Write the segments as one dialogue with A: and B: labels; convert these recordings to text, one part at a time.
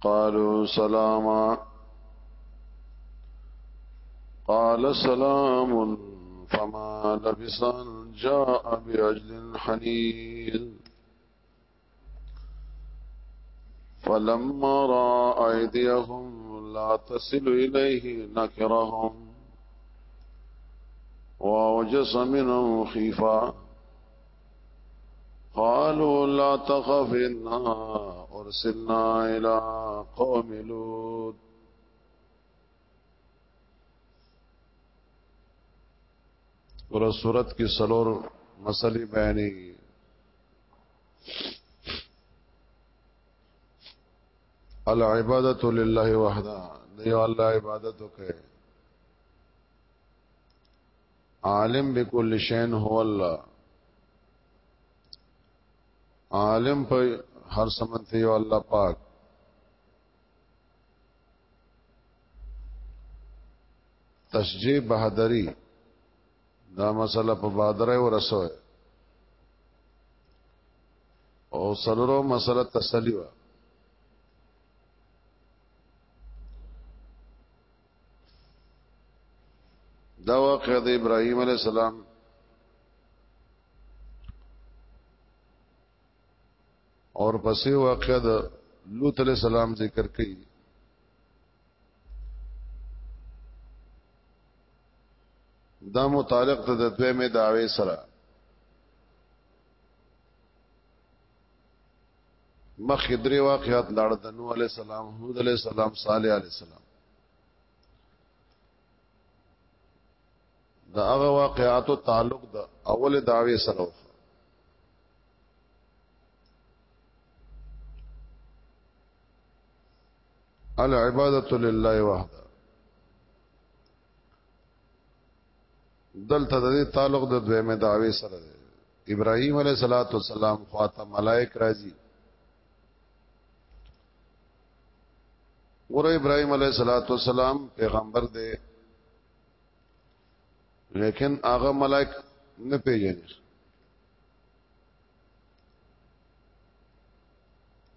A: قالوا سلاما قال سلام فما لبث جاء بعجل حنيذ فلما رأى أيديهم لا تصل إليه نكرهم ووجس منهم خيفا قالوا لا تخف انا ارسلنا الى قوم لوط ور صورت کې سلور مسلې بیانې العبادت لله وحده دی الله عبادت وکړي عالم بكل شيء هو الله عالم په هر سمن ته یو الله پاک تشجیع بہادری دا مسله په بادره ورسوي او سلورو مسله تسلی وه دا واقعه د ابراهيم عليه السلام اور پسې واقعه د لوط عليه السلام ذکر کړي دا متعلق د دوی مې داوي سره مخ درې واقعات لاړ د نوح عليه السلام هود عليه السلام صالح عليه السلام دا هغه واقعاتو تعلق د اول داوی سره العباده لله وحده دلته د دې تعلق د دویمه داوی سره دی ابراهيم عليه صلوات والسلام خواته ملائک راځي ګوره ابراهيم عليه صلوات و سلام پیغمبر دی لیکن هغه ملائک نه پیژني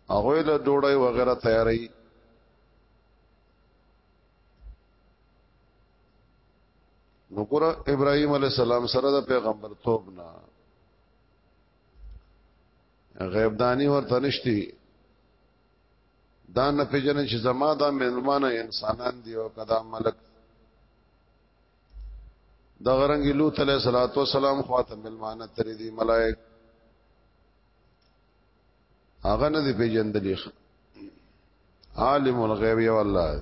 A: هغه له ډوړی وغیرہ تیاری نو ګور ابراهيم عليه السلام سره د پیغمبر توب نه غیب دانی ورته نشتی دا نه پیژنې چې زما دا مېلمانه انسانان دی او کدا ملک د غرنګ لوط علیه صلوات و سلام خواته ملمانه تر دي ملائک هغه نه دی پیژندلې عالم الغیب یا الله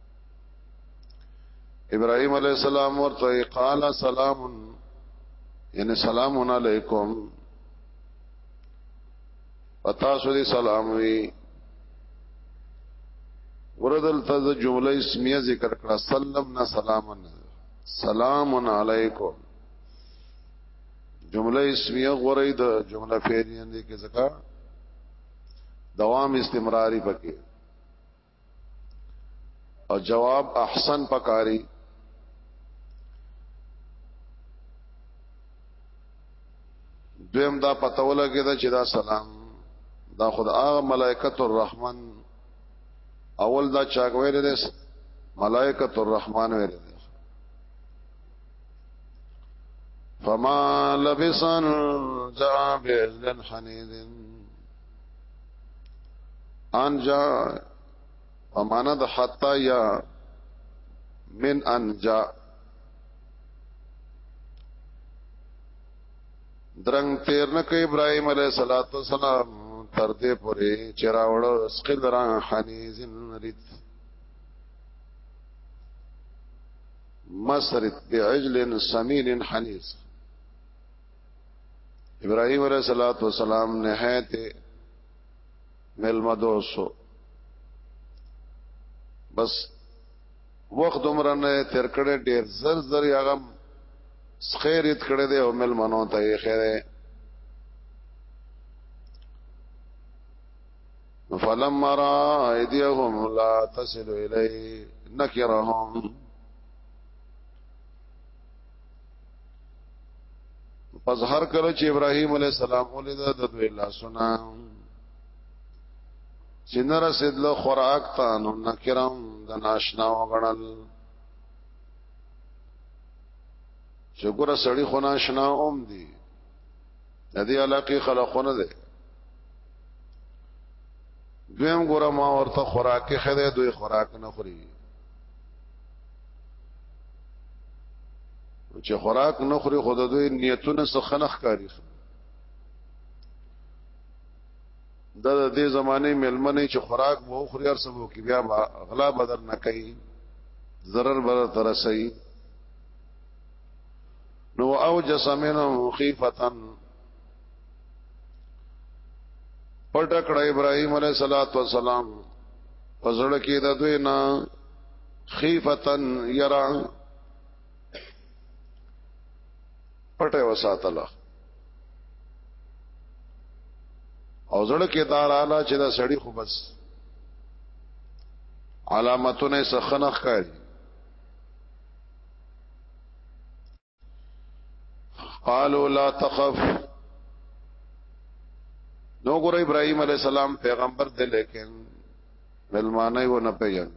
A: ابراهيم عليه السلام ورته قال سلام یعنی سلام علیکم پتا سو دي سلام وی وردل تز جمله اسمیه ذکر کړه سلمنا سلامن سلام علیکم جمله اسمیه غوړې د جمله فعلیه نه کې ځکه دوام استمراری پکې او جواب احسن پکاري دویم دا پته ولګی دا چې دا سلام دا خود هغه ملائکۃ الرحمن اول دا چاګ ویل دي ملائکۃ الرحمن ویل دي فما لبسن جاء بإذن حنيذ ان جا امانه د حتا یا من ان جا درنګ تیر نه کوي ابراهيم عليه صلوات و سلام تر دې پورې چې راوړ اسقل را حنيزن رت مسرت بعجل سمين حنيز ابراهيم عليه الصلاه والسلام نهایت ملمدوسو بس وخت عمره نه تر کړه ډیر زر زر هغه خیرت کړه دی او مل منو ته یې خیره فلما را ايديهم لا تصل اليه نكرهم پس هر کله چې ابراهيم عليه السلام ولید د دوی لاسونه چې نه رسید له خوراک ته نو نکرم د ناشنا وغړل چې ګوره سړی خو ناشنا اوم دی د دې علاقې خلقونه ده دویم ګوره ما ورته خوراکي خده دوی خوراک نه خوري چې خوراک نخري خود دوی نیتونه سخنخ کاری دا د دې زمانه ملمنې چې خوراک وو خوري هر سبو کې بیا غلا بدر نه کوي ضرر بدر ترسي نو او جسمنو مخيفتن پټ کړه ابراهيم عليه صلوات و سلام پزړه کې د دوی نه خيفتن يرا پټه وساتله او زړه کې داراله چې دا سړی خو بس علامتونه سخنخ کوي قالوا لا تخف نو ګور ابراهيم عليه السلام پیغمبر دی لیکن ملمانه و نه پیژن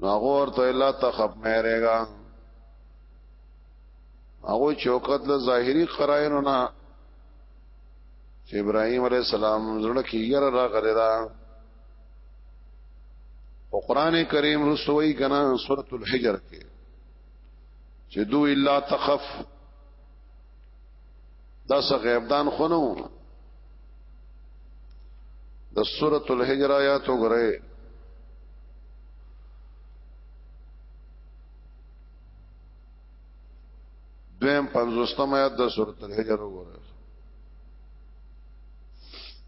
A: نو غور ته لا تخف مېرېګا هغه چوکت له ظاهري قرائنو نه چې ابراهيم عليه السلام زړه کې ير راغلی دا او قران کریم رسوي کنا سورۃ الحجر کې چې دو الا تخف دا څه غیب دان خونو د سورۃ الحجر آیات وګوره دویم پنځوستم آیات د سورۃ الحجر وګوره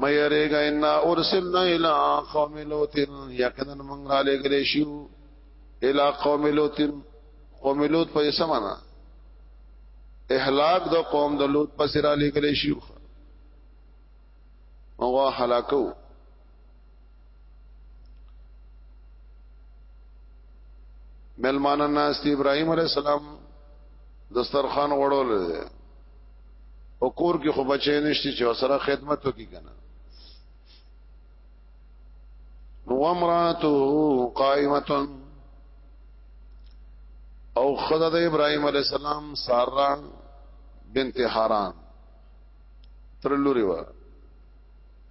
A: مې یریګا ان ارسلنا الى قوم لوط یقینا موږ را لګلې شو الى قوم لوط قوم لوط په سمانا اهلاک د قوم د لوط په سره لګلې شو هغه هلاکو ملمان الناس ابراهيم عليه السلام دسترخوان وړول او کور کې خو بچې نشته چې سره خدمت وکي کنه نو امراته قائمه او خدای د ابراهيم عليه السلام سارا بنت حران تر لوري و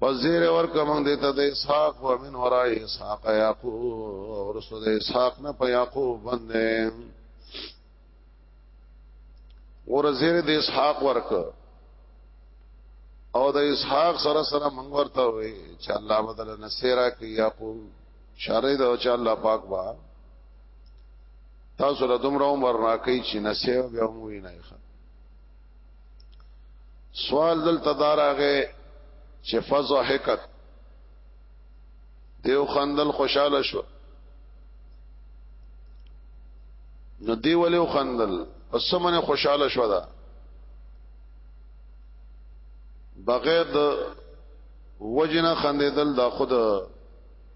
A: پس زیر ورکا منگ دیتا دا اسحاق و من ورائی اسحاق یاقوب رسو دا اسحاق نا پا یاقوب بندے ور زیر دا اسحاق ورکا او د اسحاق سره سره منګ ورته وي چې الله بدل نصيرا کې يعقوب شارې دا چې الله پاک با تاسو له دومره عمر راکې چې نصيب به مو وینای خان سوال دل تداراغه چې فضحکت دیو خندل خوشاله شو نو دی ولیو خندل پس من خوشاله شو دا بغیر د وجنه خندیدل دا خود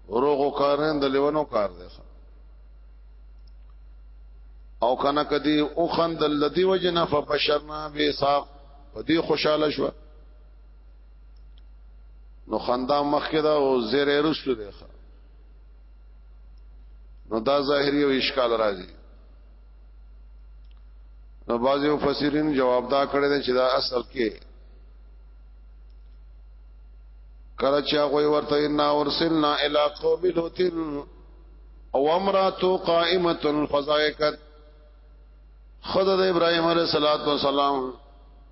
A: روغو کارن د لیونو کار دی او کنه کدی او خند الذي وجنا فبشرنا به صاحب په دې خوشاله شو نو خندا مخکې دا او زیر رسو دی نو دا ظاهری او اشکال راځي نو بعضی مفسرین جواب دا کړی دی چې دا اصل کې کله چې هغه ورته ان اورسلنا الی قوم لوط او امراتو قائمه فزایکت خود د ابراهيم عليه صلوات و سلام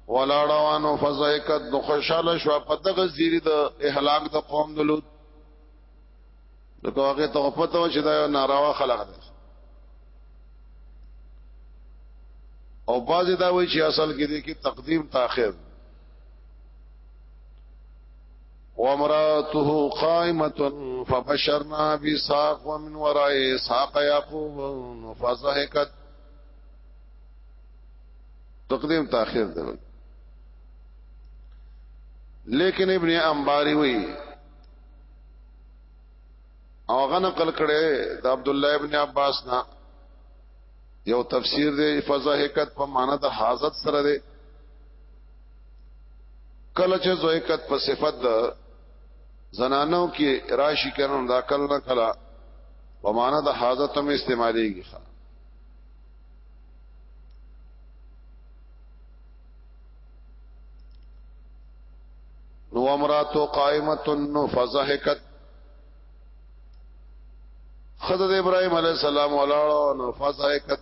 A: ولاړوانو فزایکت نو خوشاله شو په دغه زیری د اهلاک د قوم د لوط دغه هغه ته پته و چې دا ناروا خلق دي او باز دا وایي چې اصل کې دي کې تقدیم تاخير وامراته قائمه فبشرنا بساق ومن وراء ساق يعقوب فضحكت تقدیم تاخير ده لیکن ابن انباری وی او غنه کل کړه د عبد الله ابن عباس نا یو تفسیر دی فضحکت په معنا د حاضت سره دی کله چې زویکت په صفت د زنانو کې راشي کړم دا کله نه کله په معنا د حاضرت هم استعمالېږي نو امراتو قائمه نو فضحکت خدای ابراهيم عليه السلام ولاړو نو فضحکت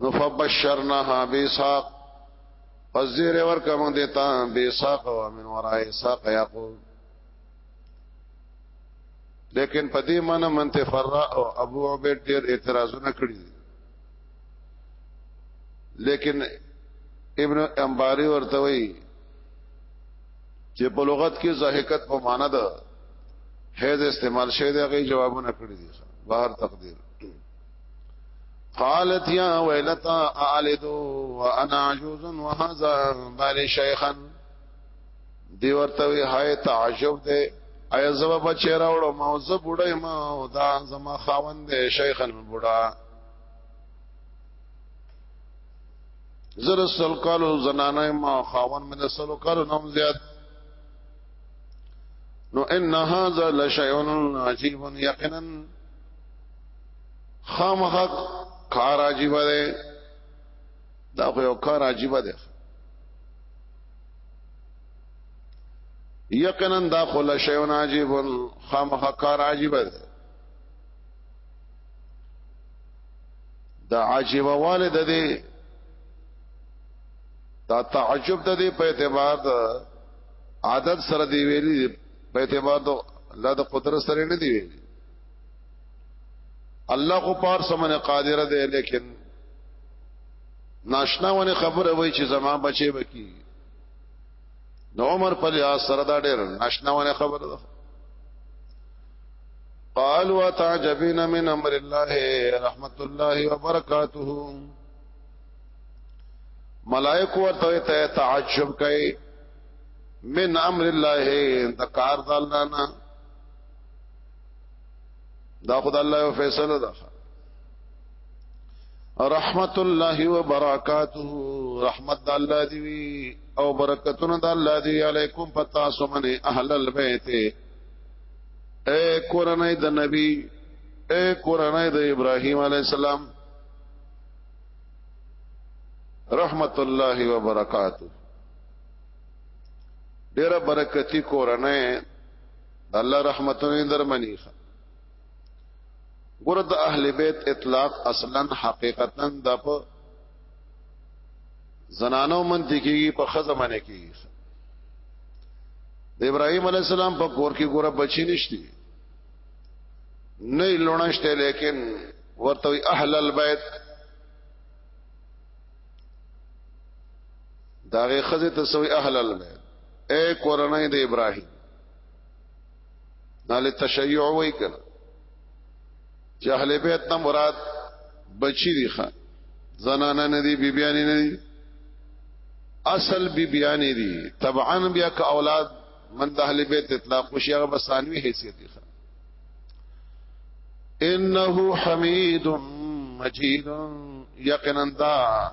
A: نو فبشرناها بیساق پس زیر ورکا مونگ دیتا بیساق و من ورائی ساق یاقوب لیکن په دې معنی منته فرا او ابو عبید ډیر اعتراضونه کړی دي لیکن ابن انباری ورته وی چې په لغت کې زاهقت په معنی ده حیز استعمال شوی دی غي جوابونه کړی دي بهر تقدیر قالت يا ويلتا ألد وأنا عجوز وهذا بالي شيخا دی ورته وی هاي تعجب دی ایا زما بچی راوړو ما زه بډای ما او دا زما خاوند دی شیخن بډا زر سل کالو زنانه ما خاون من سل کالو نوم زیاد نو ان هاذا لشیء عجیب یقینا خامخ کار عجیب ده دا خو یو کار عجیب ده یقینا دا خو لشیون عجیب خامخ کار عجیب ده دا عجیب والد ده دا تعجب د دې په اعتبار د عادت سره دی ویلي په اعتبار د الله د قدرت سره نه دی ویلي الله خو پار سمنه قادر دی لیکن ناشنا ونه خبره وای چې زما بچي بکی نو عمر په لحاظ سره دا ډېر ناشنا ونه خبره ده قال وتعجبين من امر الله رحمت الله وبركاته ملائک ورته ته تعجب کوي من امر الله د کار د الله نه دا خدای الله یو فیصله ده رحمت الله وبرکاته رحمت د الله دی وی او برکتونه د الله دی علیکم پتا سمنه اهل البیت اے قرانه د نبی اے قرانه د ابراهیم علی السلام رحمت الله وبرکاته ډیره برکتی قرانه د الله رحمتونه درمنی ښه ګور د اهل بیت اطلاق اصلا حقیقتا د په زنانو منتی کیږي په خزه باندې کیږي د ابراهيم عليه السلام په کور کې ګوره بچی نشتی نه لونشته لیکن ورته اهل البيت داغه خزه ته سوی اهل البيت اے قرانه د ابراهيم نه له تشیع وای کنه چې اهل بیت نه مراد بچی دي خان زنانه نه دي بیبیانی نه دي اصل بیبیانی دي طبعا بیا که اولاد من د اهل بیت اطلاق وشي هغه بسانوي حیثیت دي خان انه حمید مجید یقینا دا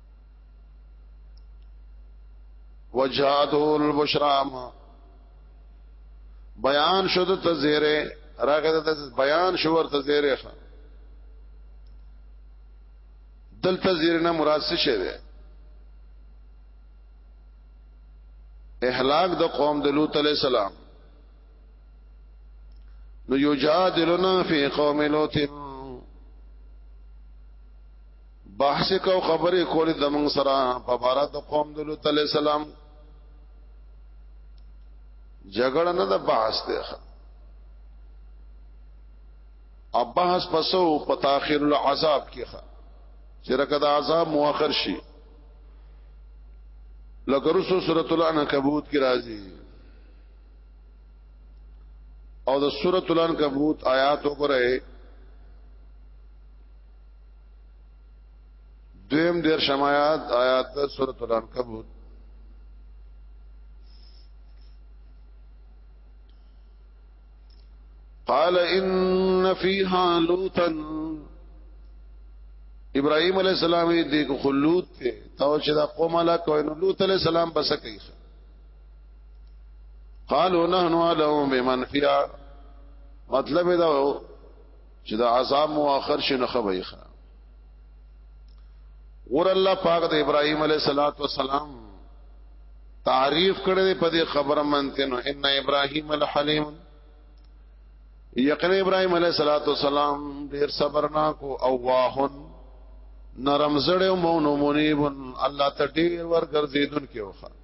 A: وجاته البشرام بیان شو د تزهره راغه د بیان شو ورته زیره دلته زیره نه مراد څه شه ده اهلاك د قوم د لوط عليه السلام نو یجادلنا فی قوم لوط بحث کو خبرې کولې د موږ سره په بار د قوم د لوط علی السلام جګړه نه د بحث دی اب بحث پسو په تاخير العذاب کې ښه چې رکه د عذاب مؤخر شي لکه رسو سورۃ العنکبوت کې راځي او د سورۃ العنکبوت آیات وګورئ دویم دیر شمایات آیات د سورۃ العنکبوت قال ان فيها لوطا ابراهيم عليه السلام دې کو خلوت ته تو چې دا قوم لا کوي نو لوط عليه السلام بس کوي قالوا نحن علم بمن فيها مطلب دا چې دا عذاب مو اخر شي نه خوي ښه ور الله پاک د ابراهيم عليه صلوات و سلام تعریف کړی په دې خبره منته نو ان ابراهيم الحليم یقینا ابراهيم عليه صلوات و سلام ډېر صبرناک او اواهن نرم زړه او مونږ مونږ الله ته ډېر ورګرځیدون کې وخه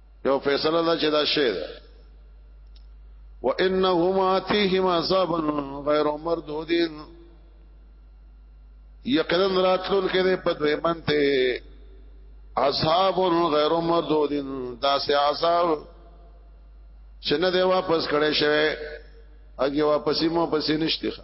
A: یو فیصله دا چې دا شی ده وانهما تيهم عذاب غير مردود یقینا راتلون کې په دوی منته اصحاب غیر مردود دا سه عذاب چې نه دی واپس کړي شوی اګه واپسی مو پسې نشته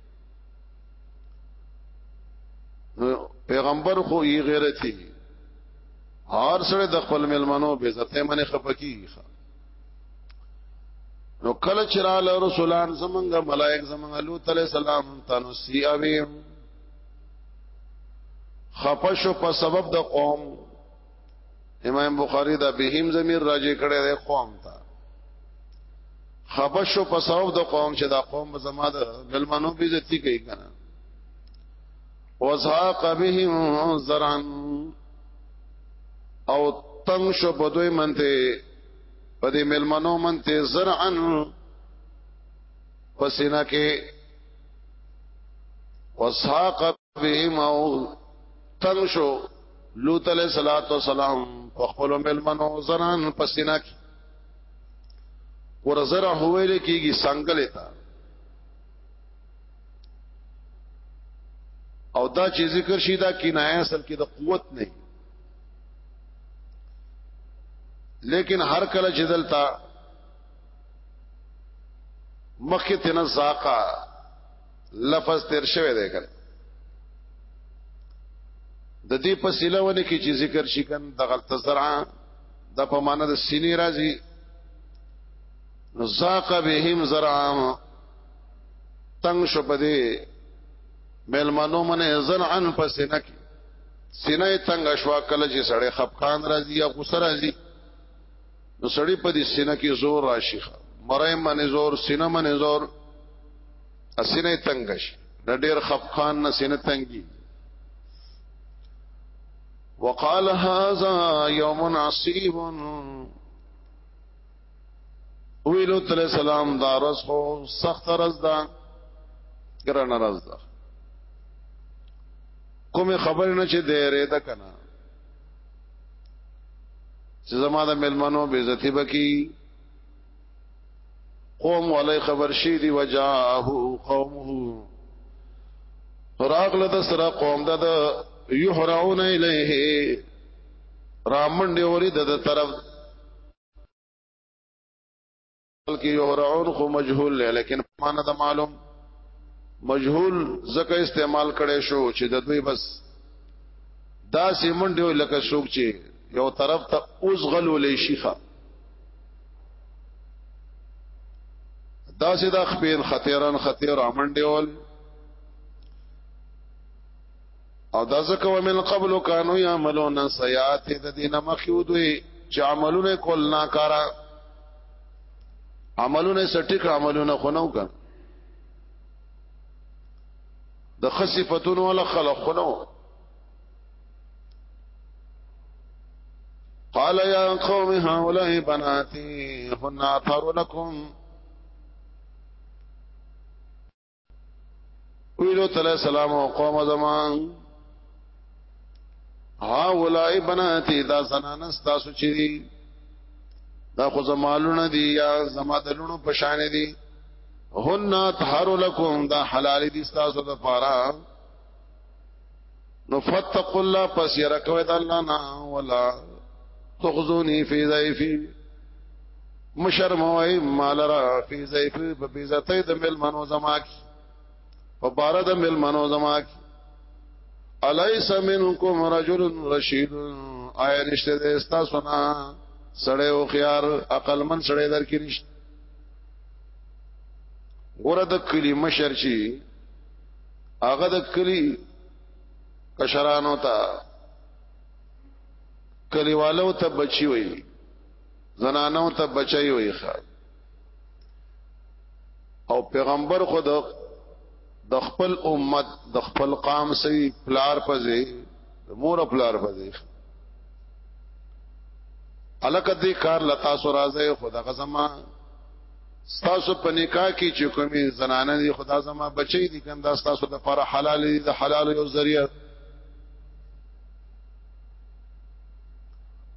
A: پیغمبر خو یې غیرتی هر سره د خپل ملمنو به عزت منه خپکی نو کله چې را له رسولان زمونږ ملائک زمونږ لوط علی السلام تنو سی اوی خپشو په سبب د قوم امام بخاری دا بهم زمير راجع کړي د قوم ته خبشو په سبب د قوم چې دا قوم به زما د ملمنو به عزت کوي کنه وزهاق بهم زرعا او تنگ شو په دوی منته په دې ملمنو منته زرعا پسینا کې وساق بهم او تنگ شو لوط علیہ الصلوۃ والسلام په خپل ملمنو زنان پسینا کی ورزره هویل کیږي څنګه تا او دا چې ذکر شي دا کنایه اصل کې د قوت نه لیکن هر کله چې دلته مخکې تنزاقه لفظ تیر شوی دی کله د دې په سیلونه کې چې ذکر شي کن د غلط زرع د په معنا د سینې راځي نزاق بهم زرعام تنگ شو پدې ملمنو منه زرعن په سینه کې سینه تنگ شوا کله چې سړی خپکان راځي یا غوسه راځي نو سړی په دې سینه کې زور راشي مرای منې زور سینه منې زور اسینه تنگ شي د ډېر خفقان نه سینه تنګي وقال هذا يوم عصيب ویلو تل سلام دا رس خو سخت رس دا ګران رس دا کومه خبر نه چې دیره ده کنه چې زما د ملمنو بے عزتی بکی قوم علی خبر شي دی وجاه قومه راغله د سره قوم د یحرعون الیه رامن دی وری د طرف کې یورعون خو مجهول دی لیکن معنا د معلوم مجهول زکه استعمال کړي شو چې د دوی بس دا سیمون دی لکه څوک چې یو طرف ته اوس غلو لې شيخه دا سي دا خپل خطرن خطر امنډیول او دا ځکه ومن قبل کانو یعملون سیئات د دینه مخیو دوی چې عملونه کول ناکارا عملونه سټیک عملونه خنو کا د خصفتون ولا خلق خنو قال يا قوم هؤلاء بناتي هن اطهر لكم ویلو تعالی سلام او قوم زمان ها ولای بناتی دا زنان تاسو چي دا خو زمالونه دي یا زما دلونو پشان دي هن طهر لكم دا حلال دي تاسو لپاره نو فتق الله پس یې رکوي د الله نه ولا تخزونی فی ضیفی مشرموي مال را فی ضیف په بیزته د مل منو زما کی په بار د مل منو زما کی الیس منکم رجل رشید آیا نشته د استا سنا سړی او خيار عقل من سړی در کې نشته ګوره د کلی مشر چی هغه د کلی کشرانو ته کلیوالو ته بچي وي زنانو ته بچي وي او پیغمبر خود د خپل امت د خپل قام سي پلار پځي د مور پلار پځي الکه دې کار لتا سو راځي خدا قسمه ستاسو په نکاح کې چې کومې زنانه دي خدا زما بچي دي کنه دا ستاسو د پر حلال دي د حلال یو ذریعہ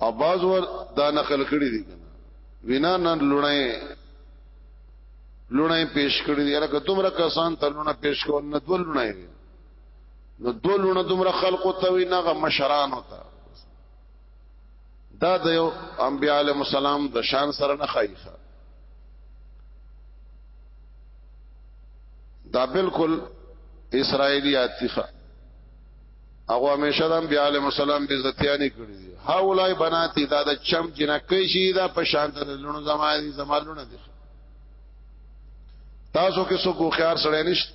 A: او باز ور دا نقل کړی دي کنه وینا نن لړای لړای پیش کړی دی لکه دومره کسان تر لونه پیش کول نه دول لړای نو دول لونه دومره خلق او توی نه مشران ہوتا دا د یو انبیاء علیهم السلام د شان سره نه خایخه دا بالکل اسرایلیات دي هغه همیشه د انبیاء علیهم السلام به عزتیانی کړی دي هاولای بناتی دا د چم جنکې شي دا په شان د لونو زماني زمالونه دي تاسو کې څوک خيار سره نشته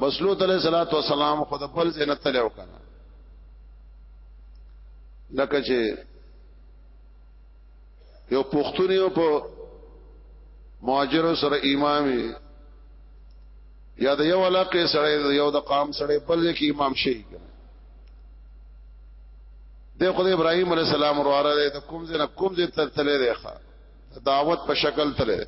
A: بس لوط علیہ الصلوۃ والسلام خود بل زینت تلو کنه لکه چې یو پښتوني په مهاجر سره امامي یا د یو علاقه سره یو د قام سره بل کې امام شي د خدای ابراهيم عليه السلام ورواره د کوم ځای کوم ځای تر تللی دی ښا دعوت په شکل تللی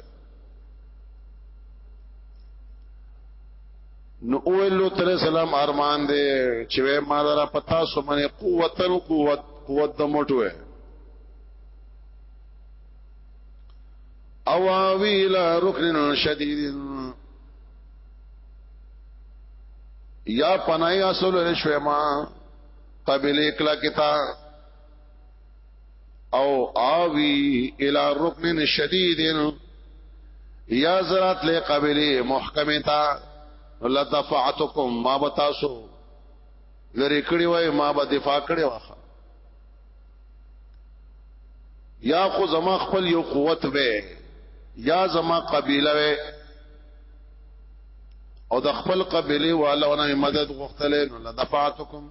A: نو اویلو تر سلام ارمان دی چې ما دره پتا سو منه قوتن قوت قوت د موټو او ویلا رکن شدید یا پنای اصل شوما قبل اکلا کتا او آوی الى رکن شدید یا زرات له قبلی محکمه تا لدفعتکم ما بتاسو لری کړي وای ما به دفاع کړي واخه یا خو زما خپل یو قوت وې یا زما قبیله وې او د خپل قبیله والو نه مدد غوښتلې نو لدفعتکم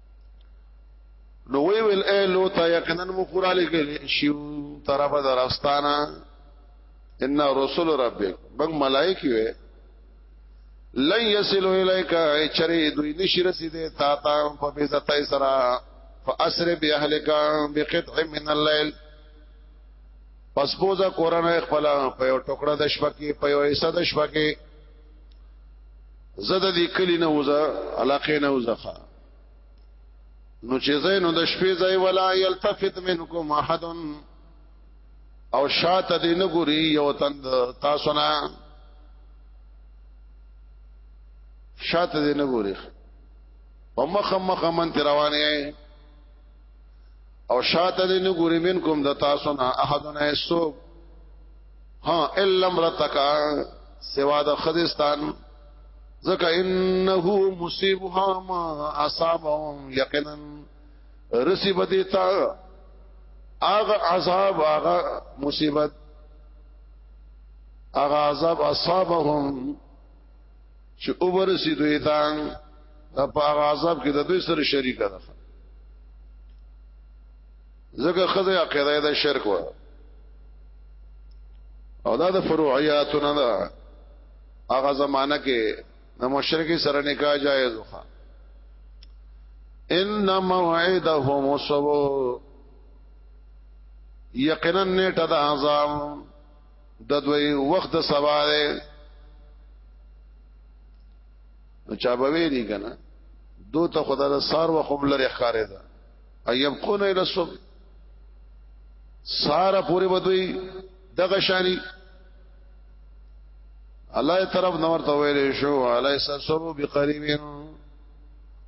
A: نو وی ویل اے لو تا یقینا مخورا لګل شیو طرف درستانا ان رسول ربک بنګ ملائکی وی لن یسلو الیک چری دوی نشی رسیده تا تا په بیزت سرا فاسر باهلک بقطع من الليل پس بوزا قران خپل په ټوکړه د شپه کې په یو حصہ د شپه کې زده دې کلی نه وزه علاقه نه وزخه نو چې زینو د شپې ځای ولا یلتفت منکم احد او شاته دې نه ګوري یو تند تاسو نه شاته دې نه ګوري په مخ مخ من روانه او شاته دې نه ګوري منکم د تاسو نه احد نه سوب ها الا امرتک سوا د خدستان ځکه انه مصيبها ما اصابهم یقینا رسی بدیتا اغه عذاب اغه مصیبت اغه عذاب اصابهم چې اوبرسی دوی تا په عذاب کې د دوی سره شریک ده زګه خزه عقیده ده شرک و او دا د فروعیات نه ده هغه زمانہ کې د مشرکی سره نکاح جایز و ان موعدهم الصبح یقینا نیټه د عذاب د دوی وخت د سبا دی نو چا به وی دي کنه دو ته خدای د سار و خپل لري ښکارې ده ايبقون الى الصبح سارا پوری بدوی دغه شانی الله طرف نور ته ویل شو الیس سبو بقریبین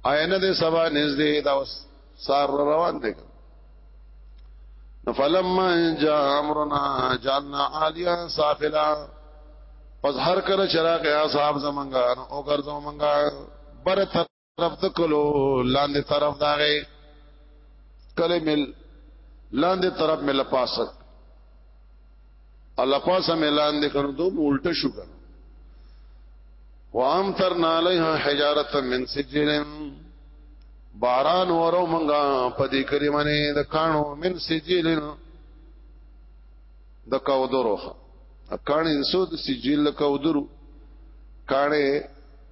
A: عینه د سبا نږدې دا سار روان دي فلما جاء امرنا جعلنا عاليا سافلا پس هر کله چراغ اصحاب زمنګان او ګرځو منګا برت طرف د کلو لاندې طرف داغه کله مل لاندې طرف مل پاسک الله پاسه مل لاندې کړو دوه الټه شو کړو وامطرنا عليها حجاره من سجيل باران ورو منګه پدې کړي منه د کانو من سجيل د کاودروخه کانه انسو د سجيل کاودرو کانه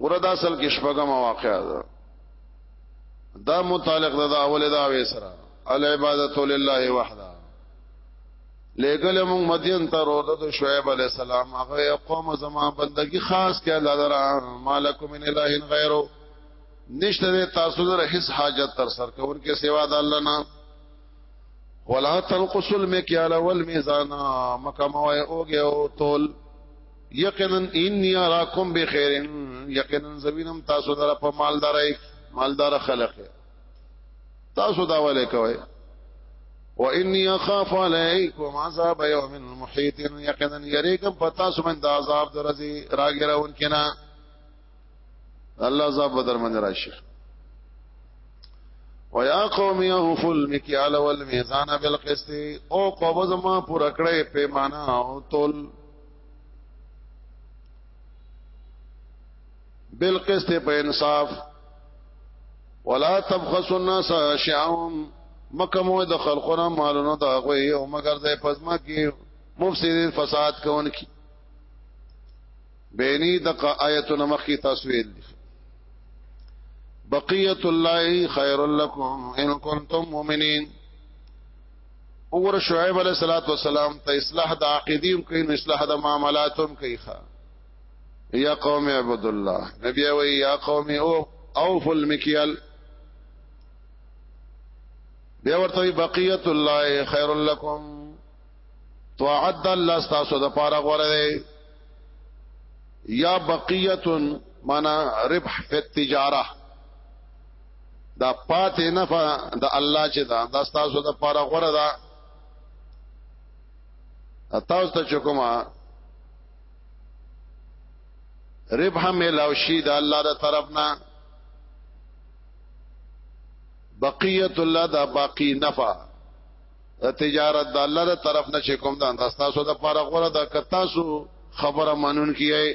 A: ګوره دا اصل کې شپږم واقعا ده دا متعلق ده دا اول دا وې سره العبادت لله وحده لګل موږ مدین ته روده د شعیب علی السلام هغه قوم زما بندگی خاص کې الله درا مالکم من اله غیره نشته تاسو در هیڅ حاجت تر سر کور کې سوا د الله نه ولا تنقص المكيال والميزان مکه موه اوګه او تول یقینا انی اراکم بخیر یقینا زوینم تاسو در په مالدارای مالدار خلق تاسو دا ولې کوي و انی اخاف علیکم عذاب یوم محیط یقینا یریکم پتا سو من د عذاب درځي راګراون کنا الله عذاب بدر من راشي و یا قوم یغفل المکیال والمیزان بالقسط او قوم زما پر کړه پیمانه او تول بالقسط په انصاف ولا تبخسوا الناس اشیاءهم مکه مو د خلقونه مالونو دا غوي او مگر د پزما کې مفسدين فساد کوونکي بینی دغه آیتونه مخکې تاسو ویل بقیت الله خیر لکم ان کنتم مؤمنین وګوره شعیب علیہ الصلوۃ والسلام ته اصلاح د عقیدیم کین اصلاح د معاملاتم کیخه یا قوم عبد الله نبی وی یا قوم او اوف المکیال بیا ورته بقیت الله خیر لکم طاعت الله تاسو د پاره غوړه دی یا بقیت معنا ربح فی التجاره دا پاتې نه د الله چې دا دا تاسو د پاره غره ده تاسو ته چکما ربح ملاو شي د الله تر طرفنا بقیت الله دا باقی نفع تجارت د الله تر طرفنا چې کوم دا تاسو د پاره غره ده که تاسو خبره منون کیای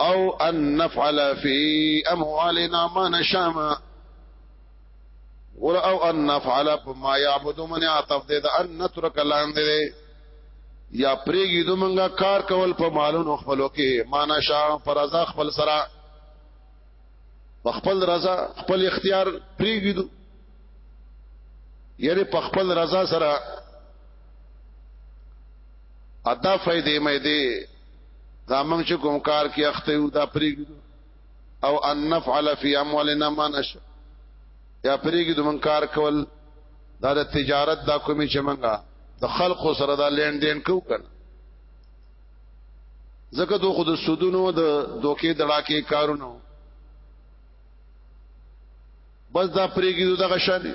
A: او ان نفعل في اموالنا ما نشاء ور او ان نفعل بما يعبد من عطف دې دا ان نترك لاندې یا پریږي دومنګه کار کول په مالونو خپلو کې ما نشاء پر رضا خپل سره خپل رضا خپل اختیار پریږي دو یعنی په خپل رضا سره ادا فائدې مې دي دا موږ چې کوم کار کې اخته یو دا پریګ او ان نفعل فی اموالنا ما نش یا پریګ د من کار کول دا د تجارت دا کومې چې منګه د خلقو سره دا لین دین کو کړ زکه دو خود سودونو د دوکې دړاکې کارونو بس دا پریګ دغه شان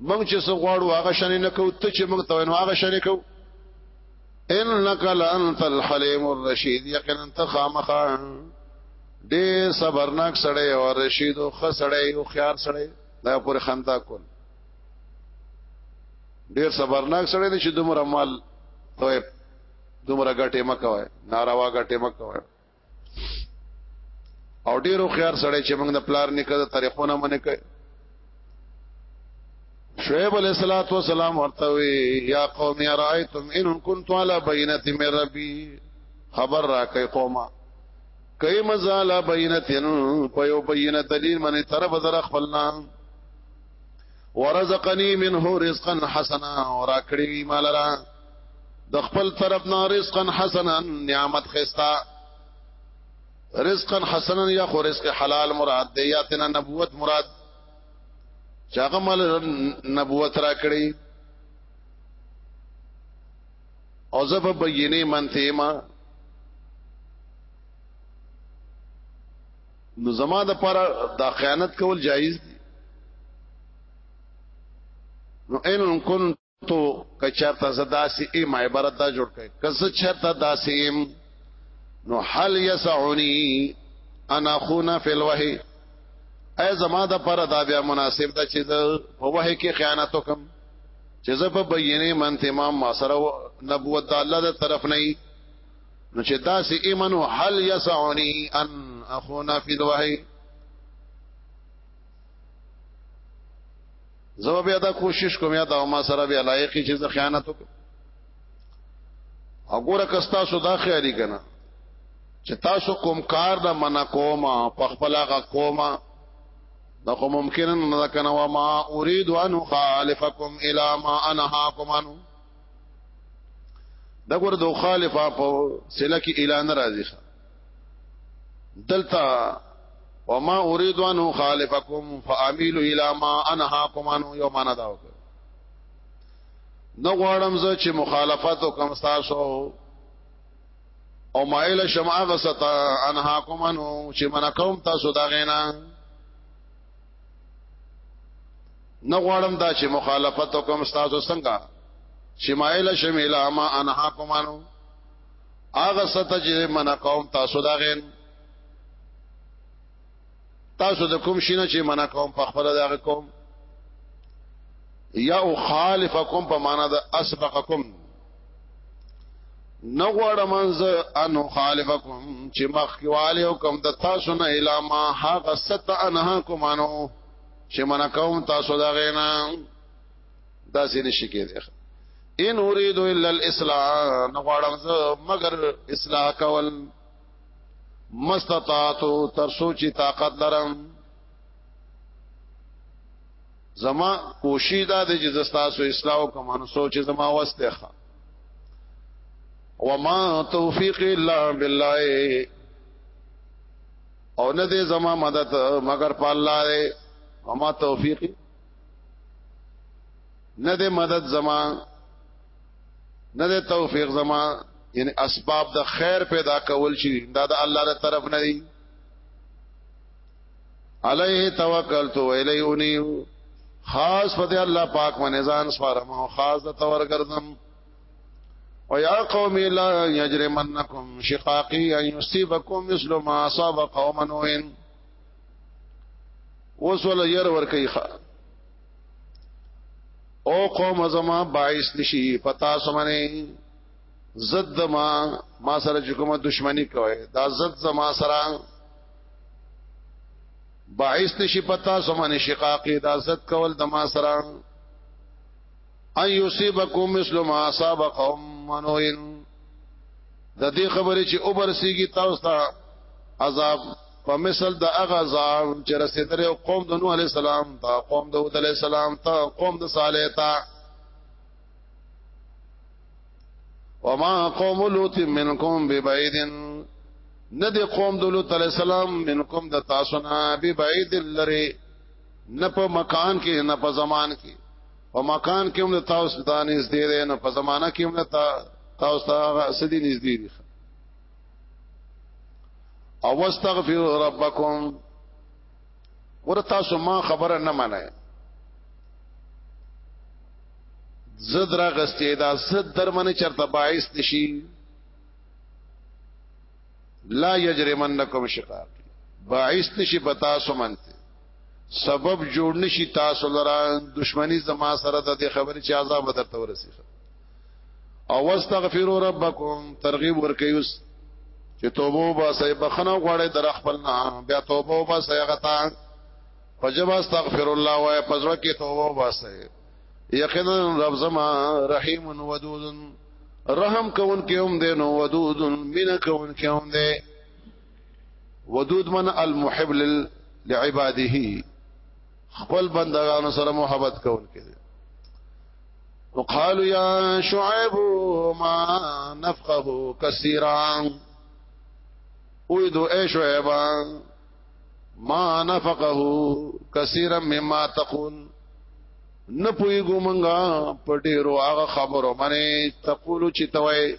A: موږ چې څو غواړو هغه شان نه کوو ته چې موږ ته وینو هغه شان کوو انك لانت الحليم الرشيد یقینا انت خامخا دې صبرناک سړی او رشید او خسړی او خيار سړی دا پر خندا کول ډیر صبرناک سړی دی چې دومره مال ته دومره ګټه مکوي ناروا ګټه مکوي او ډیرو خيار سره چې موږ د پلار نکړه د طریقونه منې کوي شعیب علیہ الصلوۃ والسلام ورته وی یا قوم ارایتم ان كنت على بینه من ربی خبر را کوي قومه کای مزال بینتن په یو بینه دلیل منی تر بدر خپلنا ورزقنی منه رزقا حسنا ورا کړی مالرا د خپل طرف نه رزقا حسنا نعمت خستا رزقا حسنا یا خو رزق حلال مراد دی یا تینا نبوت مراد چاغه مال نبوت را کړی او زب بینه منته ما نو زما د پر دا خیانت کول جایز دی نو ان کن تو که چرته زداسي ایم عبارت دا جوړ کړي که زه چرته داسي ایم نو حل یسعنی انا خونا فی الوحی ای زما د پر دا بیا مناسب ده چې په وحی کې خیانت وکم چې زه په بینه من تمام ما سره نبوت د الله د طرف نه نو چې داسې ایمنو حل یسعنی ان اخونا فی الوحی زه بیا دا کوشش کوم یا دا ما سره بیا لایق چې زه خیانت وکړم وګوره کستا سو دا خیالي کنه چې تاسو کوم کار د منا کوما په خپل هغه کوما دا خو ممکن نه کنه وا ما اريد ان خالفکم الى ما انهاكم عنه دا ګور دو خالفه په سله کې اعلان راځي دلتا وما اريد ان اخالفكم فاميل الى ما انهاكم عنه يوم انا داو نو غواړم زه چې مخالفت وکم تاسو او مایل شم هغه ستا انهاكم عنه چې من قوم تاسو دا غینا نو غواړم دا چې مخالفت وکم تاسو څنګه چې مایل شم الى ما انهاكم عنه هغه ستا چې من قوم تاسو دا غین تاسو د کوم شینه چې من قوم په خپل دا کوم یا خالفکم په معنا د اسبقکم نو غواړم انز ان خالفکم چې مخکواله حکم د تاسو نه الاما هغه ست انها کومانو چې من قوم تاسو دا غینا دا سینې شي کېږي ان اريد الا الاصلاح نغړم زه مگر اصلاح کول مستطاعت تر سوچي طاقت لرم زما کوشي دا د جزستاسو اصلاح او کمانو سوچ زما واسطه ښه وما توفیق الا بالله او نه دې زما مدد مگر په الله دې وما توفیق نه د مدد زما نه د توفیق زما یعنی اسباب د خیر پیدا کول شي دا د الله تر طرف نه دی علیه توکلت و الیه انیب خاص په الله پاک باندې ځان سپارم او خاص د تور ګرځم او یا قوم لا یجرمنکم شقاقی ان یصيبکم مثل ما اصاب قوم نوح اوس ول ير ور کوي ښا او قوم زما باعث نشي پتا سمنه زد ما ما سره چې کومه دشمنی کوي دا زد زما سره باعث نشي پتا سمنه شقاقي دا زد کول د ما سره ان یصيبکم مثل ما اصاب قوم نوح د دې خبرې چې اوبرسیږي تاسو ته عذاب په مثل د هغه عذاب چې رسیدل او قوم د نوح عليه السلام ته قوم د هود عليه السلام ته قوم د صالح ته وما قوم لوط منكم ببعيد ندی قوم د لوط عليه السلام منكم د تاسو نه ببعيد لري نه په مکان کې نه په زمان کې په مکان کې هم تاسو ته نږدې دی نو په زمانہ کې هم تاسو ته سدي نږدې دي او واستغفر ربکم ور تاسو ما خبره نه منئ زد را غستی دا زد در من چرته باعث نشي لا یجرمنکم شقاق باعث نشي بتا سمنت سبب جوړ نشي تاسو لرا دشمنی زما سره د دې خبرې چې عذاب درته ورسیږي او واستغفروا ربکم ترغیب ورکیوس چې توبه وباسه بخنه غواړي در خپل نه بیا توبه وباسه هغه تا فجب استغفر الله وای پزړه کې توبه وباسه یقینا رب زما رحیم ودود رحم کون کې هم دې نو ودود مینه کون کې هم دې ودود من المحب لعباده خپل بندگانو سره محبت کول کړي نو قالوا يا شعيب ما نفقه كثيرا ويدو اي شعيب ما نفقه كثيرا مما تقول نه پويګو منګه په ډیرو هغه خبرو باندې تقول چې توي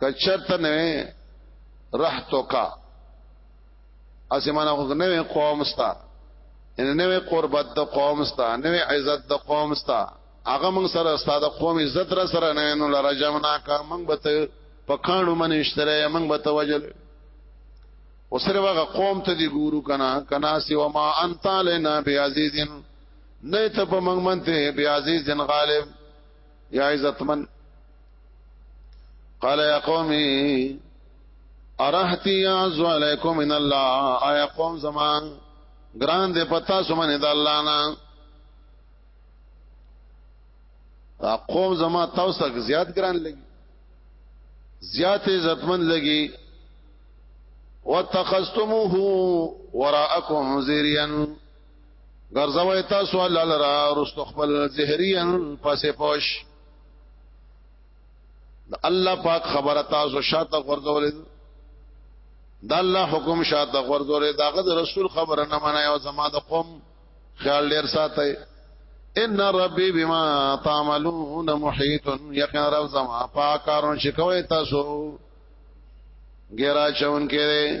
A: کچرت نه رحتو کا اسمانه خو نه قوم ستا ان نه قربت د قوم ستا نه عزت د قوم ستا هغه موږ سره استاد قوم عزت را سره نه نو لرجمنا کا موږ به ته پکانو منشتره موږ به ته وجل وسره هغه قوم ته دی ګورو کنا کنا سی و ما انت لنا بعزیزن نه ته په موږ منته بعزیزن غالب یا عزتمن قال یا قومي ارحتی یعز علیکم من الله آیا قوم زمان گران دے پتا سمن دا اللہ نا دا قوم زمان تاو سک زیاد گران لگی زیاد عزتمن لگی واتخذتموه وراءکم زیرین ګرځوي تاسو الله لرا رست خپل زهريان پسې پوش الله پاک خبره تاسو شاته ورځولې دا الله حکم شاته ورځولې داغه رسول خبره نه منای او زما د قوم خیال ډیر ساتي ان ربي بما تعملون محيط یقینا رب زما پاکارون شکوي تاسو ګرا چون کې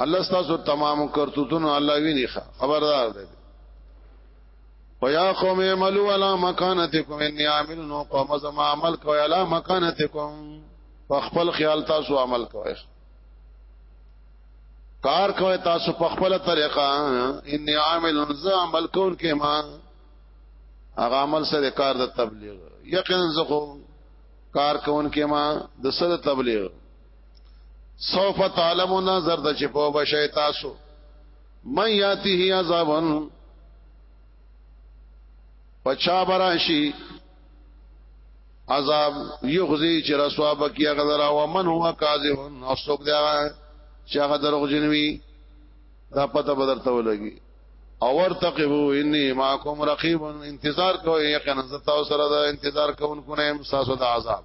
A: الله ستاسو تمام کرتوتونو الله ویني خبردار دی ويا قوم اعملوا على مكانتكم اني عامل نو قوم زما عمل کوي على مكانتكم په خپل خیال تاسو عمل کوي کار کوي تاسو په خپل طریقه اني عامل ز عمل کون کې ما هغه عمل سره کار د تبلیغ یقینا زه کار کون کې ما د سره تبلیغ سوف تعلمون زرد چې په بشي تاسو من یاته عذابن پچا براشی عذاب یخزی چې رسوا بکی غذرا ومن هو کاذب او سوک دی چې هغه دروغ جنوي دا پته بدر ته ولګي او ورتقبو انی معکم رقیب انتظار کوی یقینا زتا سره دا انتظار کوونکو نه تاسو د عذاب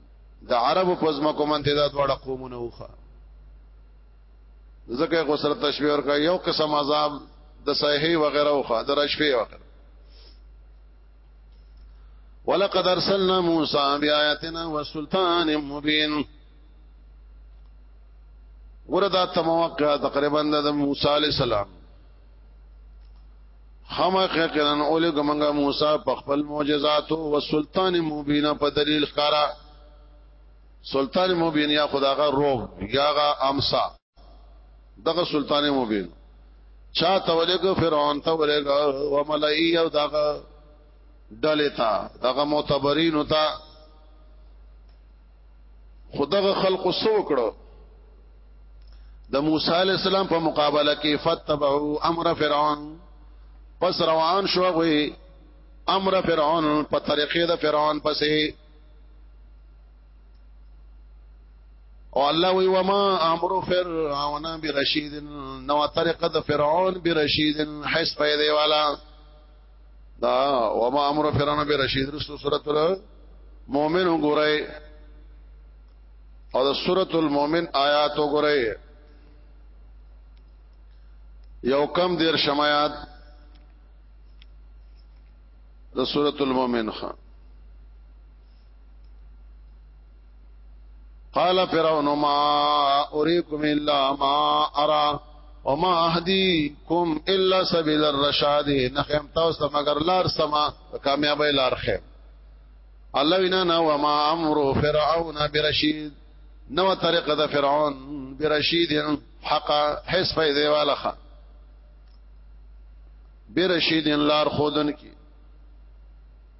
A: د عربو په ځمکو منته دا دواړه قومونه وخه ځکه کو سره تشبیه ورکړ یو قسم عذاب د صحیح وغیرہ وخه د رشفه وغیرہ ولقد ارسلنا موسى بآياتنا وسلطان مبين وردا تموقع تقریبا د موسی علی السلام خامخ کرن اول ګمنګا موسی په خپل معجزات او سلطان مبین په دلیل خارا سلطان مبین یا خداغه روب یاغه امسا دغه سلطان مبین چا تولګ فرعون تولګ و ملئی او دغه دلتا دغه معتبرین تا خدغه خلق سو کړو د موسی علی السلام په مقابله کې فتبعوا امر فرعون پس روان شو غوي امر فرعون په طریقې د فرعون پسې او الله وی وما امر فرعون برشید نو طریقه د فرعون برشید حس پیدا والا دا وما امر فرعون به رشید رسو سورۃ المؤمن وګورئ او د سورۃ المؤمن آیات وګورئ یو کم دیر شمایات د سورۃ المؤمن خان قال فرعون ما اوريكم الا ما ارى وما اهديكم الا سبيل الرشاد نخم تاسو مگر لار سما کامیابی لار خه الله وینا نا وما امر فرعون برشید نو طریقه د فرعون برشید حق حس په دی والخه برشید لار خودن کی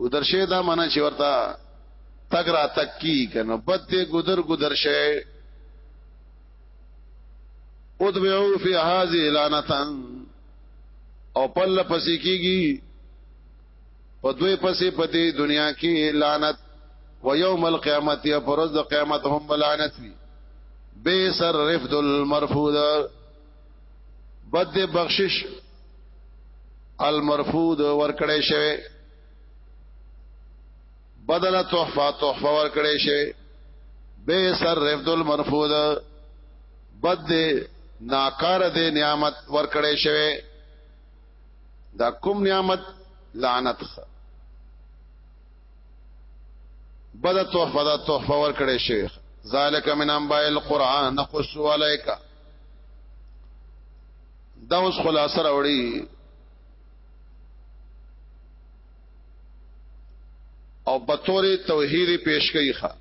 A: ګذر شي دا معنی چې ورته تک را تک کی کنه بد دې ګذر ګذر شي ادبعو فی هذه لعنتن او پل پسې کیږي په دوی پسې په دې دنیا کې لعنت و یوم القیامت یا پرز د قیامت هم لعنت وی بیسر رفد المرفوض بد بخشش المرفود ورکړې شوی بدل تحفه تحفه ورکړې شوی بے سر رفد المرفود بد دے ناکار دے نعمت ورکڑے شوے دا کم نعمت لعنت خوا بدا تحفه دا تحفه ورکړې شوی ذالک من انباء القرآن نقص علیکا دا اوس خلاصه راوړي او بطور توحید پیش کوي ښا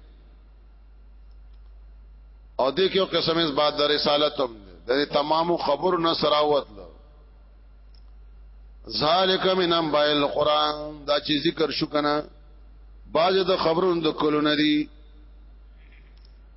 A: او دې کې یو قسم اس بعد د رسالت هم د تمام خبر نه سراوت ذالک من انباء القران دا چې ذکر شو کنه باز د خبرونو د کولو نه دي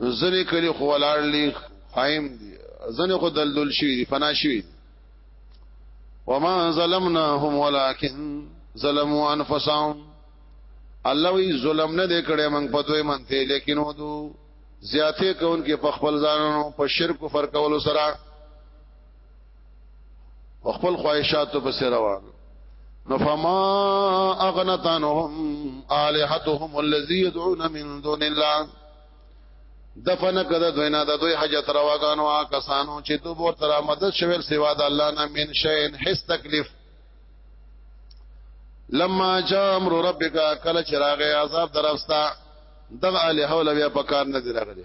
A: ځنې کلی خو ولاړ لې قائم دي ځنې خو دلدل شي دي فنا شي وما ظلمناهم ولكن ظلموا انفسهم الله وی ظلم نه دې کړې موږ په دوی منته لیکن ودو زیاته کون کې په خپل ځانونو په شرک او فرقولو سره خپل خواهشاتو په سر روان نو فما اغنت عنهم الہتهم الذی يدعون من دون الله دفن کده دوینا د دوی حاجت رواګانو آ کسانو چې دوی ورته را مدد شول سوا د الله نه من شین هیڅ تکلیف لما جاء امر ربک کله چراغ عذاب درفستا دغه الہ ولوی په کار نه دی راغلی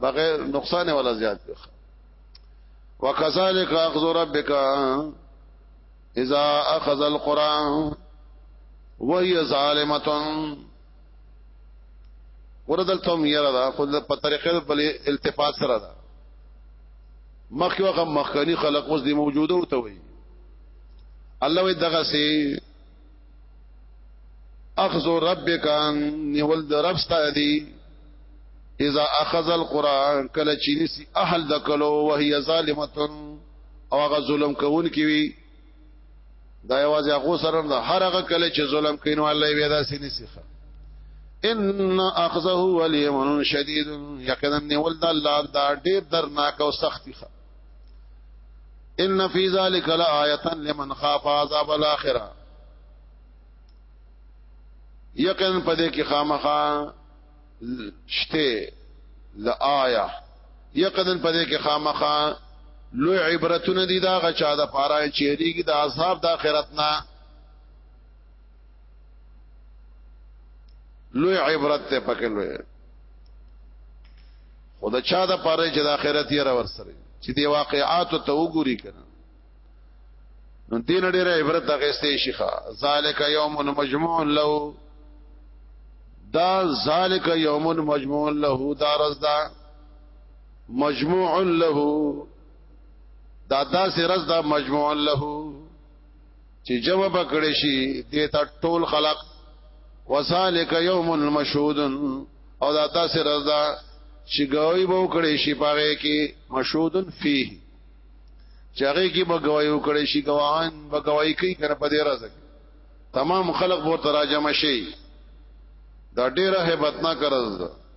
A: بغیر نقصان ولا زیات کړ وکذالک اخذ ربک اذا اخذ القران وهي ظالمه وردل تم یرا دا خود په طریقې بل التفات سره دا مخ یو غم مخکنی خلق اوس دی موجوده وته وي الله وي دغه سي اخذ ربک نیول د رب ستا دی اذا اخذ القران کله چې نسی اهل د کلو وهي ظالمه او هغه ظلم کوون کی وی دا یوازې هغه سره د هر هغه کله چې ظلم کین والله بیا داسې نسی ښه ان اخذه ولیم شدید یقینا نیول د الله دا ډیر درناک او سختی ښه ان فی ذلک لآیه لمن خاف عذاب الاخره یقین پدې کې خامخا شته لآیه یقین پدې کې خامخا لوی عبرتونه دي دا غچا د پاره چیرېږي د عذاب د آخرت نه لوی عبرت ته پکې لوی خدا چا د پاره چې د آخرت یې را ورسره چې دی واقعات ته وګوري کنه نو دین ډیره عبرت غسته شيخه ذالک یوم مجموع له دا ذالک یوم مجموع له دا رز دا مجموع له دا داسې رز دا مجموع له چې جمع بکړې شي دې ته ټول خلق وذالک یوم مشهود او دا تاسو رضا چې ګوي به وکړې شي پاره کې مشهود فيه چې هغه کې به ګوي وکړې شي ګواهان به ګوي کوي کنه په دې راځي تمام خلق به تراجم شي دا ډیره هیبتناک رضا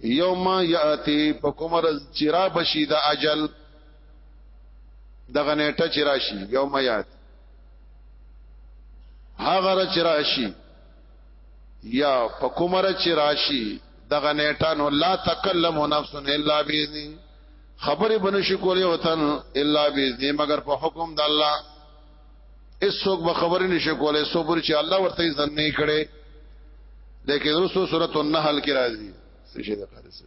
A: یوم یاتی په کوم ورځ چې را بشي د اجل دغه نیټه چې راشي یوم یاتی هغه را چې راشي یا په کوم ورځ چې راشي دغه نیټه نو لا تکلم نفس الا باذن خبرې بنشي کولې وطن الا باذن مگر په حکم د الله اسوک به خبرې نشي کولای سو پر چې الله ورته ځن نه کړي لیکن رسو سورۃ النحل کې راځي څه شي د قارس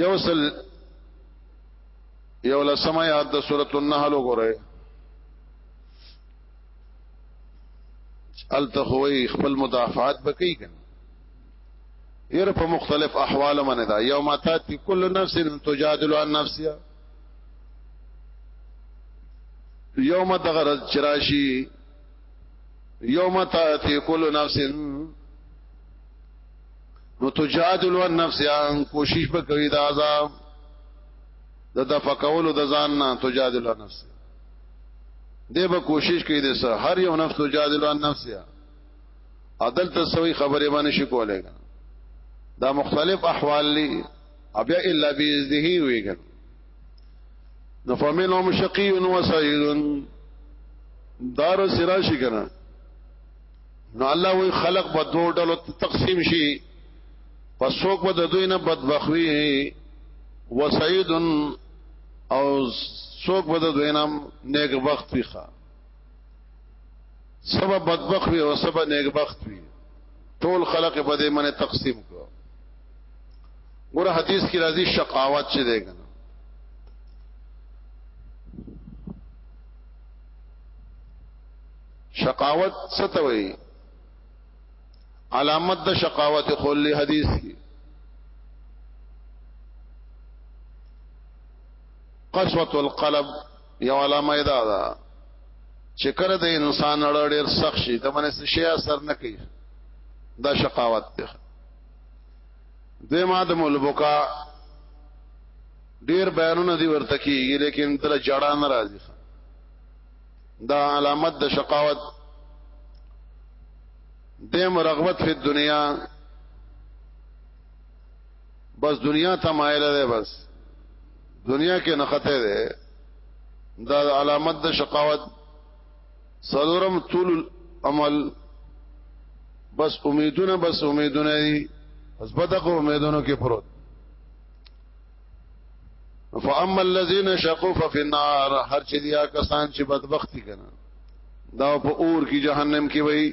A: یوصل یو لسمه یاد د سورۃ النحل وګوره التخوی خپل مدافعات بکی کنه ير په مختلف احوال باندې دا يوم تاتي كل نفس تجادل عن نفسها يوم تغرز چراشي يوم تاتي كل نفس نو تجادل عن نفسها کوشش به کوي دا عذاب د دفقولو د ځان نه تجادل عن نفسها دی به کوشش کوي د هر یو نفس تجادل عن نفسها عدل ته سوي خبره باندې شي کولای دا مختلف احوال لري بیا الا باذنه ویګن نو فمنهم شقي وسعيد دار سراشي کنه نو الله وی خلق په دوه ډلو تقسیم شي پس څوک به د دوی نه بدبخوي وسعيد او څوک به د دوی نه نیک بخت وي سبا بدبخت وي او سبا نیکبخت وي ټول خلق په دې باندې تقسیم کو ګور حدیث کې راځي شقاوت چې دی کنه شقاوت ستوي علامت د شقاوت خلی حدیث کی قسوت القلب یو علامه ادا دا چې کله د انسان اړ ډېر سخت شي د منې څه شي اثر نه کوي دا شقاوت ده دیمه د ملبکا ډیر بیانونه دی ورته کیږي لیکن تل جړه ناراضي دا علامت د شقاوت دیم رغبت فی الدنیا بس دنیا ته مایل ده بس دنیا کې نخته ده دا علامت د شقاوت سلورم طول عمل بس امیدونه بس امیدونه دي بس بدغه امیدونو کې پروت فاما الذين شقوا ففي النار هر چې دیا کسان چې بدبختی کنا دا په اور کې جهنم کې وای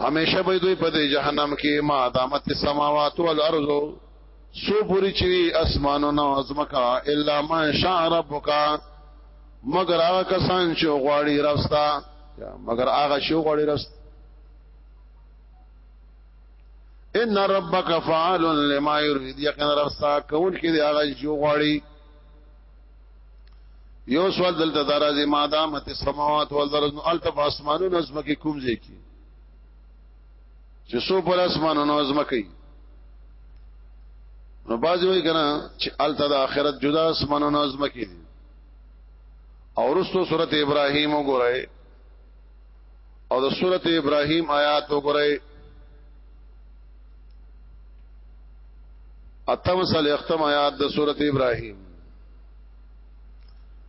A: همیشه به دوی په جهنم کې ما دامت السماوات والارض سو پوری چوي اسمانونه او ازمکا الا ما شاء ربک مگر هغه کسان چې غواړي راستا مگر هغه چې غواړي راستا ان ربک فعال لما يريد یقینا راستا کون کې هغه چې غواړي یو سوال دلته درازي ما دامت السماوات والارض نو التف اسمانو نظم کې کوم ځای کې چې سو پر اسمانو نظم کوي نو بازی وای کنه چې الته د آخرت جدا اسمانو نظم کې دي او رسو سورته ابراهيم وګورئ او د سوره ابراهيم آیات وګورئ اتم سل اختم آیات د سوره ابراهيم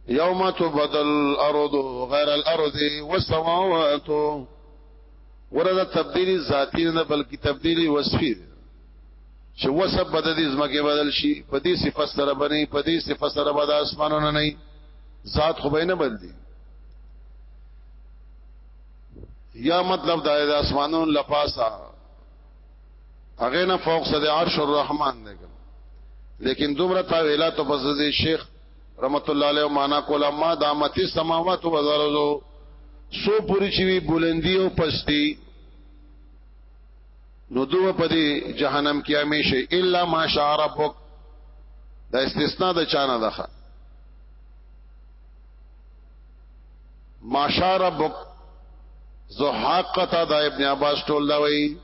A: یوم تبدل الارض غیر الارض والسماوات ورته تبدیلی ذاتی نه بلکې تبدیلی وصفی ده چې وسب بدل دي زمکه بدل شي په دې صفه سره باندې په دې صفه سره باندې اسمانونه نه ذات خو به نه بدلي یا مطلب دا د اسمانونو لپاسا هغه نه فوق صد عرش الرحمن دی لیکن دومره تاویلات په فضل شیخ رحمت الله علیه معنا کولا ما دامت السماوات و الارض سو پوری چوي بلندی او پستی نو دوه په دې جهنم کې همیشه الا ما شاء ربک دا استثناء د چانه ده ماشا ربک زحاق قطا دا ابن عباس ټول دا وی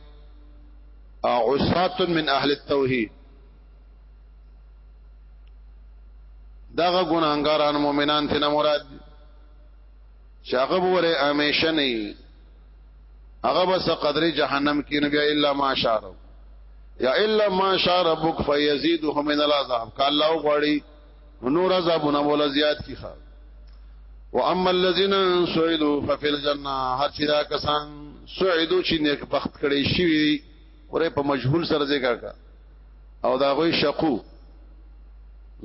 A: عصات من اهل التوحید داغه ګناهګاران مؤمنان ته نه مراد شاغه وره همیشه نه هغه بس قدر جهنم کې نه بیا الا ماشا رب یا الا ماشا ربک فیزيدهم من العذاب قال الله غړي نور عذابونه مولا زیات کی خا واما الذين سعدوا ففي الجنه هر چې دا کسان سعدو چې نیک بخت کړي شي ورې په مجهول سره ذکر کا او دا غوي شقو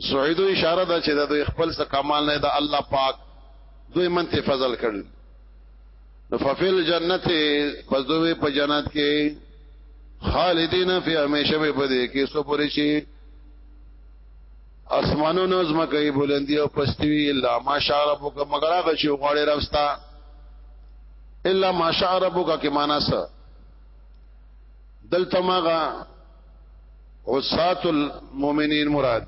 A: سعیدو اشاره ده چې د خپل څخه کمال نه ده الله پاک دوی منته فضل کړل نو ففل جنت پس دوی په جنت کې خالدین فی همیشه به پدې کې سو پوری شي اسمانونو زمکه بلندی او پستی وی الا ماشاء ربک مگر هغه چې غواړي راستا الا ماشاء ربک کې معنا څه دلته ماغه عصات المؤمنین مراد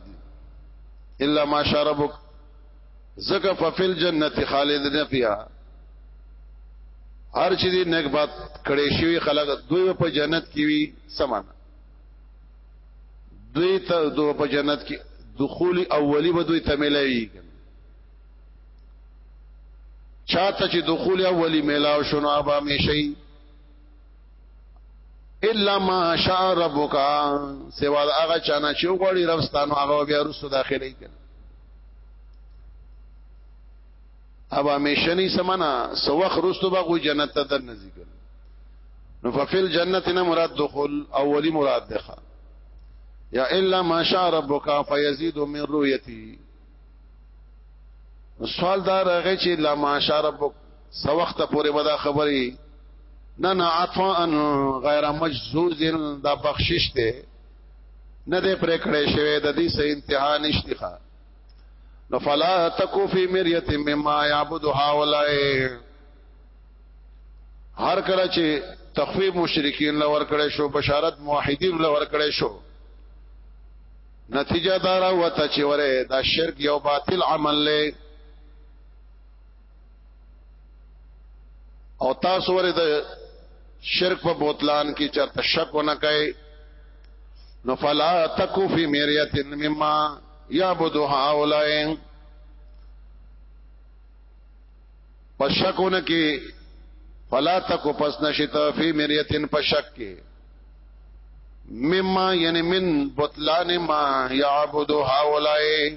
A: الا ماشاء ربک زکه ففل جنت خالدین فیها هر چې دې نکبت کړي شوی خلک دوی په جنت کې وي سمانه دوی ته دو په جنت کې دخول اولی به دوی ته ملوي چاته چې دخول اولی ملاو شنو ابا میشي الا ما شاء ربک سوا هغه چانه چې غوړي رب ستانو هغه بیا رسو داخلي کړي او همیشنی سمنا سوخ رستو به کوئی جنت ته در نزدیک نو ففل جنت نه مراد دخول اولی مراد ده یا الا ما شاء ربک فیزيد من رؤیتی سوال دا راغی چې لا ما شاء ربک سو وخت پورې ودا خبري نه نه عطفا غیر مجزوز دا بخشش ته نه دې پرې کړې شوی د دې سه انتها نشته نو فلا تکو فی مریت مما یعبد هؤلاء هر کله چې تخفیف مشرکین لور کړي شو بشارت موحدین لور کړي شو نتیجه دارا وته چې وره دا شرک یو باطل عمل له او تاسو ورې د شرک په بوتلان کې چرته شک ونه کوي نو فلا تکو فی مریت مما یعبدو هؤلاء پشکونه کې فلا تکو پس نشیت فی مریت پشک کې مما یعنی من بطلان ما یعبدو هاولائی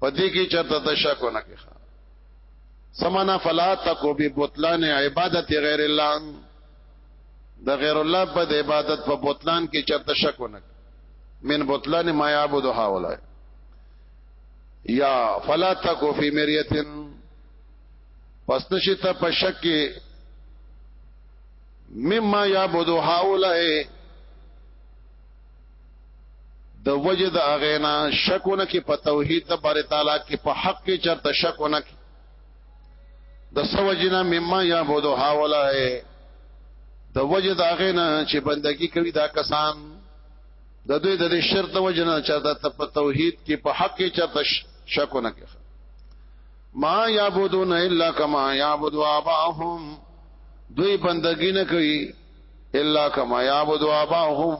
A: پدې کې چرته د شک نه کې سمانا فلا تکو به بطلان عبادت غیر الله د غیر الله په عبادت په بطلان کې چرته شک نه من بطلان ما یعبد هاولای یا فلا تکو فی مریتن پس نشی ته په شک کې مما یعبد هاولای د وجد اغینا شکونه کې په توحید د بار تعالی کې په حق کې چرته شکونه کې د سوجنا مما یعبد هاولای د وجد اغینا چې بندگی کوي دا کسان د دوی د شرط وجنا چرته په توحید کې په حق کې چرته شکونه کې ما یعبدون الا کما یعبد اباهم دوی بندگی نه کوي الا کما یعبد اباهم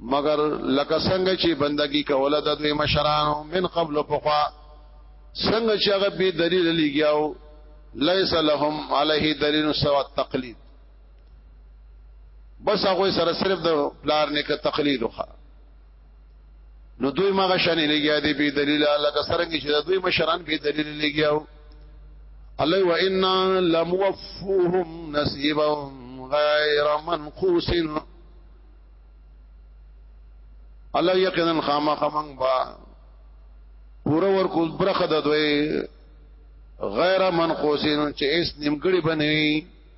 A: مگر لکه څنګه چې بندگی کوله د دوی مشرانو من قبل پخوا څنګه چې هغه به دلیل لګیاو ليس لهم عليه دلیل سوا التقلید بس هغه سره صرف د پلار نه ک تقلید وخا نو دوی مغه شان لګیا دی په دلیل لکه سرنګ چې دوی مشران په دلیل لګیاو الله و انا لموفوهم نصيبهم غير منقوص الله یقینا خامخ من با پورا ور کو برخه د دوی غیر منقوصین چې اس نیمګړي بنوي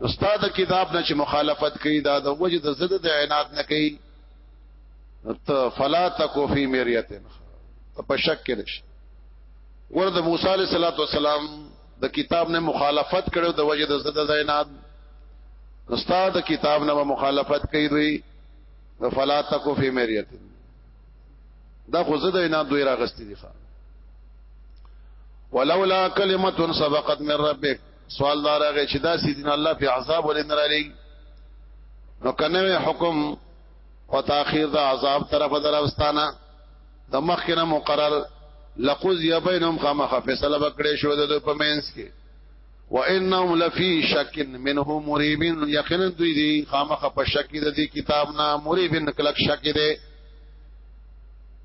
A: استاد کتاب نه چې مخالفت کوي دا د وجه د زده د عنایت نه کوي ته فلا تکو فی مریتن په شک کې نشي ورد موسی علیہ الصلوۃ والسلام د کتاب نه مخالفت کړو د وجه د زده د عنایت استاد کتاب نه مخالفت کوي دوی فلا تکو فی مریتن دا خو زده عنایت دوی راغستې دي ولولا کلمه سبقت من ربک سوال دار هغه چې دا سیدین الله په عذاب ولین را لګي نو کنه حکم او تاخير د عذاب طرف دروستانه د مخکنه مقرر لقض یا بینهم خامخ فیصله وکړې شو د په مینس کې وانهم لفی شک منه مریب یقینا دوی دی خامخ په شک د دې کتاب نه مریب کلک شک دی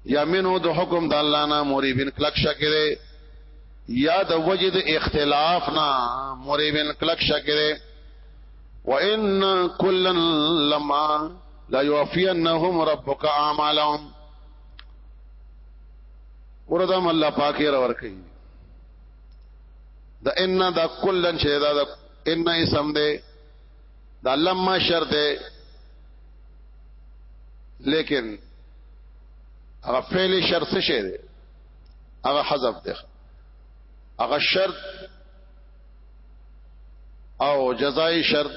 A: یا منه د حکم د الله نه مریب کلک شک دی یا د وجد اختلاف نا مریبن کلک شکره وان کلن لما لا يوفينهم ربك اعمالهم وردم الله پاک را ور کوي د ان د کلن چې دا د ان اسم دی دا لما شرط دی لیکن هغه فعل شرط څه شی دی هغه حذف ده هغه شرط او جزای شرط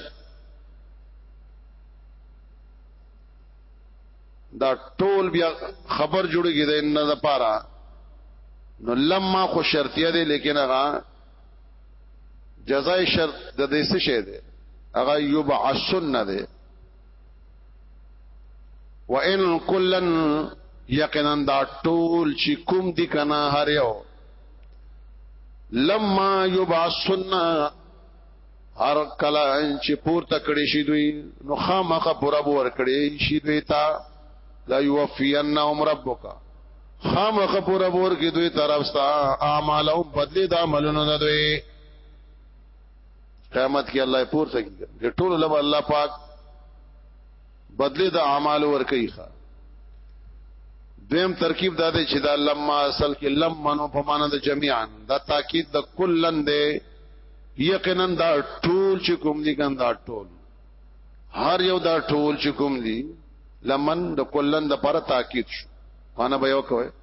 A: دا ټول بیا خبر جوړیږي د ان د پاره نو لما خو شرطیه دی لیکن هغه جزای شرط د دې څه شه دی هغه یبعثن دی وان کلن یقینا دا ټول چې کوم دي کنه هر یو لما یبعثن هر کله چې پورته کړي شي دوی نو خامخه پورا بور کړي شي دوی تا لا یوفینهم ربک خامخه پورا بور کې دوی طرف ستا اعمالهم بدلی د عملونو دوی قیامت کې الله پور ته کیږي ټول لب الله پاک بدله د اعمال ور کوي ښا دیم ترکیب دا دی چې دا لما اصل کې لمنو په معنا د جميعا دا تاکید د کلن دی یقینا دا ټول چې کوم دي ګان دا ټول هر یو دا ټول چې کوم دي لمن د کلن د پر تاکید شو معنا به یو کوي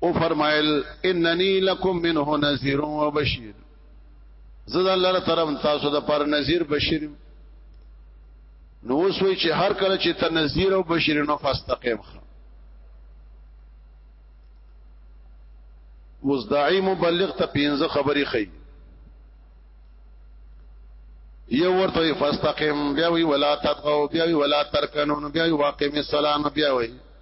A: او فرمایل اننی لکم منه نذیر و بشیر زه د الله تعالی طرف تاسو د پر نذیر بشیر نو وسوي چې هر کله چې ته نذیر او بشیر نو فاستقیم مزدعی مبلغ ته پینځه خبرې خي یو ورته فاستقیم بیا وی ولا تطغوا بیا وی ولا ترکنون بیا وی واقم السلام بیا وی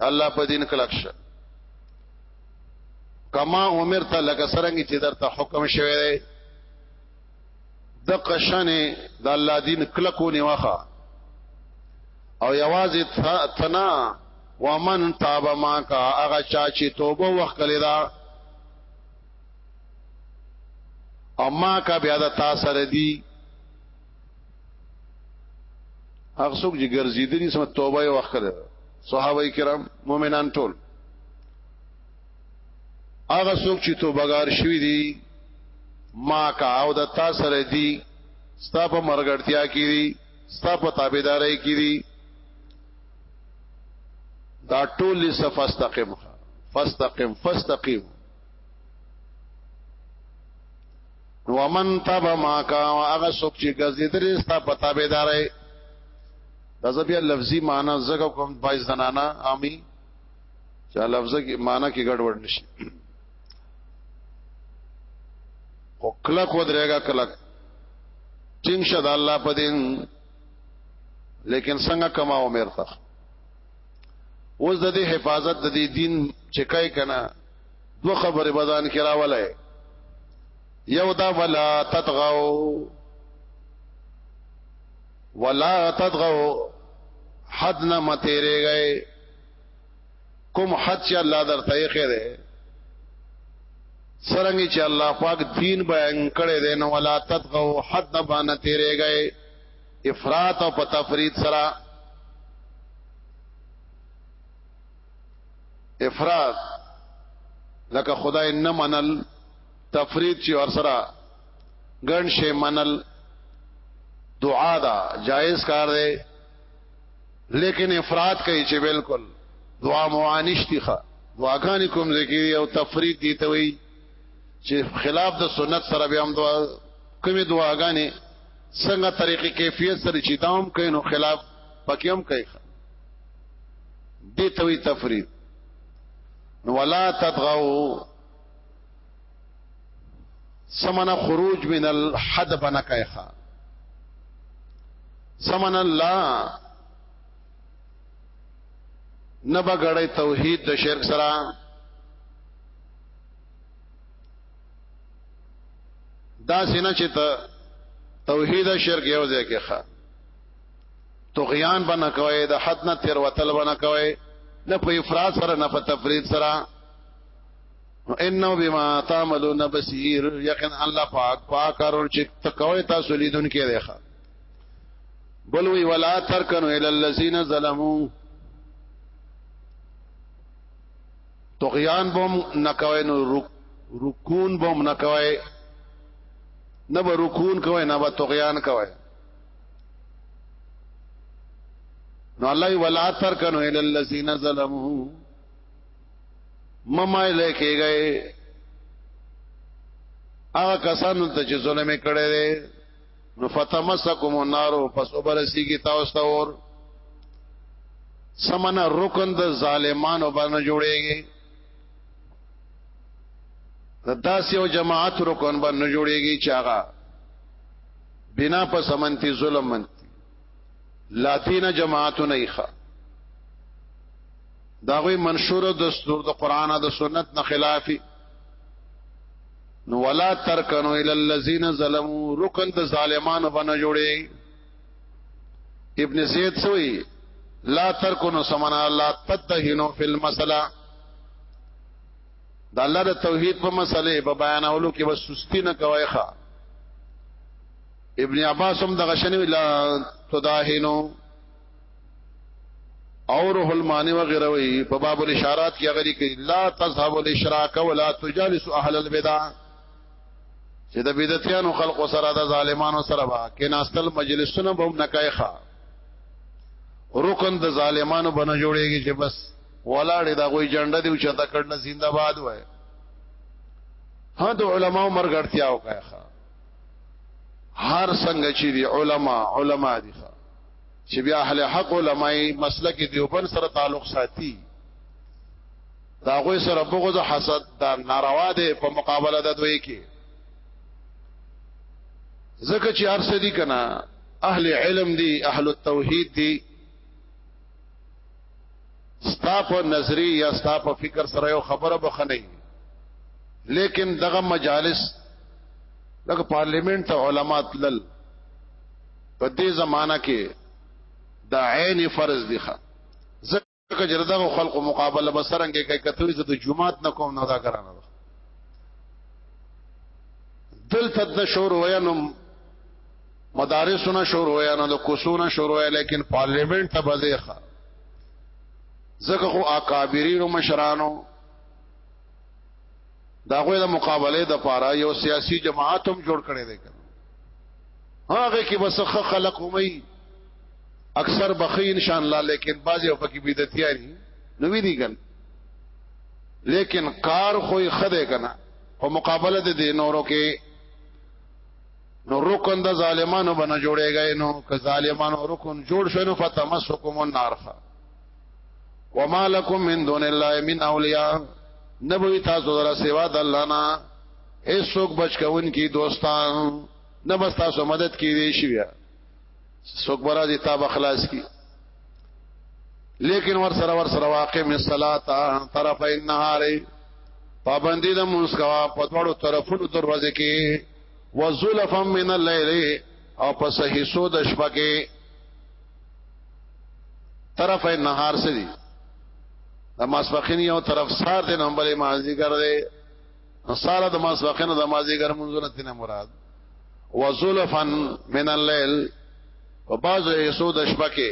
A: الله په دین کلک شه کما عمر ته لکه سرنګ چې درته حکم شوی دی د قشنه د الله دین کلکو نیوخه او یوازې تنا ومن تاب ما کا هغه چا چې توبه وکړه دا او ما کا بیا د تا سره دی هغه څوک چې ګرځیدلی سم توبه یې وکړه صحابه کرام مؤمنان ټول هغه څوک چې توبګار شوی دي ما کا او د تا سره دي ستا په مرګړتیا کې دي ستا په تابعداري کې دي دا ټول صفاستقم فاستقم فاستقم ومن تبع ما کا هغه څوک چې ګرځیدل ستا په تابعداري دا زبیا لفظي معنی زګه کوم بای زنانا عامي چې لفظه کې معنی کې ګډوډ نشي او کلک ودرېګا کلک ټینګ شد الله په دین لیکن څنګه کما عمر تا اوس د دې حفاظت د دې دین چې کای کنا دو خبره بدن کې راولای یو دا ولا تطغوا ولا تدغو حد نه متیرې گئے کوم حد چې الله درته یې خیره سرنګ چې الله پاک دین بیان کړي دین ولا تدغو حد نه باندې تیرې گئے افراط او تفرید سره افراط لکه خدای نه منل تفرید چې ور سره ګڼ شي منل دعا دا جائز کار دی لیکن افراد کوي چې بالکل دعا موانشتي ښه دعاګانې کوم ذکر او تفرید دي ته وي چې خلاف د سنت سره به هم دعا کومې دعاګانې څنګه طریقې کیفیت سره چې داوم کوي نو خلاف پکې هم کوي دي ته وي تفرید نو ولا تطغوا سمنا خروج من الحد بنا کایخه سمنا لا نبا غړی توحید د شرک سره دا سینه چې ته توحید شرک یو ځای کې ښه طغیان بنا کوي د حد نه تیر وتل بنا کوي نه په افراد سره نه په تفرید سره نو انه بما تعملون بصير یقین الله پاک پاک کارون چې تکوي تاسو لیدون کې دی ښا بل وی ولا ترکنو ال الذين ظلموا طغیان بم نکوي نو رکون بم نکوي نه به رکون کوي نه به طغیان کوي نو الله ولا ترکنو ال الذين ظلموا ممای لکه گئے هغه کسانو ته چې ظلم کړي دي نو فتمسکم النار پس وبرسي کی تاسو ته اور سمنا رکن د ظالمانو باندې جوړيږي داس یو جماعت رکن باندې جوړيږي چې هغه بنا په سمنتي ظلم منتي لاتین جماعتونه یې دا غوي منشور دستور د قران او د سنت نه خلافي نو ولا ترکنو ال الذين ظلموا رکن د ظالمانو باندې جوړي ابن زید سوی لا ترکنو سمنا لا تدهنو فی المساله د الله د توحید په مسلې په بیانولو کې وسستی نه کوي ښا ابن عباس هم دغه شنو لا تداهنو او روح المانی وغیرہ وی په باب الاشارات کې غری کوي لا تذهب الاشراک ولا تجالس اهل البدع چې د بدعتانو خلق سره د ظالمانو سره وا کې ناستل مجلسونه به نه کایخه رکن د ظالمانو بنه جوړيږي چې بس ولاړې دا غوي جنډه دی چې دا کړنه زنده‌باد وای ها د علماو مرګړتیا وکایخه هر څنګه چې دی علما علما دي چې بیا اهل حق علماي مسلک دیوبند سره تعلق ساتي دا غوي سره بغض حسد دا ناروا دي په مقابله د دوی کې زکه چې هر څه دي کنه اهل علم دي اهل التوحید دي ستا په نظری یا ستا په فکر سره یو خبره بخنه لیکن دغه مجالس دغه پارلیمنت ته علما تلل په دې زمانہ کې دا عین فرض دی ښه ځکه چې دغه خلکو مقابله بسرنګ کې کتوې چې د جمعات نه کوم نه دا کرانه ده دلته د شور وینم مدارسونه شروع یا نه د کوسونه شروع یا لیکن پارلیمنت ته بځخه زکه خو اکابرین او مشرانو دا غوې د مقابله د پاره یو سیاسی جماعت هم جوړ کړي دی هغه کې بس خلق همي اکثر بخی ان شاء الله لیکن بعضی او پکې بدعتياري نو وی دي ګن لیکن کار خو یې خده کنه په مقابله د نورو کې نو رکن د ظالمانو بنه جوړيږي نو که ظالمانو رکن جوړ شنو فتمسکم النار وما لكم من دون الله من اولیاء نبوی تاسو در سیوا د الله نه هیڅوک بچکون کی دوستان نه بس تاسو مدد کی دی شي بیا څوک برا دي تاب خلاص کی لیکن ور سره ور سره واقع می صلات طرف النهار پابندی د مونږ کا په دوړو طرفونو دروازه کې وزلفا من الليل او پس حصو د شپه کې طرف نهار سي دي د ماسپخین یو طرف سار دي نمبر مازی ګر دي سار د ماسپخین د مازی ګر منځونه تینا مراد وزلفا من الليل په باز حصو د شپه کې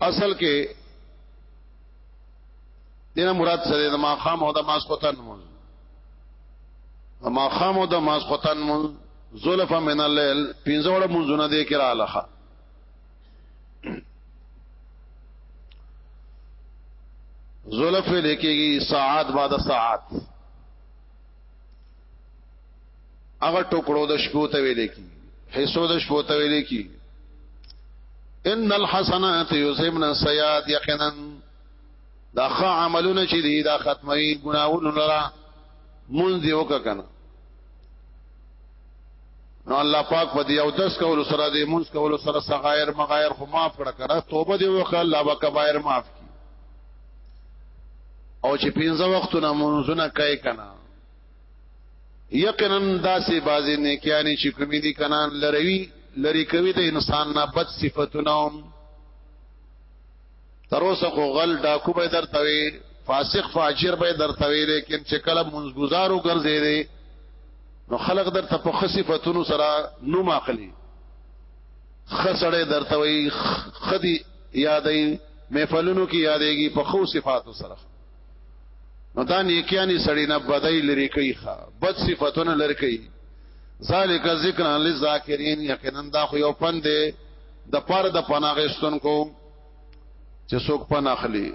A: اصل کې دینه مراد سره د ماقام او د ماسختن مون د ماقام او د ماسختن مون زلف من الليل پنځه وړه مونږونه دې کرا لخه زلف لیکيږي ساعات بعد ساعات هغه ټوکړو د شپو ته ویل کی حصو د شپو ته ویل کی ان الحسنات یذهبن السیئات یقینا دا ښه عملونه چې دي دا ختموي ګناونه لرا مونږ دی وککنه نو الله پاک په دې او دس کول سره دې مونږ کول سره صغایر مغایر خو معاف کړه کړه توبه دې وکړه الله با کبایر معاف کی او چې پینځه وختونه مونږونه کوي کنه یقینا داسې بازي نه کیانی چې کومې دي کنان لروي لری کوي د انسان نه بد صفاتونه تر اوسه خو غل ډاکو به درتوي فاسق فاجر به درتوي لیکن چې کله منځګزارو ګرځي دي نو خلق در ته په خصيفتونو سره نو ماخلي خسړې درتوي خدي یادې محفلونو کې یادېږي په خو صفاتو سره نو دا نیکیانی سړی نه بدای لري کوي ښا بد صفاتونه لري کوي ذالک ذکر للذاکرین یقینا دا خو یو پند د پاره د پناغستون کو چې څوک پن اخلي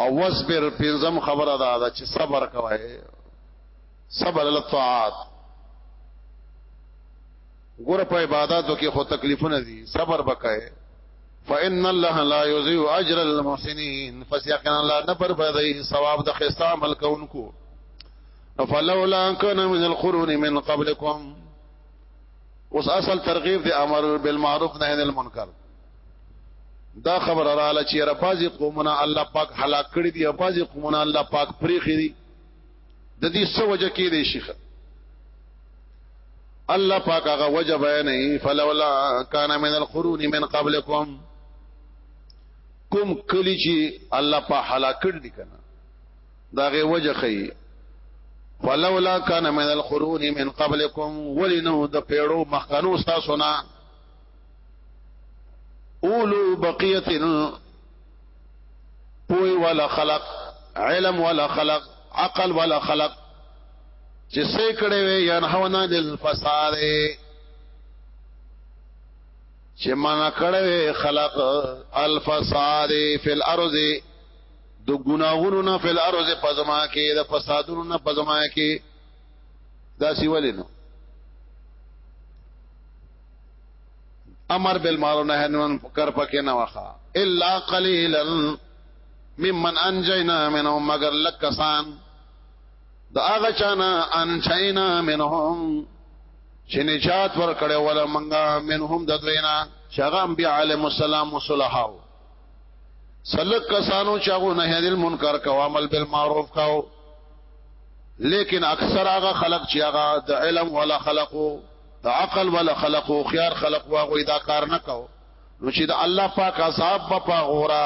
A: او وصبر پنځم خبره ده دا چې صبر کوي صبر له طاعات ګور په عبادتو کې خو تکلیفونه دي صبر وکړي فإن الله لا يضيع أجر المحسنين فسيقنا الله نبر بدي ثواب د خستا عمل کوونکو فلولا كان من القرون من قبلكم اوس اصل ترغیب دی امر بالمعروف نهی عن المنکر دا خبر رااله چې ربازي قومونه الله پاک هلاک کړی دي ربازي قومونه الله پاک پریخي دي د دې څه وجه کې دی شيخ الله پاک هغه وجه بیانې فلولا کان من القرون من قبلكم کوم کلی چې الله په هلاک کړ دي کنه دا غي وجه خي فلولا کان من القرون من قبلكم ولنو د پیړو مخکنو تاسو نه اولو بقیتن پوی والا خلق علم والا خلق عقل والا خلق چې سې کړي وي یا نه ونه دل فساد چې منا کړي وي خلق الفساد فی الارض د ګناغونو نه فی الارض پزما کې د فسادونو نه پزما کې دا سی ولینو امر بالمعروف نهی عن المنکر پکې نه واخا الا قليلا ممن انجينا منهم مگر لکسان دا هغه چانا انجينا منهم چې نجات ورکړې ولا منګه منهم د دوینا شغم بیا علیهم السلام وصلحاو سلک کسانو چاغو نه دل منکر کو عمل بالمعروف کاو لیکن اکثر هغه خلق چې هغه د علم ولا خلقو د عقل ولا خلق او خيار خلق واغوي دا کار نه کاو نو چې د الله پاک عذاب په پا غورا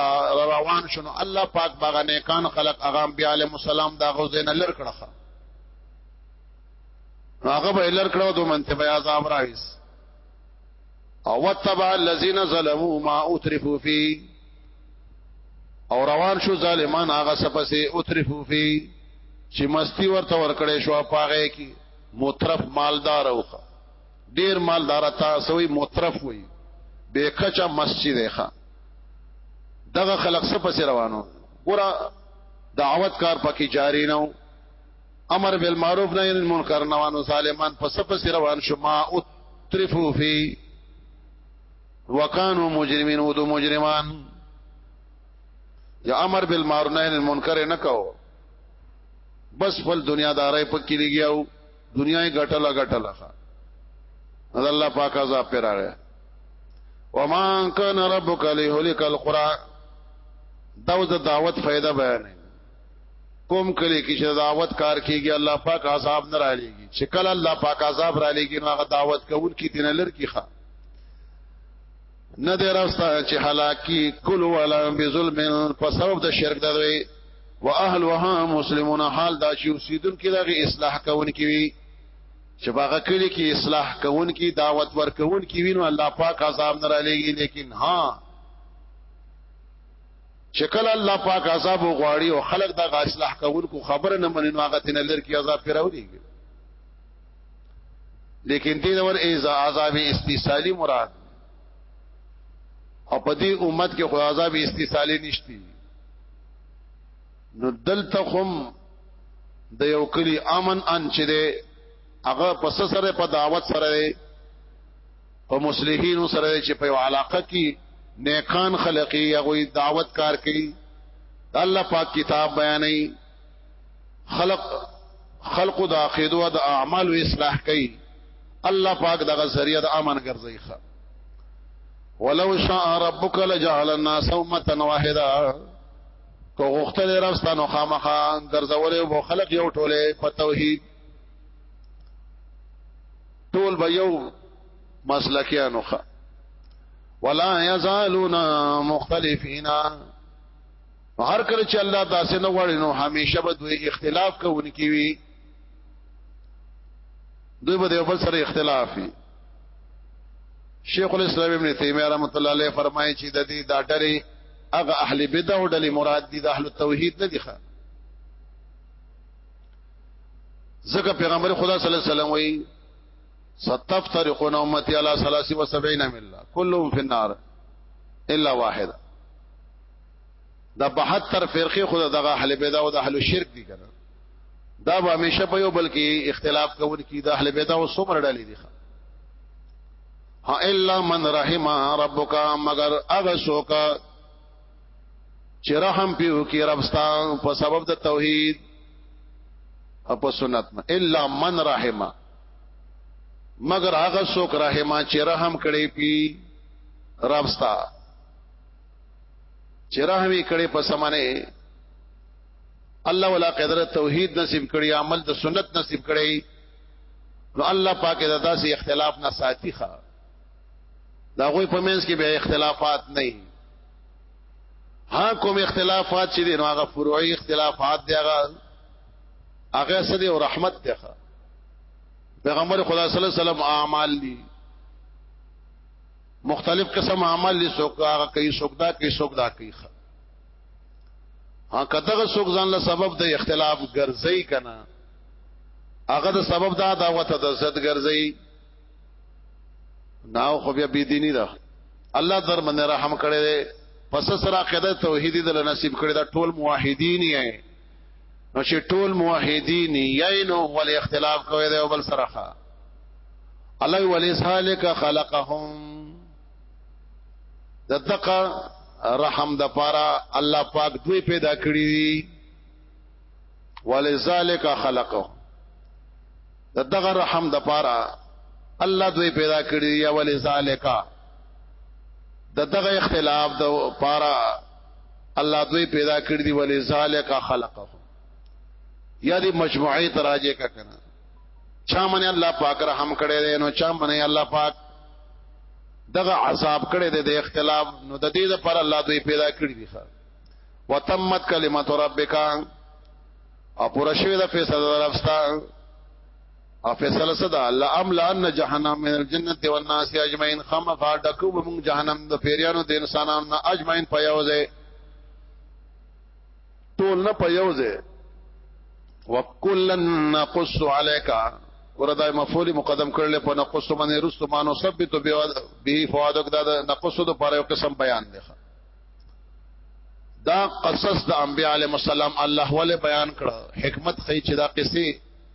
A: روان شنو الله پاک باغ نه کان خلق اغام بیا علیه السلام دا غوزین لر کړه هغه به لر کړه دوه منته بیا عذاب راويس او وتبع الذين ظلموا ما اترفوا فيه او روان شو ظالمان هغه سپسې اترفوا فيه چې مستی ورته ورکړې شو پاغه کې مترف مالدار او ډیر مالدار تا سوی مترف وي به کچا مسجد ښه دغه خلق څه پس روانو ګورا دعوت کار پکې جاری نه امر بالمعروف نهی عن المنکر نوانو ظالمان پس پس روان شو ما اترفو فی وکانو مجرمین او دو مجرمان یا امر بالمعروف نهی عن المنکر نکاو بس فل دنیا دارای پکې لګیاو دنیا یې غټله غټله ښه الله پاک عذاب پر راغی وما كان ربك ليهلك القرى دا د دعوت فائدہ بیان کوم کلی کې چې دعوت کار کیږي الله پاک عذاب نه را لېږي چې کله الله پاک عذاب را لېږي نو هغه دعوت کوون کې دین لر کیخه نه دې راستا چې هلاکی کول ولا بظلم په سبب د شرک دوی واهلها مسلمون حال دا چې اوسیدون کې دغه اصلاح کوونکی وي چې باغه کلی کې اصلاح کوونکی دعوت ورکوونکی وینو الله پاک عذاب نه را لېږي لیکن ها چې کله الله پاک عذاب وغواړي او خلک دا اصلاح کوونکو خبره نه مني نو هغه تن لر کې عذاب پیراوړي لیکن دې نور ایزا عذاب استیصالی مراد او په دې امت کې خو عذاب استثالی نشتی نو دلته هم د یو کلی امن ان چې ده هغه پس سره په دعوت سره ده په مصلحینو سره چې په علاقه کې نیکان خلقی هغه دعوت کار کوي الله پاک کتاب بیانې خلق خلق د عقیدو د اعمال او اصلاح کوي الله پاک دغه ذریعہ د امن ګرځي ښه ولو شاء ربک لجعل الناس امه واحده کو غختل رستانو خامخا ګرځولې او خلق یو ټوله په توحید ټول به یو مسلکیانو ښه ولا یزالون مختلفینا هر کله چې الله داسې نه غواړي نو همیشه به دوی اختلاف کوونکي وي دوی به د یو بل سره اختلاف وي شیخ الاسلام ابن تیمیه رحمۃ اللہ علیہ فرمایي چې د دې دا ډلې هغه اهل بدع او ډلې مراد دي د اهل توحید نه دي ښه ځکه پیغمبر خدا صلی الله علیه وسلم وایي ستفترقون امتی علی 73 ملت كلهم في النار الا واحده دا 72 فرقه خود دغه اهل بدع او د اهل شرک دي کنه دا به همیشه په یو بل کې اختلاف کوي کی د اهل بدع او سمر ډلې دي ها الا من رحم ربک مگر هغه څوک چې رحم پیو کې ربستا په سبب د توحید او په سنت نه الا من رحم مگر هغه څوک رحم چې رحم کړي پی ربستا چې رحمي کړي په سمانه الله ولا قدر توحید نصیب کړي عمل د سنت نصیب کړي نو الله پاک دا داسې اختلاف نه ساتي ښا دا غوي په منځ کې به اختلافات نه ها کوم اختلافات چې دي نو هغه فروعي اختلافات دي هغه هغه سدي او رحمت دي ښا پیغمبر خدا صلی الله علیه وسلم اعمال دي مختلف قسم عمل لې څوک هغه کوي څوک دا کوي څوک دا کوي ها کداغه څوک ځان له سبب د اختلاف ګرځي کنه هغه د سبب دا دا وته د زد ګرځي ناو خو بیا بی دینی ده الله در من رحم کړي پس سره عقیده توحیدی د نصیب کړي دا ټول موحدین یې نو چې ټول موحدین یې نو ول اختلاف کوي دی او بل سره الله ولی سالک خلقهم د دقه رحم د پاره الله پاک دوی پیدا کړی دي ولذالک خلقه د دغه رحم د پاره الله دوی پیدا کړی یا ولذالک د دغه اختلاف د پاره الله دوی پیدا کړی دی ولی ذالک خلقه یا دی مجموعه تراجه کا کنه چا من الله پاک رحم کړی دی نو چا من الله پاک دغه عذاب کړی دی د اختلاف نو د دې لپاره الله دوی پیدا کړی دی ښا وتمت کلمت ربک او پر شوی د فیصله درفستا او فیصله صدا الله ام لان جهنم من الجنه والناس اجمعين خم فاډکو بم جهنم د پیریانو د انسانانو نه اجمعين پیاوځي ټول نه پیاوځي وکلن نقص عليك وردا مفعول مقدم کړل په نقص باندې رستو مانو ثبت به فوادک دا نقص د پر یو قسم بیان دی دا قصص د انبیاء علیهم السلام الله ولې بیان کړ حکمت خې چې دا قصې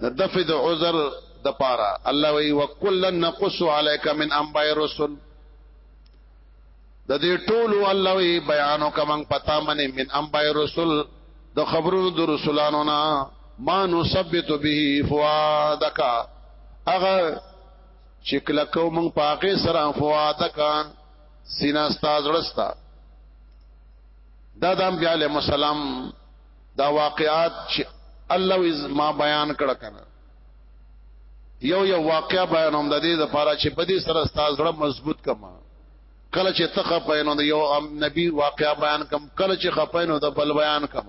A: د دفع د عذر د پاره الله وی وکلا نقص عليك من انباء الرسل د دې ټولو الله وی بیانو کمن پتا منی من انباء الرسل د خبرونو د رسولانو نه ما نثبت به فؤادک اغه چې کله کوم پاکه سره فؤادک سینا استاد ورستا دا د انبیاء علیهم السلام دا واقعات چې الله وز ما بیان کړه کنه یو یو واقعا بیانوم د دې لپاره چې په دې سره ستاسو سره مضبوط کما کله چې تخه پینو د یو نبی واقعا بیان کم کله چې خپینو د بل بیان کم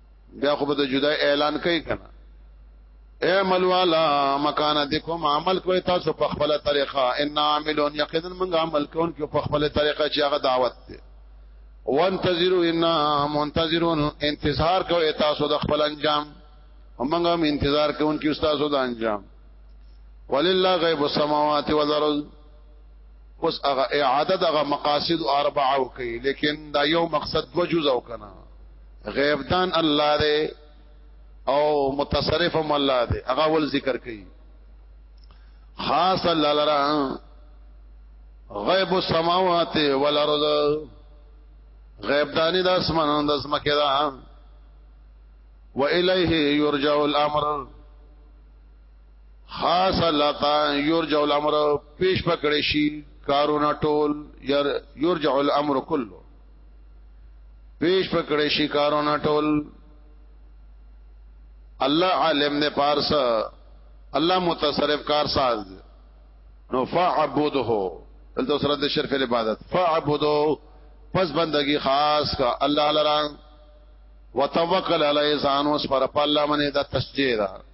A: بیا خو به جدا اعلان کوي کنه اے ملوالا مکانتکم عمل کوي تاسو په خپل طریقه ان عاملون یقینا موږ عمل کوون کې په خپل طریقه چې هغه دعوت دی وانتظروا ان منتظرون انتظار کوي تاسو د خپل انجام موږ هم انتظار کوون کې تاسو د انجام ولله غیب السماوات والارض اوس هغه اعاده دغه مقاصد اربعه او کوي لیکن دا یو مقصد دو جزء او کنه غیب دان الله دی او متصرف هم الله دی هغه ول ذکر کوي خاص الله لرا غیب السماوات والارض غیب دانی د اسمانونو د اسمکه دا و الیه یرجع الامر خاص الله تا یرجع الامر پیش پکړې شي کارونه ټول یرجع الامر کله پیش پکړې شي کارونه ټول الله عالم نه پارس الله متصرف کار ساز نو فعبده دلته سره د شرف عبادت فعبده پس بندگی خاص کا الله لرا وتوکل علی ځان اوس پر الله باندې دا تسجیه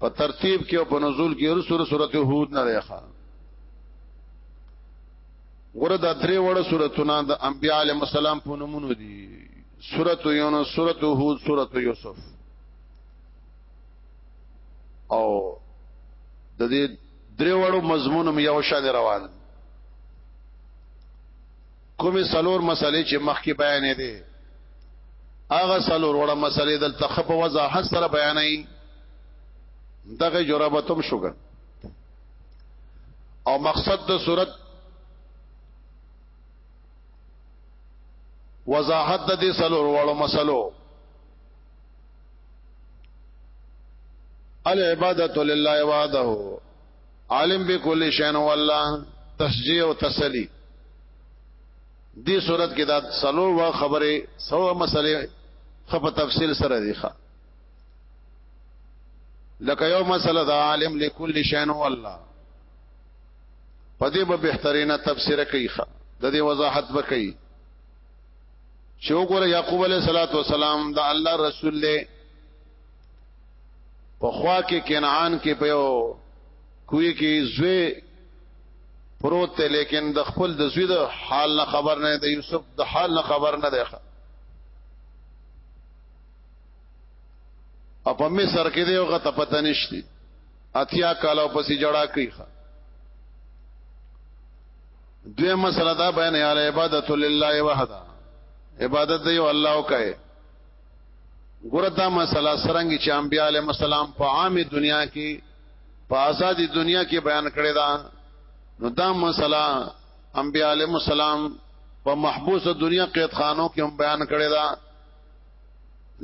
A: په ترتیب کې او په نزول کې رسول سورت هود نه راخه ګوره دا درې وړه سورتونه د انبیاء علیهم السلام په نمونه دي سورت یونس سورت هود سورت یوسف او د دې درې وړو مضمون یو شان روان کومې سلور مسلې چې مخکې بیانې دي هغه سلور وړه مسلې د تخپ وضاحت سره بیانې دغه جرابتم شوګر او مقصد د صورت وضاحت د دې سلور وړو مسلو العبادت لله وحده عالم به کل شین او الله تسجیه او تسلی دې صورت کې دا سلور وا خبره سو مسلې خپ تفصیل سره دی ښا لکه یو مسله دا عالم لكل شین او الله پدې به بهترینه تفسیر کوي ښا د دې وضاحت وکړي چې وګوره یعقوب علیه السلام د الله رسول له په خوا کې کنعان کې په یو کوی کې زوی پروت دی لیکن د خپل د زوی د حال نه خبر نه دی یوسف د حال نه خبر نه دی او په مصر کې دی هغه ته پته نشتی اتیا کالو پسې جړه کوي دوی مسله دا بیان عبادت لله وحده عبادت دی الله کوي ګوره دا مسله سرنګ چې انبیاء علیهم السلام په عامه دنیا کې په آزادی دنیا کې بیان کړی دا نو دا مسله انبیاء علیهم السلام په محبوس دنیا قید خانو کې هم بیان کړی دا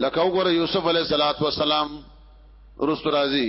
A: لکه وګوره یوسف علیه السلام رست راضی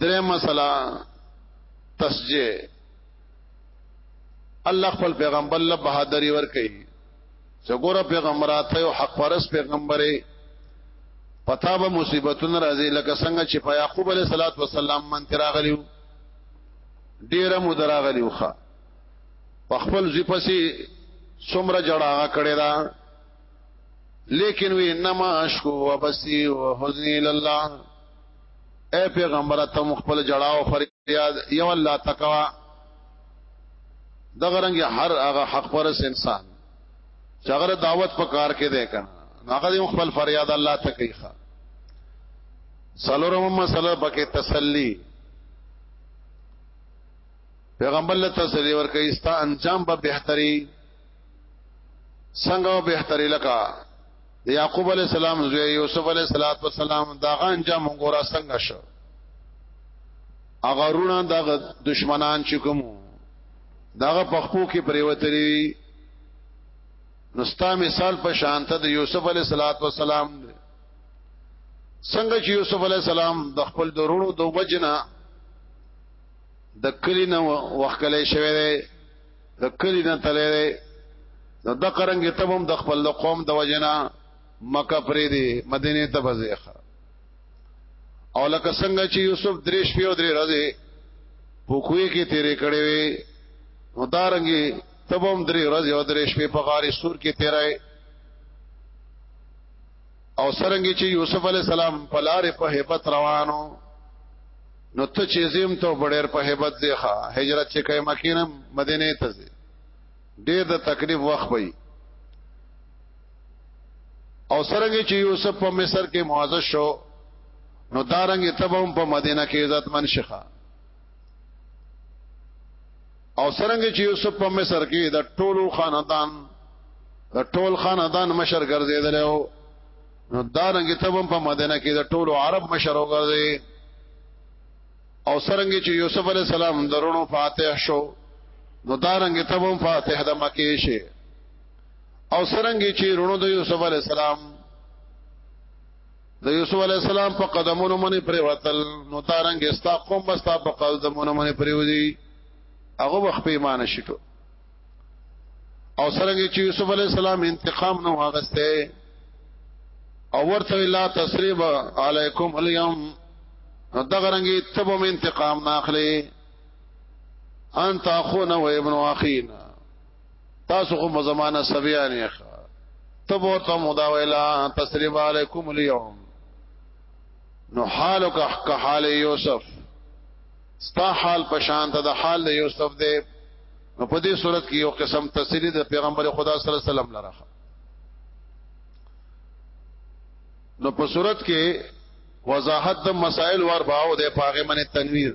A: درې مسله تسجیه الله خپل پیغمبر له بهادری ور کوي چې ګوره پیغمبراته او حق پرس پیغمبري پتا به مصیبتونه راځي لکه څنګه چې په یعقوب علیه الصلاۃ والسلام من تراغلیو ډیره مدراغلیو ښا په خپل ځپسي څومره جړاغه کړی دا لیکن وی انما اشکو وبسی وحزنی لله اے پیغمبر ته مخبل جړاو فریاد یو الله تکوا دغه رنګ هر هغه حق پرس انسان چې هغه دعوت په کار کې دی کنه هغه مخبل فریاد الله تکیخه سلورم مسله پکې تسلی پیغمبر له تسلی ورکې استا انجام به بهتري څنګه بهتري لکه د یعقوب علی السلام زوی یوسف علی السلام دا غان جام وګورا څنګه شو اغه رونه دغه دشمنان چې کوم دغه پخپو کې پریوتري نستا مثال په شانته د یوسف علی السلام څنګه چې یوسف علی السلام د خپل درونو د وجنه د کلینو وخت کله شوی د کلی نه تللی نو د قرنګ ته هم د خپل قوم د وجنا مکه پرې دی مدینه ته بځخه او لکه څنګه چې یوسف درې شپې او درې ورځې په کوی کې تیرې کړې وي نو دارنګي تبم درې ورځې او درې شپې په غارې سور کې تیرې او سرنګ چې یوسف علی السلام په لارې په hebat روانو نو ته چې زم ته بډیر په hebat ځخه هجرت چې کای مکینم مدینه ته ځي ډیر د تکلیف وخت وي او سرنګ چې یوسف په مصر کې معزز شو نو دارنګ تبهم په مدینه کې عزت منشخه او سرنګ چې یوسف په مصر کې د ټولو خاندان د ټول خاندان مشر ګرځیدل او نو دا رنګ ته هم په مدینه کې د ټولو عرب مشر وګرځي او سرنګ چې یوسف علی السلام درونو فاتح شو نو دا رنګ ته هم فاتح د مکه شي او سرنګ چې رونو د یوسف علی السلام د یوسف علی السلام په قدمونو باندې پریوتل نو تارنګ استا قوم بستا په قدمونو باندې پریودي هغه وخت په ایمان شټو او سرنګ چې یوسف علی السلام انتقام نو واغسته او ورته لا تسریب علیکم اليوم نو دغه رنګي تبم انتقام ناخلي انت اخونا و ابن اخینا تاسو خو مزمانه سبيان یې ته ورته مدا ویلا تسریب علیکم اليوم نو حالک حق حال یوسف ستا حال پشان ته د حال د یوسف دی نو په دې صورت کې یو قسم تسلی د پیغمبر خدا صلی الله علیه وسلم لره نو په صورت کې وضاحت د مسائل ور باو د پاغه منه تنویر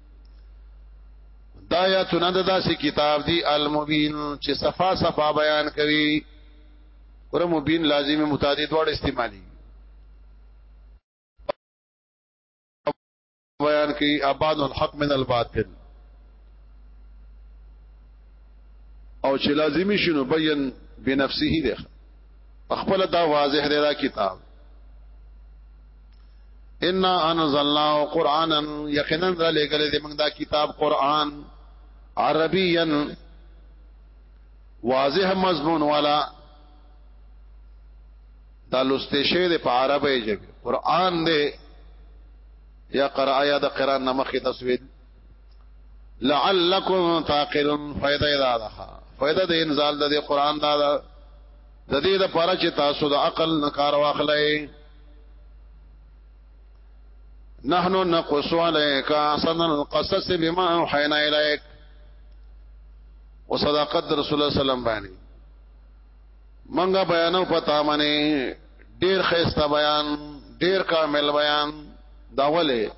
A: دا یا تنند داسې کتاب دی المبین چې صفا صفا بیان کوي ور مبین لازم متعدد وړ استعمالي بیان کوي ابان الحق من الباطل او چې لازمی شنو بیان بنفسه دی خپل دا واضح دی دا کتاب ان انزلنا قرانا یقینا را لګل دې موږ دا کتاب قران عربیا واضح مضمون والا دا لسته شی د په عربی ژبه قران دې یا قرأ یا د قران نمخې تسوید لعلکم تعقلون فائدہ دا ده فائدہ د انزال د قران دا ده د دې لپاره چې تاسو د عقل نه کار واخلئ نحن نقص عليك احسن القصص بما اوحينا اليك وصداقت رسول الله صلی الله علیه وسلم باندې منګه بیانو پتا منی ډیر خيسته بیان ډیر کامل بیان دا ولې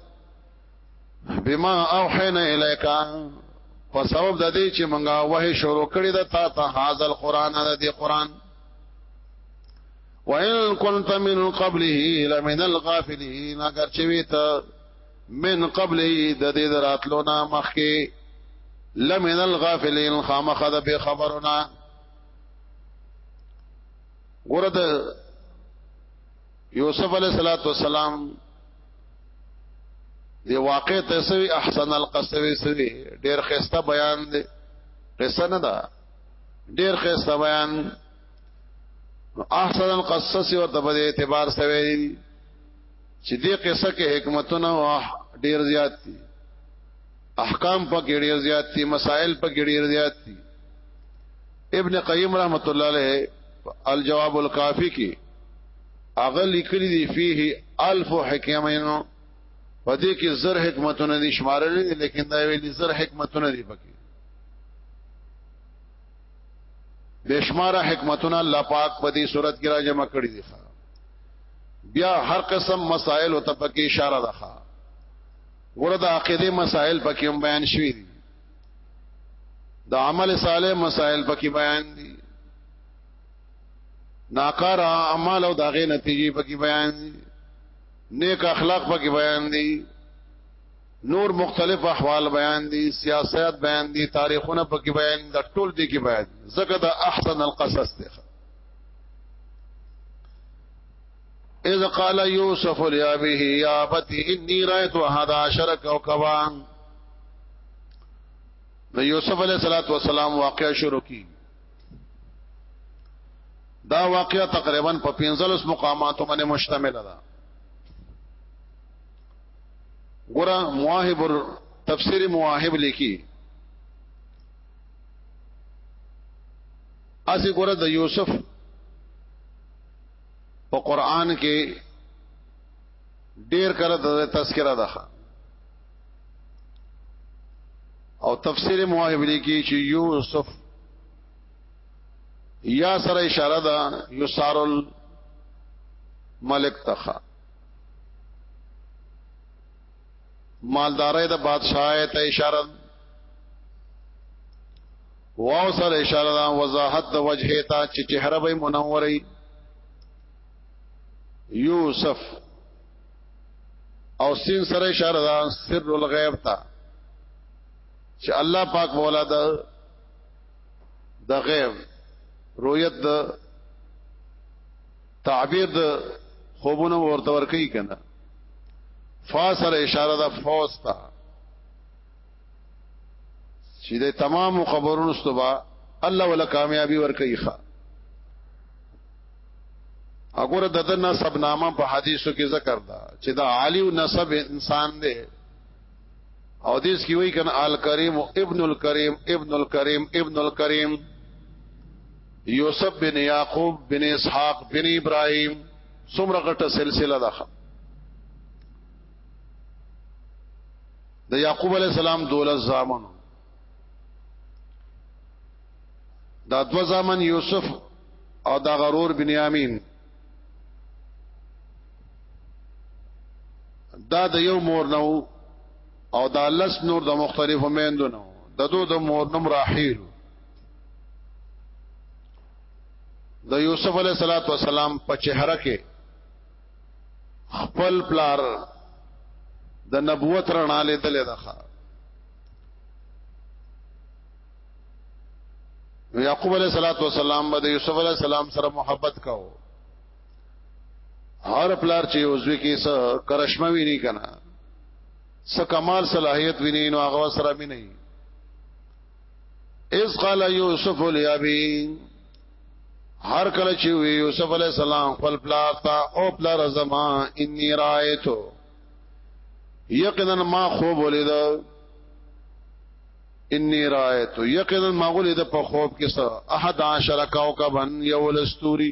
A: بما اوحينا اليك په سبب د دې چې منګه وه شروع کړی د تا ته حاصل قران د دې قران وان كنت من قبله لمن الغافلين اگر چويت من قبله د دې دراتلو نه مخکي لمن الغافلين خامخد به خبرنا ګورد یوسف علیہ الصلوۃ والسلام دی واقع تسوی احسن القصوی سوی ډیر خسته بیان دی قصه نه ده ډیر خسته بیان نو احسن القصص ورته په اعتبار سوي چې دې قصه کې حکمتونه ډیر زیات دي احکام په کې ډیر زیات دي مسائل په کې ډیر زیات دي ابن قیم رحمت الله علیه الجواب الکافی کې اغل لیکلي دي فيه الف حکمین په دې کې زر حکمتونه دي شمارلې لیکن دا ویلي زر حکمتونه دي پکې بشمار حکمتونه الله پاک په دې صورت کې راځم کړی دي بیا هر قسم مسائل او تپکې اشاره ده ورته عقیده مسائل پکې هم بیان شوي دي د عمل صالح مسائل پکې بیان دي ناکار اعمال او داغه نتیجې پکې بیان دي نیک اخلاق پکې بیان دي نور مختلف احوال بیان دي سیاست بیان دي تاریخونه پکې بیان د ټول دي کې بیان زکه د احسن القصص دی اذ قال يوسف لابيه يا ابتي اني رايت هذا شرك او كوان نو یوسف علیہ الصلوۃ والسلام واقعا شروع کی دا واقعا تقریبا په 45 مقاماتو باندې مشتمل ده ګورا مواهب تفسیر مواهب لیکي اسی ګوره د یوسف په قران کې ډیر کړه د تذکرہ ده او تفسیر مواهب لیکي چې یوسف یا سره اشاره ده یسار الملک تخا مالداري د بادشاہي ته اشاره واو سره اشاره ده وضاحت د وجهه ته چې چهره به منوري یوسف او سین سره اشاره ده سر الغیب ته چې الله پاک مولا د د غیب رؤیت د تعبیر د خوبونه ورته ور کوي کنه فا سره اشاره ده فوز ته چې د تمام خبرونو ستوبا الله ولا کامیابی ور کوي ښا اګوره د دنا سب نامه په حدیثو کې ذکر ده چې دا عالی او نسب انسان دی او دیس کی وی کنه آل کریم ابن الکریم ابن الکریم ابن الکریم یوسف بن یعقوب بن اسحاق بن ابراهیم څومره غټه سلسله ده د یعقوب علی السلام دولس زامن دا دو زامن یوسف او دا غرور بنیامین دا د یو مور نو او دا لس نور د مختلفو میندونو د دو د مور نوم راحیل د یوسف علی صلوات و سلام په چهره کې خپل پلار د نبوت رڼا لیدل ده نو یعقوب علیہ الصلوۃ والسلام باندې یوسف علیہ السلام سره محبت کاو هر پلار چې عضوی کې څه کرشمه ویني کنه څه کمال صلاحیت ویني نو هغه سره مې نه اس قال یوسف الیابی هر کله چې وی یوسف علی السلام خپل پلار تا او پلار زما انی رایتو یقینا ما خوب ولید انی رایتو یقینا ما ولید په خوب کې سره احد عشر کوكبا یول استوری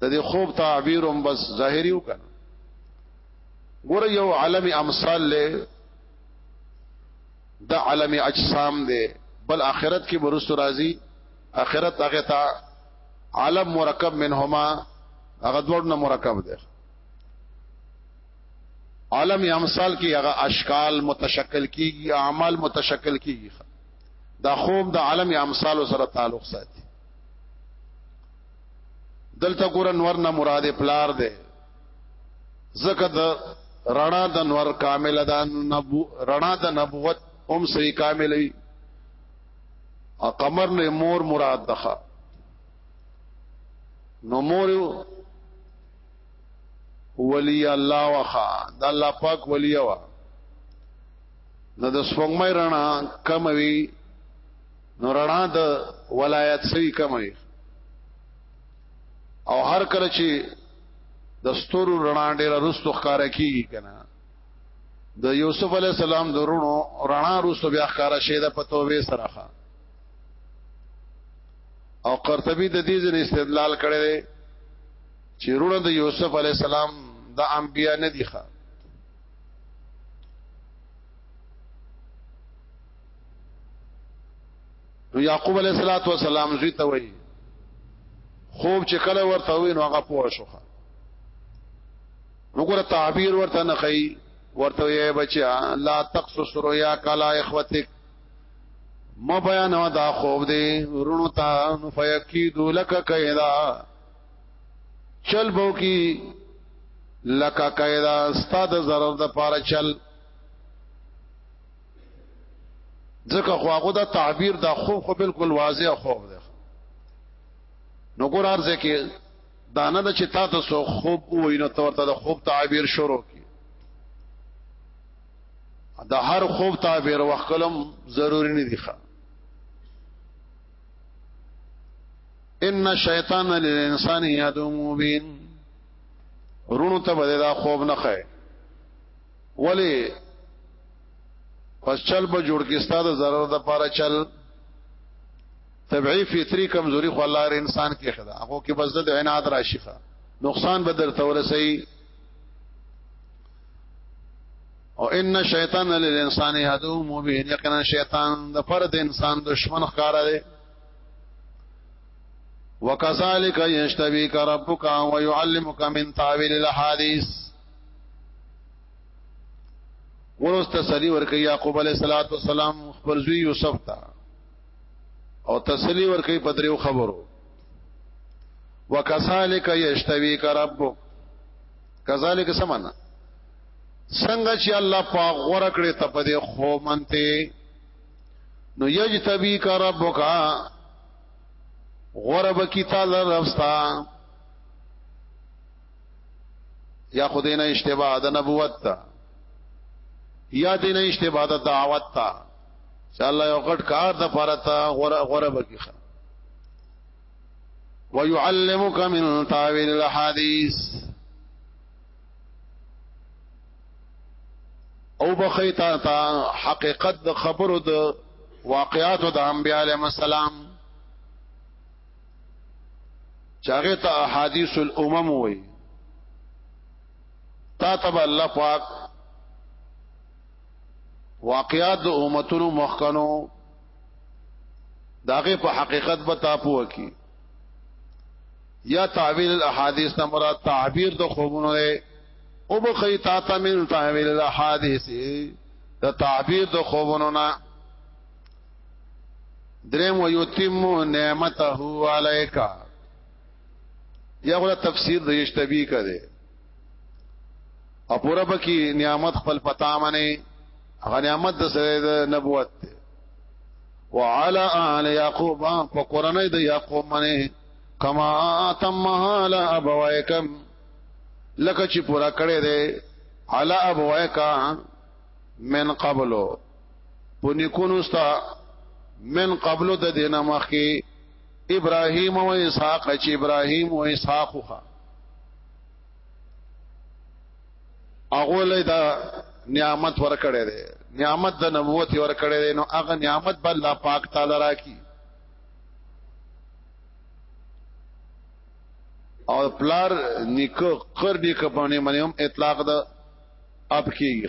A: د دې خوب تعبیر هم بس ظاهری وکړ ګوره یو عالم امثال له د عالم اجسام دی بل اخرت کې برست راځي اخرت هغه تا عالم مرکب منهما هغه دوړ نه مرکب دی عالم امثال کې هغه اشکال متشکل کیږي اعمال متشکل کیږي دا خوب د عالم امثال سره تعلق ساتي دلته ګور انور نه مراد پلار دی زکه د رڼا د انور کامل د نبو رڼا د نبوت هم سری کامل وي او قمر نه مور مراد دخه نو مور ولی الله وخا د الله پاک ولی وا نو د سپوږمۍ رڼا کم وی نو رڼا د ولایت سوي کموي او هر کله چې د ستورو رڼا ډېر رستو ښکارا کیږي کنه د یوسف علی السلام درونو رڼا رستو بیا ښکارا شي د پتوبه سره او قرطبي د دې ځین استدلال کړی دی چې رونه د یوسف علی السلام د انبیا نه دي ښه نو یعقوب علیه الصلاۃ والسلام زوی ته وایي خوب چې کله ورته وي نو هغه پوه شوخه وګوره تعبیر ورته نه خي ورته یې بچیا لا تقصص رؤیا کلا اخوتک ما بیان و دا خوب دی رونو تا فیقیدو لک قیدا چل بو کی لک قیدا استاد ضرر د پاره چل ځکه خو هغه دا تعبیر دا خوب خو بالکل واضح خوب دی نو ګور ارزه کې دا نه چې تا ته سو خوب وای نو تورته د خوب تعبیر شروع کی دا هر خوب تعبیر وخت کلم ضروری نه دی ښه ان الشیطان للانسان یادو مبین رونو ته بده دا خوب نه خای ولی پس چل به جوړ کې ستاده zarar د پاره چل طبيعي فطري کمزوري خو الله انسان کې خدا هغه کې بس د عنایت راشيخه نقصان به درته ورسي او ان شیطان للانسان عدو مبین یقینا شیطان د فرد انسان دشمن ښکارا دی وکذالک یشتبیک ربک ويعلمک من تعویل الاحاديث ورسته سری ورکړي یعقوب علیه الصلاۃ والسلام خپل زوی یوسف ته او تسلی ورکړي په دریو خبرو وکذالک یشتویک ربک کذالک سمانا څنګه چې الله پاک غوړه کړې ته په دې خو منته نو یجتبی کا ربک غرب کی تعالی رستا یا خدینه اشتباه د نبوت ته یا دینه اشتباه د دعوت ته چې الله یو غټ کار د پاره ته غره غره بکی خان ويعلمك من تعويل الاحاديث او بخیتا تا حقیقت د خبرو د واقعاتو د انبیاء علیهم السلام چاغه ته احادیث الامم وای تا تب الله پاک واقعات د امتونو مخکنو داغه په حقیقت به تاپو کی یا تعویل الاحادیث نه مراد تعبیر د خوبونو دی او بخی تا ته من تعویل الاحادیث د تعبیر د خوبونو نه درم و یتم نعمته علیک یا غلا تفسیر د یشتبی کده او پورا بکی نعمت خپل پتا منی هغه نعمت د سره د نبوت ته وعلى آل یعقوب په قرانه د یعقوب منی کما اتمها لا ابوایکم لکه چې پورا کړی دی علا ابوایکا من قبلو په نیکونو ستا من قبل د دینه مخکې ابراهیم او اسحاق چې ابراهیم او اسحاق خو هغه له دا نعمت ورکړې ده نعمت د نبوت ورکړې ده نو هغه نعمت بل الله پاک تعالی راکی او پلار نیکو قر دی کپانی منیم اطلاق د اپ کیږي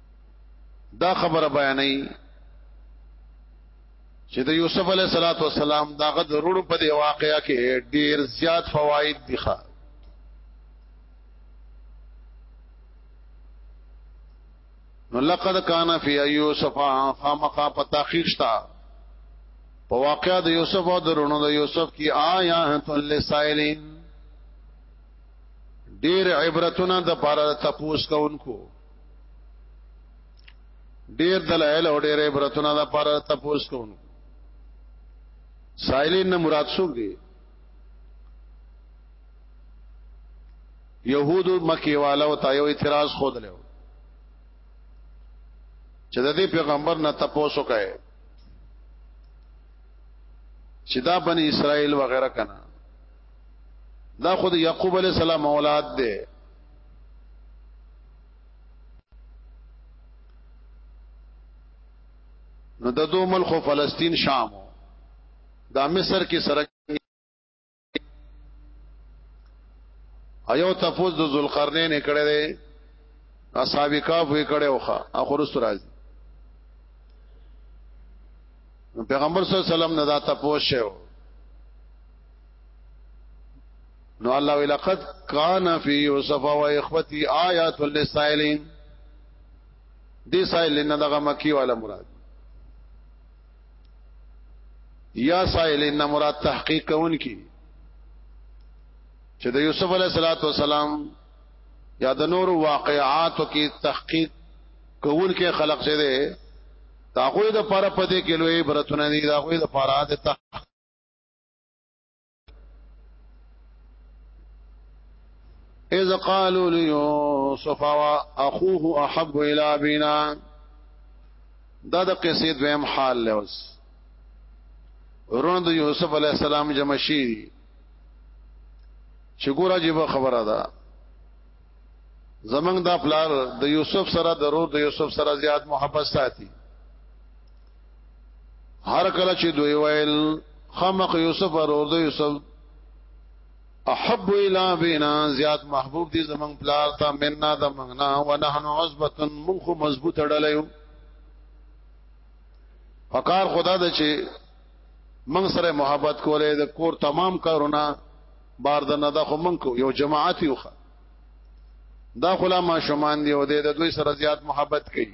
A: دا خبره بیانې چې د یوسف علی صلوات و سلام داغه ضرور په دی واقعیا کې ډیر زیات فواید دي ښه نو لقد کان فی یوسف خامخا په تحقیق شتا په واقعیا د یوسف او درونو د یوسف کی آیات للسائلین ډیر عبرتونه د پاره تپوس کوونکو ډیر دلایل او ډیر عبرتونه د پاره تپوس کوونکو سائلین نه مراد څوک دی يهود مکی والا او تایو اعتراض خود له چې د دې پیغمبر نه تپوس وکړي چې دا بنی اسرائیل وغیرہ کنا دا خود یعقوب علی السلام اولاد دی نو د دو ملک فلسطین شام دا مصر کې سره ایو تفوز د ذوالقرنین کړه دی اصحاب کاف وی کړه اوخه اخر سراج پیغمبر صلی الله علیه وسلم نه دا تفوز شوه نو الله ولقد کان فی یوسف و اخوتی آیات للسائلین دې سائلین دغه مکی والا مراد یا سائلین مراد تحقیق کون کی چې د یوسف علیه الصلاۃ والسلام یا د نور واقعات کی تحقیق کون کې خلق شه ده تاغوی د پاره پدې کې لوی برتونه دي تاغوی د پاره د اذ قالوا ليوسف واخوه احب الى ابينا دا د قصې دویم حال لوس ورونه د یوسف علی السلام جمع شي چې ګوره جیب خبره ده زمنګ دا پلار د یوسف سره د رور د یوسف سره زیات محبت ساتي هر کله چې دوی ویل خامخ یوسف ورور د یوسف احب الى بنا زیات محبوب دي زمنګ پلار ته مننا د مننا ونحن عصبه من خو مضبوط ډلایو فقار خدا د چې من سره محبت کولې د کور تمام کارونه بار د نه د خو من کو یو جماعت یو دا خلا ما شومان دی او د دوی سره زیات محبت کوي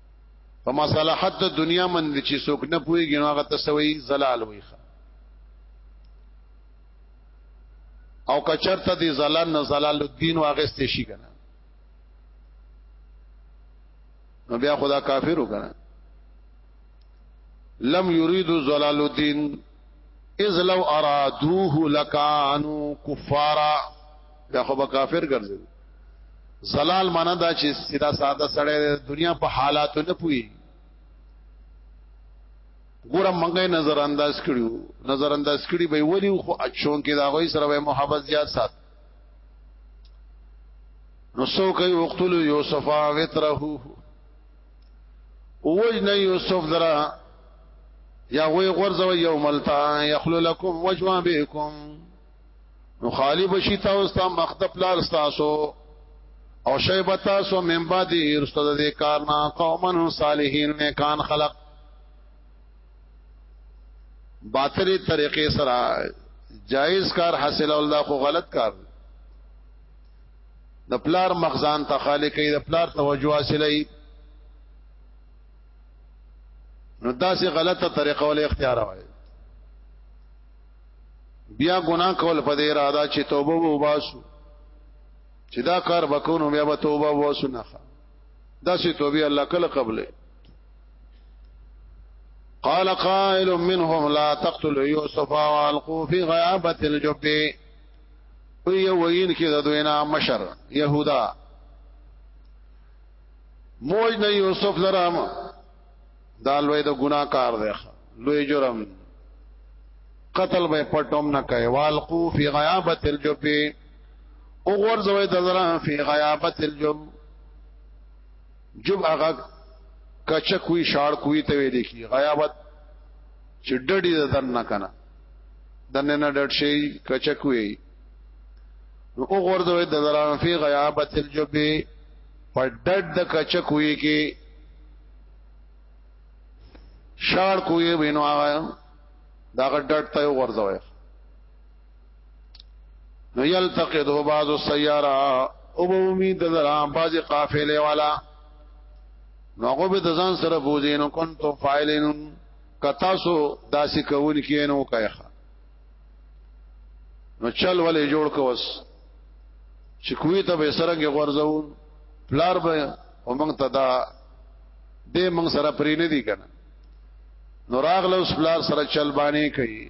A: په مصالحت د دنیا من چې څوک نه پويږي نو هغه تسوي زلال وي او کچرته دي زلال نه زلال الدين واغست شي کنه نو بیا خدا کافر وکنه لم يريد زلال الدين اذ لو ارادوه لكانوا كفارا بیا خو به کافر ګرځي زلال معنا دا چې سیدا ساده سړی دنیا په حالاتو نه پوي ګوره منګه نظر انداز کړیو نظر انداز کړی به ولی خو اچون کې دا غوي سره به محبت زیات سات نو سو کوي وقتل یوسف وتره وجن یوسف درا یا غوی غرزو یوم التا یخلو لکم وجوا بكم نو خالی بشی تاسو ته مخ د پلار تاسو او شیب تاسو من بعد ارستد د کارنا قومن صالحین نه کان خلق باطری طریقې سره جائز کار حاصل او الله خو غلط کار د پلار مخزان ته خالق د پلار توجه حاصلې نو دا سه غلطه طریقه ول اختیار وای بیا ګناه کول په دې اراده چې توبه وباسو چې دا کار وکونو بیا به توبه واسو نه دا سي توبه الله کله قبلې قال قائل منهم لا تقتلوا يوسف والقوا في غيابة الجب وی وین کې د دوینا مشر يهودا موج نه یوسف لرام دا لوی د ګناکار دی لوی جرم قتل به پټوم نه کوي والقو فی غیابت الجب او غرزوی دزرا فی غیابت الجب جب هغه کچه کوي شاړ کوي ته ویل کی غیابت چې ډډی د دن نه کنه دنه نه ډډ شي کچه کوي نو او غرزوی دزرا فی غیابت الجب په ډډ د کچه کوي کې شاړ کوی وینو هغه داغه ډټ ته ورځوي نو یلتقطه بعض السیاره او به امید درا بعض قافله والا نو هغه به ځان سره بوزینو کنتم فاعلین کتا سو داسې کول کینو کایخه نو چل ولې جوړ کوس چې کوی ته به سرنګ غورځو پلار به ومنګ تدا دې موږ سره پرې نه دي کنه نو راغله اوس بلار سره چل باندې کوي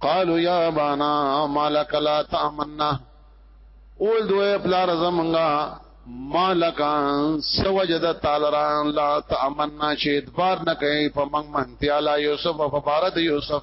A: قالو یا بانا مالک لا تامنا اول دوی بلار زمنګا مالک سوجد تعالران لا تامنا چې ادبار نه کوي په موږ منتیا لا یوسف په بارد یوسف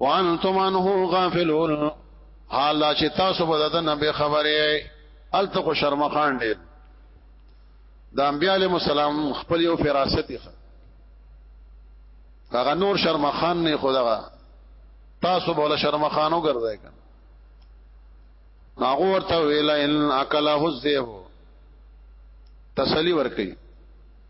A: وانتم عنه غافلون حال لا چې تاسو به دته نه به خبرې الته کو شرم خان ډېر د انبیاء علیهم السلام خپل یو فراست یې هغه نور شرم خان نه خدغه تاسو بوله شرم خانو ګرځای کړه ناغو ورته ویلا ان اکله الذئب تسلی ورکړي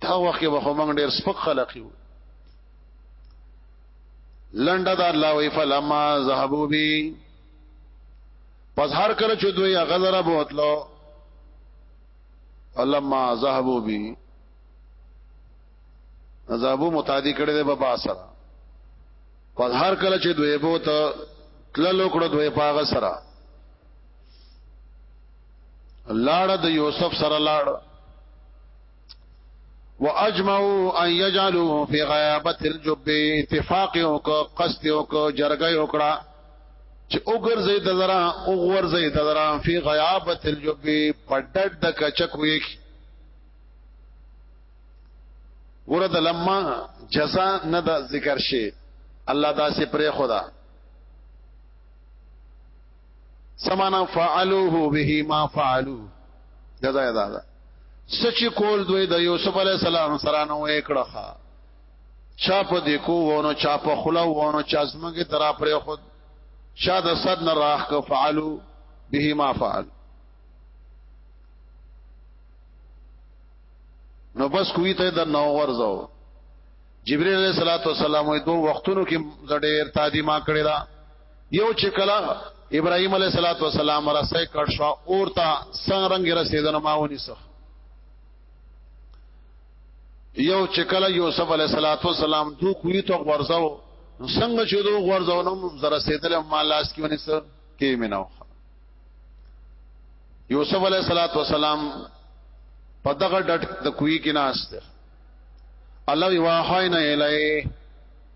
A: دا وخت به خو موږ ډیر سپک خلق یو لنډه دا الله وی فلما ذهبوا بي پس هر کله چې دوی غذر بوتلو فلما ذهبوا بي ذهبوا متعدی کړي ده بابا سره پس هر کله چې دوی بوت تللو کړو دوی پاغه سره لاړ د یوسف سره لاړ واجمعوا ان يجعلوه في غيابه الجب اتفاق او قصد او جرګه او کړه چې وګرځي د درا او ورځي د درا په غيابه الجب پډډ د کچک وې ګوره د لمما جزا نه د ذکر شي الله دا سي پرې خدا سمانا فعلوه به ما فعلو جزا ادا دا سچ کول دوی د یوسف علی السلام سره نو وکړه چا په دې کو ونه چا په خلا ونه چا زمګه ترا پر خود چا د صد نه راخ کو فعلو به ما فعل نو بس کوی ته د نو ورځو جبرئیل علیہ الصلوۃ والسلام دوه وختونو کې د ډېر تادیما کړی دا یو چې کله ابراهيم عليه صلوات و سلام رسې کړ شو اورتا څنګه رنگ رسیدنه ماونی سو یو چې کله یوسف عليه صلوات و سلام دو کوی ته ورځو څنګه چې دو ورځو نو زره سیدل ما لاس کې ونی سر کې میناو یوسف عليه صلوات و سلام په دغه ډټ د کوی کې ناشته الله وی واحینا الی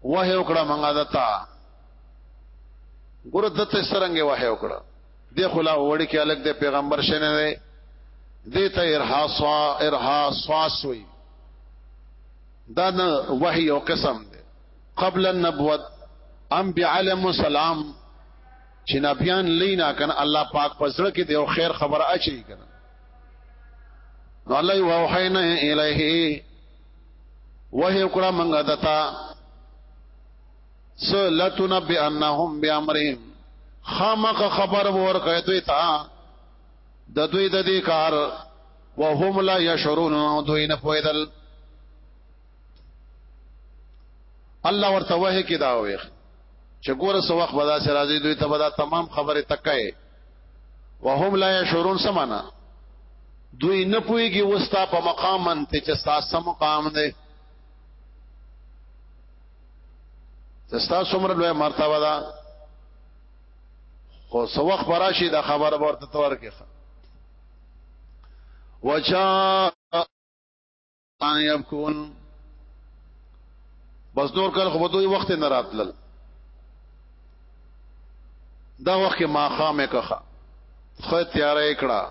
A: وه وکړه مونږه دتا ګور دته سرنګ وه وکړه د خلا وړ کې الګ د پیغمبر شنه دی دته ارهاصا ارهاصاس وی دا نه وحي او قسم دی قبل النبوت ام بعلم سلام چې نبيان لینا کنه الله پاک پسړه کې دی او خیر خبره اچي کنه نو الله یو وحینا الیه وحی وکړه منګه دتا لتنبئنهم بامرهم خامخ خبر ورکړی دوی ته د دوی د دې کار وهم لا یشعرون دوی نه پوهیدل الله ورته وه کې دا وې چې ګوره سو وخت بدا سره راځي دوی ته بدا تمام خبره تکای وهم لا یشعرون سمانا دوی نه پويږي وستا په مقام انت چې تاسو مقام دی دستا څومره لوی مرتبه ده خو سو وخت براشي دا خبر ورته تور کې وجا ان يبكون بس نور کله خو دوی وخت نه راتلل دا وخت ما خامه کخه خو تیارې کړه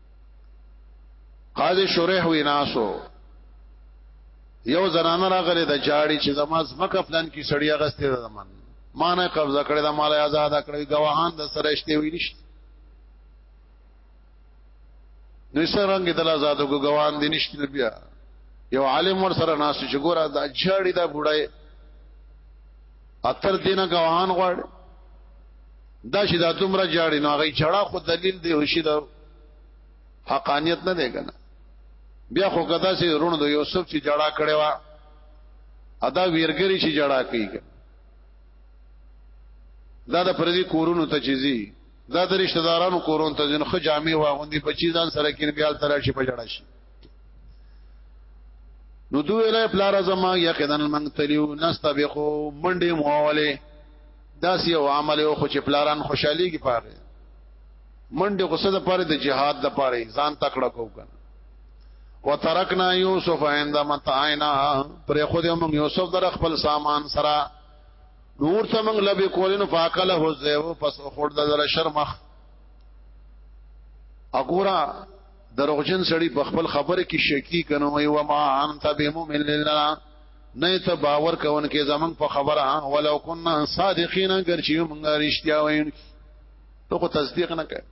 A: قاضي شریح ویناسو یو زنانه راغله د جاړي چې زما زمکه پلان کې سړیا غستې ده زمان ما نه قبضه کړې ده مال آزاد کړې گواهان د سرهشته وی نشته نو سرنګ دل آزاد کو گواهان دي نشته بیا یو عالم ور سره ناس چې ګوره دا جاړي دا بډای اتر دینه گواهان غواړي دا چې دا دومره جاړي نو هغه جړه خو دلیل دی وشي دا حقانیت نه دی کنه بیا خو کدا سي رونو د یوسف چې جړه کړي وا ادا ویرګری چې جړه کوي دا د پردي کورونو ته چیزي دا د رشتہ دارانو کورونو ته ځنه خو جامع واغوندي په چیزان سره کې بیا تر شي په جړه شي نو دوی له پلار زما یقینا من تلیو نستبقو منډه مواله دا سی او عمل او خو چې پلاران خوشحالي کې پاره منډه غصه د پاره د جهاد د پاره ځان تکړه کو کنه وترکنا یوسف عند متعینا پر خود موږ یوسف در خپل سامان سره نور ته موږ لبه کولینو فاکله هو زیو پس خور د در شرمخ اګورا دروغجن سړی په خپل خبره کې شکی کنه وي و ما انت بمؤمن لله نه ته باور کوون کې زمنګ په خبره ولو كنا صادقین اگر چې موږ رښتیا وایو ته کو تصدیق نه کوي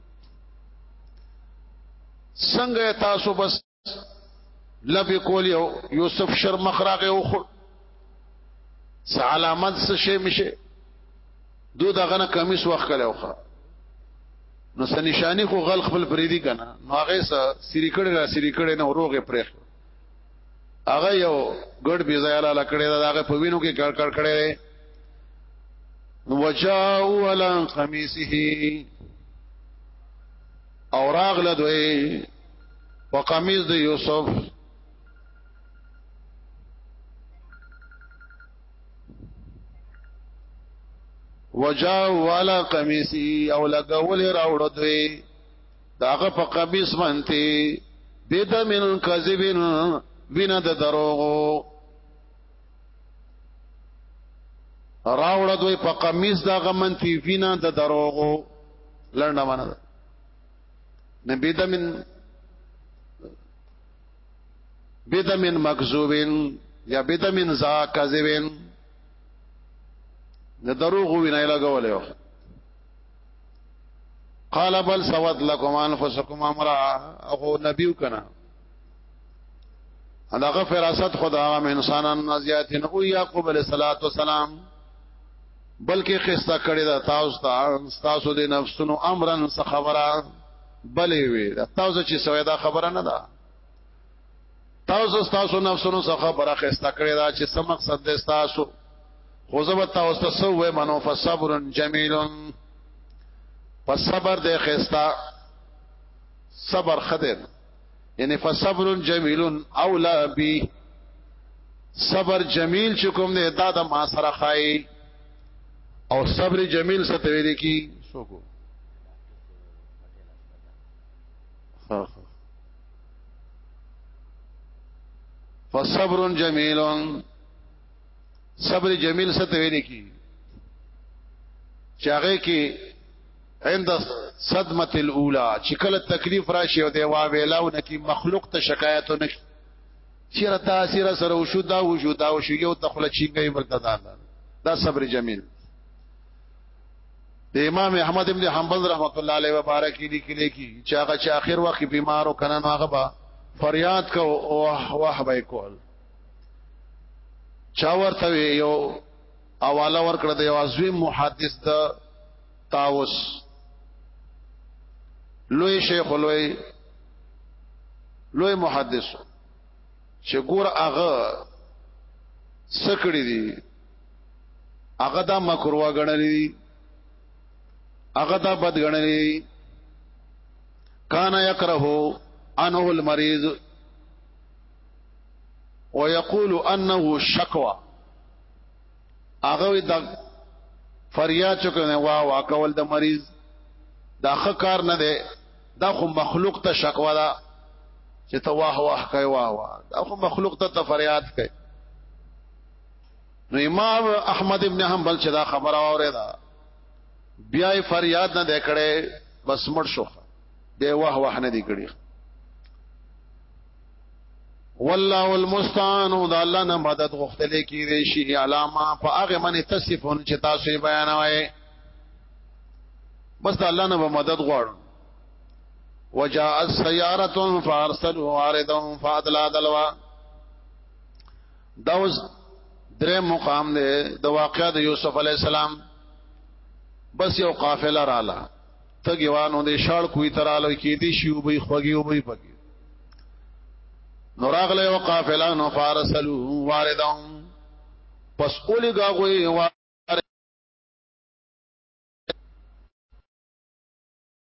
A: څنګه تاسو بس لبی کول یو یوسف شرمخ راغه او خو علامت څه شي مشه دو دغه نه کمیس وخت کله وخه نو سنشانی خو غل خپل بریدي کنه نو هغه سری کړي را سری کړي نه وروغه پرېخ هغه یو ګډ بي ځای لاله کړی دا هغه په وینو کې کړ کړ کړی وجاو علی قمیصه او راغله دوی په قمیص د یوسف وجاو علی قمیصه او لګول راوړ دوی داغه په قمیص باندې بدم الكذب وینه د دروغو راوړه دوی په قمیص دا غمنتی وینا د دروغو لړنه ونه ده نبی دمن بدمن مکذوبن یا بدمن زا کذبن د دروغو وینا لګولې وخت قال بل سوت لكم انفسكم امرا اخو نبيو کنا انا غفر اسد خدا من انسانان نزيات او يعقوب عليه الصلاه والسلام بلکې خستا کړی دا تاسو ته تاسو د نفسونو امرن څه خبره بلې وي دا تاسو چې سوي دا خبره نه ده تاسو تاسو نفسونو څخه برخه استا کړی دا چې سم مقصد دې تاسو خو زه به تاسو ته سو وې منو فصبر جمیل پس صبر دې خستا صبر خدای یعنی فصبر جمیل اولا بی صبر جمیل چې کوم دې دا د ما سره خای او صبر جمیل څه ته ویل کی سوکو ها ها فصبر جمیل صبر جمیل څه ته ویل کی چاغه کې عند صدمه الاولى چې کله تکلیف راشي او دی وا ویلاو نه کی مخلوق ته شکایت نه کی چیرې تاثیر سره وشو دا وشو دا وشو یو تخله چینګي ورته دا دا صبر جمیل د امام احمد ابن حنبل رحمت الله علیه مبارک لیکلی کی چې هغه چې اخر وخت بیمارو کنه نو هغه با فریاد کو واه واه به کول چا ورته یو اواله ورکړه د یو عظیم محدث د تاوس لوی شیخ لوی لوی محدث چې ګور هغه سکړی دی هغه دا مکروه غنلی هغه دا بد غنلی کان یکره انه المریض ويقول انه شکوا هغه دا فریاد چکنه وا وا کول د مریض دا خ کار نه دی دا خو مخلوق ته شکوا ده چې ته واه واه کوي واه واه دا خو مخلوق ته فریاد کوي نو امام احمد ابن حنبل چې دا خبره اوریدا بیا فریاد نه دکړې بس مړ شو به واه واه نه دی کړی والله المستعان او د الله نه مدد غوښتل کیږي شي علامه په هغه باندې تصفون چې تاسو بیانوي بس د الله نه مدد غواړو وجاء السياره فارسلوا عارضا فادلا دلوا دا اوس درې مقام دی د واقعې د یوسف علی السلام بس یو قافله رااله تګوانو د شاړ کوی تراله کې دي شی وبې خوږي وبې پکې نوراغله یو قافله نو فارسلو واردهم پس اولی گاغوی وارد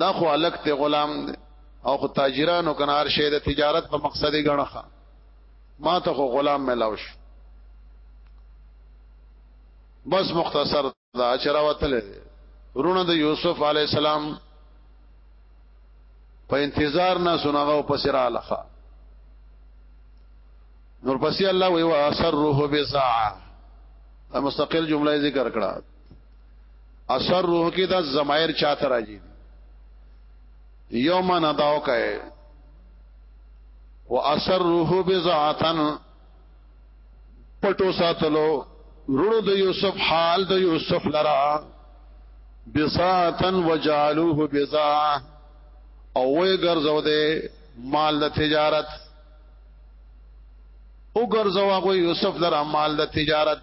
A: دا خو الک ته غلام دی او خو تاجرانو کنار شه د تجارت په مقصد غنخه ما ته خو غلام ملاو شو بس مختصر دا چر وتل رونه د یوسف علی السلام په انتظار نه سنغه پس را لخه نور پسې الله وی واسره بساعه مستقل جمله ذکر کړه اثر روح کې دا زمایر چاته راځي یوم نداو کای و اثر روح بذاتن پټو ساتلو رونو د یوسف حال د یوسف لرا بساتن وجالوه بزا او وی ګرځو دے مال د تجارت او ګرځو هغه یوسف لرا مال د تجارت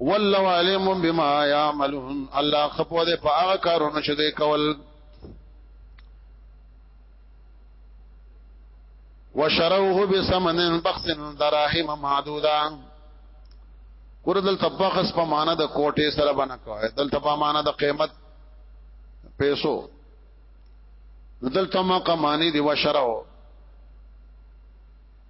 A: والله علیم بما یعملون الله خپو دې په هغه کارونه چې دې کول وشروه بثمن بخس دراهم معدودا ور دلته بخس په معنا د کوټه سره بنا کوي دلته په معنا د قیمت پیسو دلته ما کمانی دی وشرو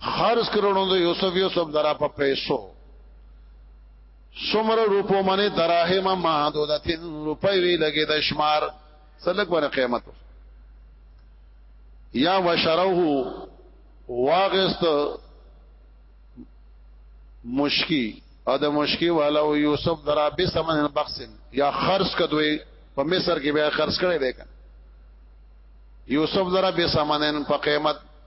A: خرج کړو د یوسف یوسف درا په پیسو سمر روپو منه دراهم محدودتن روپي وی لګي د شمار سلک ور قیمت یا وشروه واغست مشکی او د مشکی والا او یوسف درا به سمن بخسن یا خرج کدوې په مصر کې بیا خرج کړي دی یوسف درا به سمنن په قیمت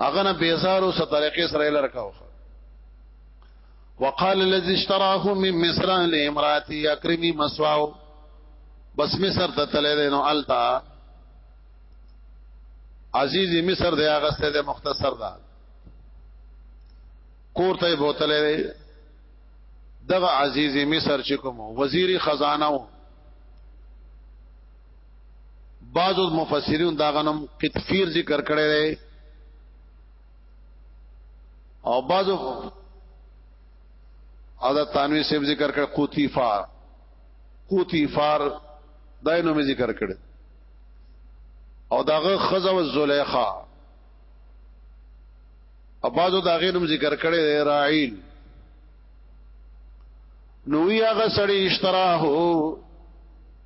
A: هغه نه بیزارو سره طریقې سره لرکاو وقال الذي اشتراه من مصر لامراته اكرمي مسواو بس مصر ته تللی دی نو التا عزیز مصر دی هغه ستې مختصر ده کور ته بوتلې دی دغه عزیز مصر چې کوم وزیر خزانه وو بعض مفسرین دا غنم قطفیر ذکر کړی دی او بعض او دا تنوی سیب ذکر کړ قوتی فار قوتی فار دای نو می ذکر کړ او داغه خزو زلیخا او بعضو دا غینم ذکر کړي دی راعیل نو یاغه سړی اشتراهو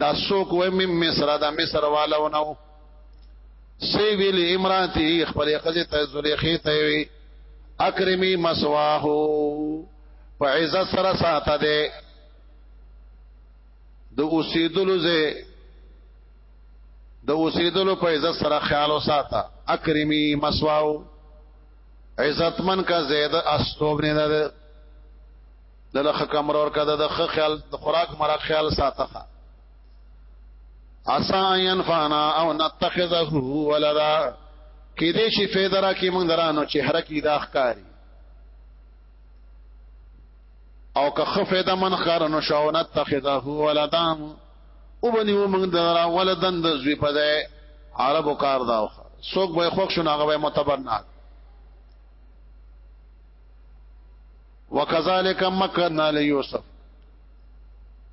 A: دا سوک وې مې مصر دا مصر والو نو سی ویل امراتی خپل خزه ته زلیخی ته وی اکرمی مسواه په عزت سره ساته ده د اوسیدلو زه د اوسیدلو په عزت سره خیال وساته اکرمی مسواو عزتمن کا زید استوب نه ده دله خ کمر ور کده د خ خیال د خوراک مرا خیال ساته اسا ينفعنا او نتخذه ولدا کې دې شي فیدرا کې موږ درانو چې حرکت دا ښکاری او که خفید من خر نو شو نتخذه ولدا او بنیو موږ درا ولدن د زوی په ځای عربو کار داو سوک به خوښ شنو هغه متبرناک وکذالک مکنا لیوسف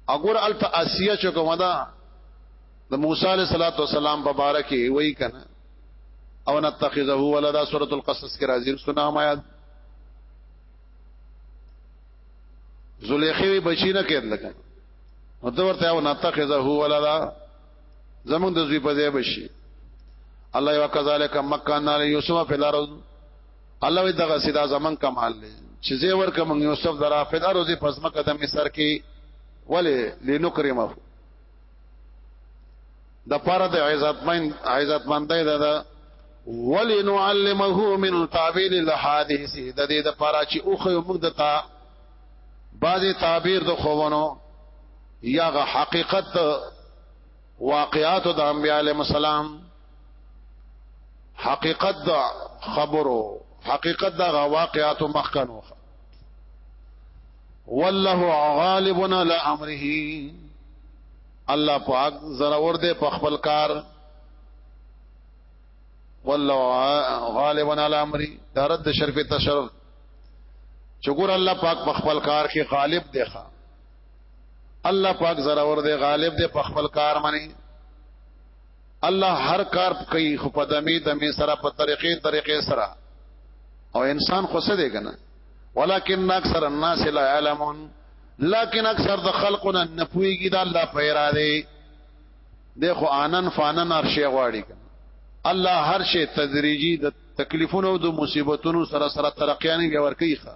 A: اگر الت اسیه چې کومه ده د موسی علیه صلوات والسلام په باره کې وایي کنه او نتخذه ولدا سورۃ القصص کې راځي سنا ما یاد زلیخی بچی نه کېد لکه نو دا ورته او نتخذه ولدا زمون د زوی په ځای بشي الله وکذالک مکان علی یوسف فی الارض الله وی دغه سیدا زمن کمال دی چې زه ورکه مونږ یوسف درا پیدا روزي پسمه قدم سر کې ولی لنکرمه د پاره د عزتمن عزتمندای د ولنعلمه من تعبير الحادث د دې د پاره چې اوخه موږ د تا بعضی تعبیر د خوونو یا غ حقیقت واقعات د انبیاء علیهم السلام حقیقت دا خبرو حقیقت دا واقعات مخکنو والله غالبنا لا امره الله پاک زراور دے په خپل کار والله غالبا على امري دا رد شرف تشرف چګور الله پاک په خپل کار کې غالب دی ښا الله پاک زراور دی غالب دی په خپل کار باندې الله هر کار کوي خو په دمه دمه سره په طریقې طریقې سره او انسان خو څه دی کنه ولکن اکثر الناس لا يعلمون لكن اکثر د خلقنا نفويږي د الله په اراده دغه انن فانن هر شی غواړي الله هر شی تدریجی د تکلیفونو او د مصیبتونو سره سره ترقیانه ورکیخه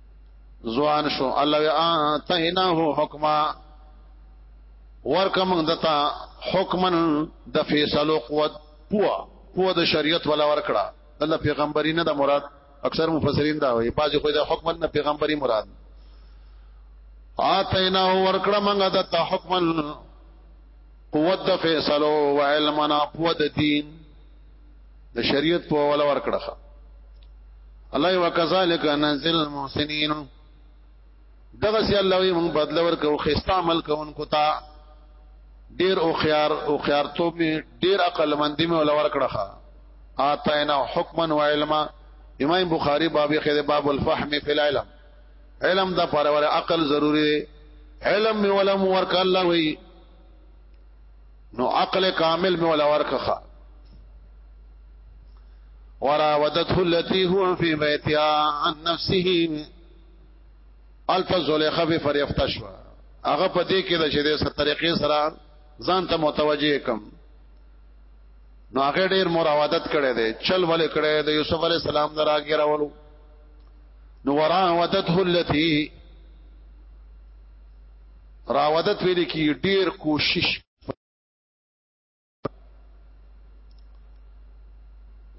A: ځوان شو الله یا تهنه حکما ورکه موږ دتا حکمن د فیصلو قوت پوا پوا د شریعت ولا ورکړه د پیغمبري نه د مراد اکثر مفسرین دا وایي بعضی خو د حکمن نه پیغمبري مراد آتینا ورکړه موږ دتا حکمن قوت د فیصلو و علمنا پوا د دین د شریعت په ولا ور کړه الله وکذالک ننزل المحسنین دغه سي الله وي موږ بدل ورکو خستا عمل کوونکو ته ډیر او خيار او خيار ته می ډیر عقل مندي می ولا ور کړه آتاینا حکما و علما امام بخاری باب خیر باب الفهم فی العلم علم دا پر ور عقل ضروری علم می ولم ورک الله وی نو عقل کامل مې ولا ورکخه وراودته التي هو في بيتها عن نفسه الف زلیخه به فریفت شو هغه په دې کې د چې د طریقې سره ځان ته متوجه کم نو هغه ډیر مراودت کړي دي چل ولې کړي د یوسف علی السلام دراګه راولو نو وراودته التي راودت ویل کی ډیر کوشش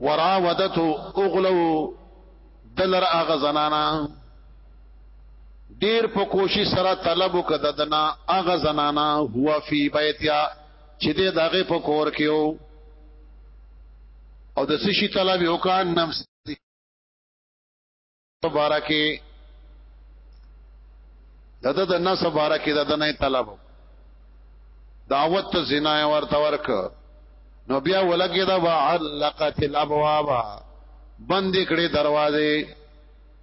A: وراودته اغلو دلر اغه زنانا ډیر په کوشش سره طلب وکړه دنا اغه زنانا هو فی بیتیا چې دې داغه په کور کې او او د سشي طلب وکړ نفس مبارکه دته د نس مبارکه دته نه طلب دعوت زنا ورته ورک نو بیا ولګی دا وعلقت الابواب بند کړي دروازې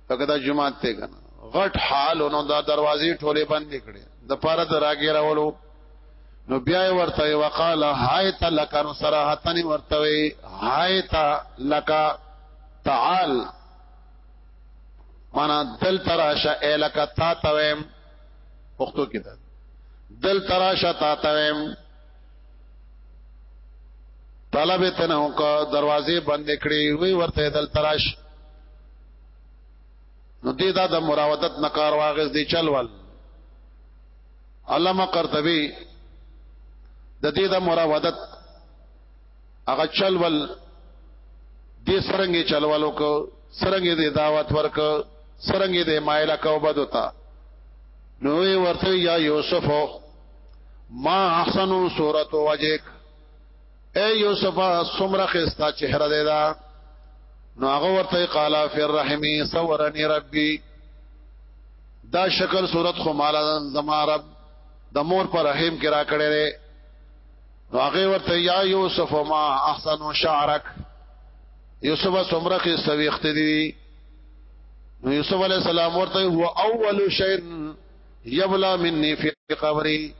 A: تګه د جمعه ته کنه غټ حال نو دا دروازې ټوله بند کړي د پاره د راګي راولو نو بیا ورته وقال هایت لک نو صراحتن ورته وی هایت لک تعال معنا دل تراشه الکه تا تویم پښتو کې ده دل تراشه تا تویم طلب تنه کو دروازې بند کړې وی ورته دل تراش نو دې دا د مراودت نکار واغز دی چلول علامه قرطبي د دې د مراودت هغه چلول دې سرنګي چلولو کو سرنګي دې دعوت ورک سرنګي دې مایل کو بدوتا نو ورته یا یوسف ما احسن صورت وجهک اے یوسف سمره خستا چهره دې دا نو هغه ورته قالا فی الرحمی صورنی ربی دا شکل صورت خو مال زما رب د مور پر رحم کرا کړي نو هغه ورته یا یوسف ما احسن شعرک یوسف سمره کې سويخت دي نو یوسف علی السلام ورته هو اول شی یبلا مني فی قبري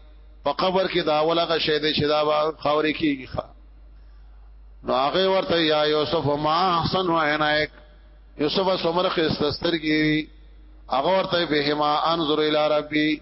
A: په قبر کې دا ولغه شی دی چې دا به خوري کیږي نو هغه ورته یا یوسف ما احسن عینک یوسف سمره کې ستسترګي هغه ورته به ما انظر الی ربی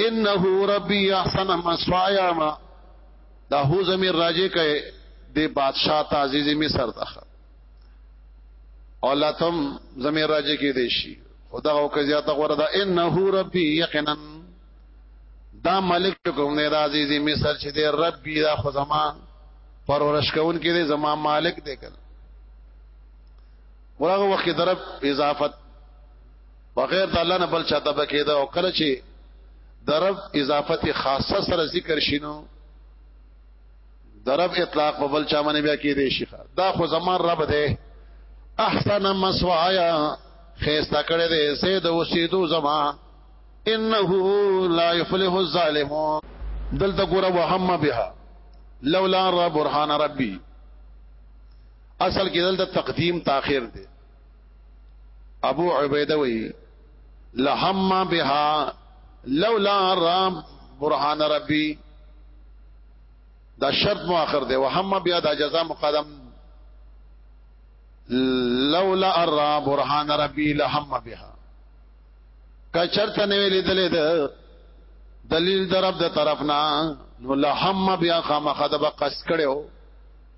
A: انه ربي احسن مسوایا ما دا هو زمير راجه کئ د بادشاہ تعزیز مصر ته اولاتم زمير راجه کې دی شي خدا او که زیاته غره دا انه ربي یقینا دا ملک کوم نه راځي زی مصر چې دی ربي دا خو زما پرورش کون کې دی زما مالک دی کړه ورغه وخت درب اضافت بغیر د الله نه بل چاته بکیدا او کله چې د رب اضافت خاصه سره ذکر شینو د رب اطلاق په بل چا باندې بیا کې دی شيخه دا خو زمان رب دی احسن مسوایا خيستا کړه دې زید وسیدو زما انه لا يفلح الظالمون دلته ګور وهم بها لولا رب برهان ربي اصل کې دلته تقدیم تاخير دی ابو عبیده وی لهم بها لولا رام برهان ربي دا شرط مؤخر دی وهم بیا دا جزاء مقدم لولا ارا برهان ربي لهم بها کچرت نه ویل دلې ده دلیل درب د طرفنا نو لهم بیا خامخ د بقص کړو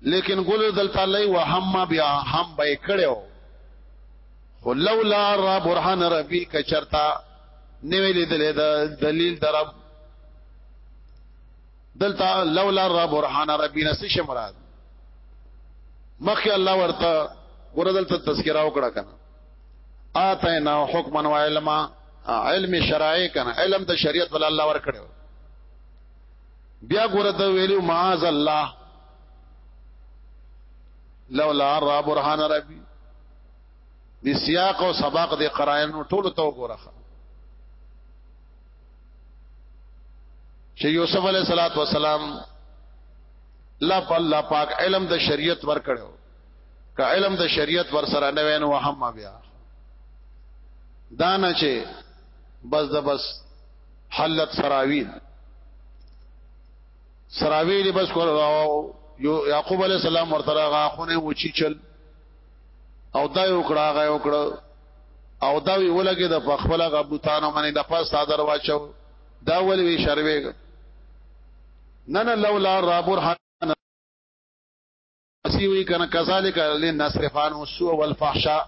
A: لیکن ګل دلته لای وهم بیا هم به کړو خو لولا را برهان ربی کچرتا نیوی لیدل د دلیل درب دلته لولا را برهان ربی نس شمراد مخی الله ورته ګور دلته تذکرہ وکړه کنه آتینا حکما و علما علم شرعی کنه علم د شریعت ول الله ور کړو بیا ګوره د ویلو معاذ الله لولا را برهان ربي د سیاق او سباق د قرائنو ټولو ته وګوره چې یوسف علی صلوات و سلام لا الله پاک علم د شریعت ور کړو که علم د شریعت ور سره نه وینو هم بیا دانا چې بس د بس حلت سراویل سراویل بس کول راو یو یعقوب علی السلام ورته راغه خونه و چی چل او دا یو کړه هغه یو کړه او دا وی ولګي د فخفل غبوتانو باندې د پاس صادر واچو دا ول وی شروي نن لولا را برهان اسی وی کنه کذالک لنصرف عنه السوء والفحشاء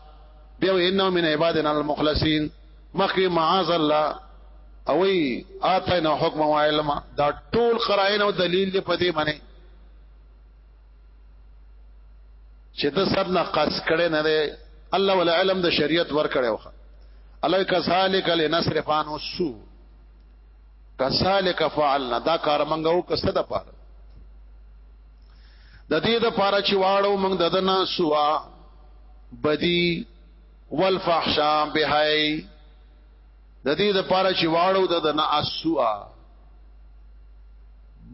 A: دیو انه من عبادنا المخلصین مخی معاذ الله اوی آتینا حکم و علم دا ټول قرائن او دلیل دی پدی منی چې د سر نه قص کړي نه دی الله ولا علم د شریعت ور کړو الله کذالک لنصرف عنه السوء کذالک فعلنا دا کار منګو کسه د پاره د دې د پاره چې واړو موږ د دنا سوا بدی والفحشاء بهای د دې د پاره چې واړو د دنا اسوا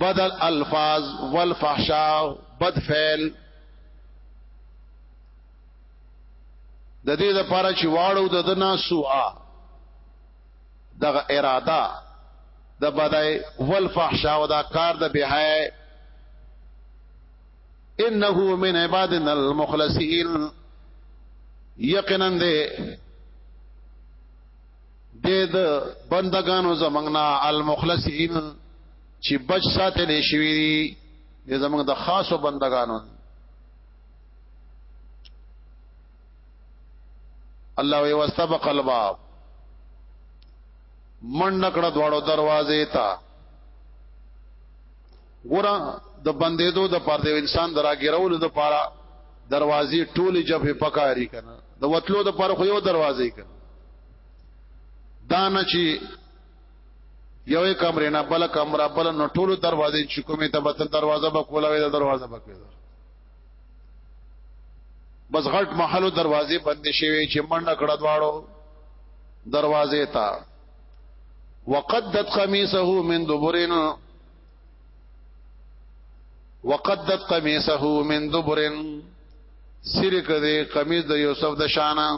A: بدل الفاظ والفحشاء بد فعل د دې د پاره چې واړو د دنا سوا دغه اراده د بدای ول فحشا او دا کار د بهای انه من عبادنا المخلصین یقینا دې دې د بندگانو زمنګنا المخلصین چې بچ ساتل شي دې زمنګ د خاصو بندگانو الله وی واستبق الباب من نکړه دواړو دروازې ته ګور د بندیدو د پاره د انسان دراګیرولو د پاره دروازې ټوله جبه پکاري کنه د وتلو د پاره خو یو دروازې کنه دا نه چې یوې کمرې نه بل کمره بل نو ټولو دروازې چې کومه ته بتل دروازه به کولاوي د دروازه به کولاوي بس غټ محلو دروازې بندې شوې چې منډه کړه دواړو دروازې ته وقدت قميصه من دبرن وقدت قميصه من دبرن سرک دې قمیص د یوسف د شانه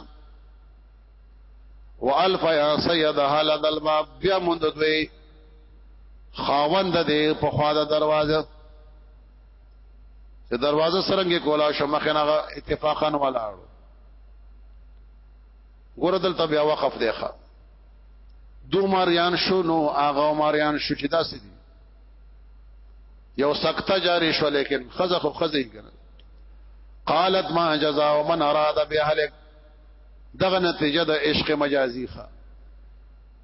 A: والف یا سید هل الباب بیا مونږ دوی خاوند دې په خوا د دروازه چې دروازه سرنګې کولا شو مخې نه اتفاقا ولاړو ګور دلته بیا وقف دی ښا دو ماریان شو نو هغه ماریان شو چې داسې دي یو سکته جاری شو لیکن خزه خو خزه یې کنه قالت ما جزاء من اراد باهلك دغه نتیجه د عشق مجازي ښا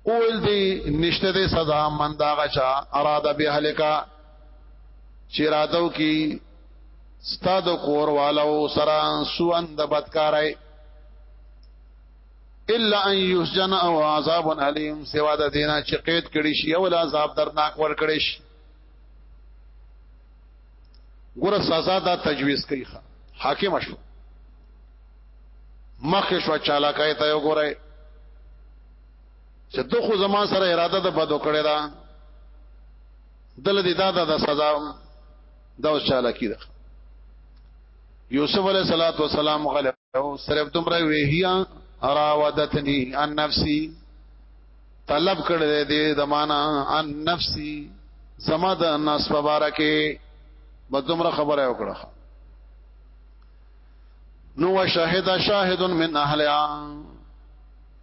A: اول دی نشته د سزا من داغه چا اراده به هلکا چې راتاو کې ستاد کور والو سره سوان د بدکارای الا ان یسجن او عذاب الیم سوا د دینا چې قید کړي شي او عذاب درناک ور کړي شي ګوره سزا دا تجویز کوي حاکم شو مخ شو چالاکای ته یو ګوره چې دغه زما سره اراده د بدو کړی دا دله دې دا دا سزا دا اوس چاله کیده یوسف علیہ الصلوۃ والسلام غلو صرف تمره ویهیا راودتنی ان نفسی طلب کړه دې دمانا ان نفسی زما د ناس مبارکه بدومره خبره وکړه نو شاهد شاهد من اهلها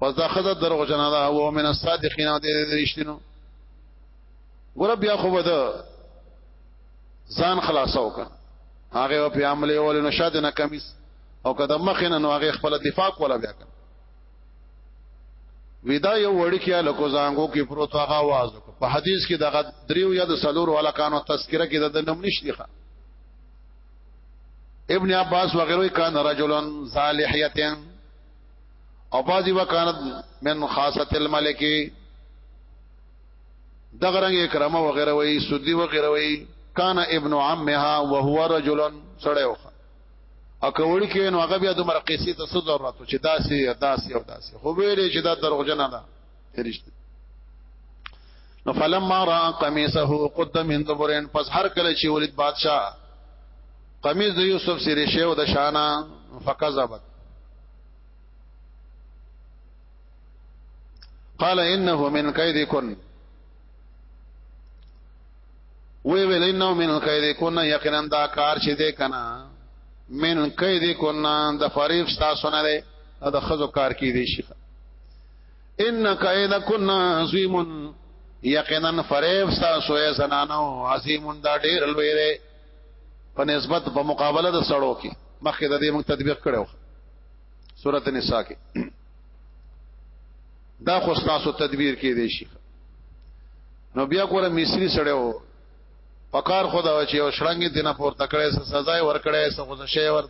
A: پس دا خزه دروغ جنا ده او من الصادقین او د رښتینو ګور بیا خو بده ځان خلاصو کا هغه په عمل اول نو شاد نه کمیس او کده مخینه نو هغه خپل دفاع کوله بیا کا ودا یو وړی کې لکو زنګو کې پروت هغه आवाज په حدیث کې دغه دریو یا د سلور ولا کانو تذکرہ کې د نوم نشته ښه ابن عباس وغيره کان رجلن صالحیتن او بازی وکانت من خاصت الملک دغرنګ اکرامه وغیرہ وی سودی وغیرہ وی کان ابن عمها وهو رجل سړیو اکوړ کې نو هغه بیا د مرقسی ته څه ضرورت چې داسې داسې او داسې خو ویلې چې دا دروغجن ده فرشتي نو فلما را قمیصه قد من دبرن پس هر کله چې ولید بادشاہ قمیص د یوسف سره شیو د شانا فکذبت قال انه من کیدکن وی ویل انه من کیدکن یقینا دا کار چې دې کنا من کیدکن د فریب تاسو نه ده د خزو کار کې دي شي ان کیدکن عظیم یقینا فریب تاسو یې زنانو عظیم دا ډیر لوی دی په نسبت په مقابله د سړو کې مخکې د دې موږ تطبیق کړو سورته نساء کې دا خو تاسو تدبیر کې دی شي نو بیا کوله مصری سړیو پکار خدا چې او شړنګ دینه پورته کړي سزا ور کړي سزا شي ور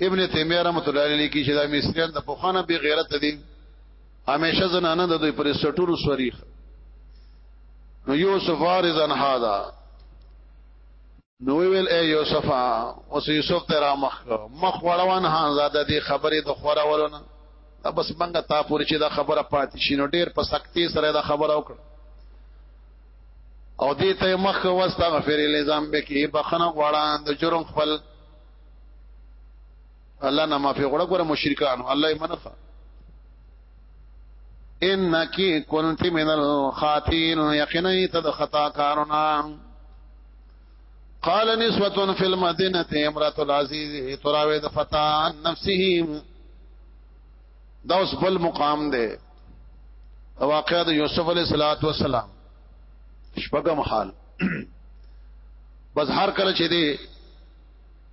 A: ابن تیمیه رحمۃ اللہ علیہ کی چې دا مصریان د پوخانه به غیرت دي همیشه زنانه د دوی پر سټورو سوریخ نو یوسف وارزن هادا نو ویل اے یوسف اوس یوسف ته را مخ مخ وړوان هان زاده دی خبرې د خورا ولونه دا بس منګه تا پوری چې دا خبره پاتې شینو ډیر په سختي سره دا خبره وکړه او دې ته مخ واستغفر لزم بکی بخنه غواړه د جرم خپل الله نه معافي غواړه ګوره مشرکان الله یې منفه انکی کنت من الخاطین یقینا تد خطا کارنا قال نسوه فی المدینه امراه العزیز تراوی د فتان نفسه دا اوس بل مقام دی واقعات یوسف علیہ الصلات والسلام شپږم حال بس هر کله چې دی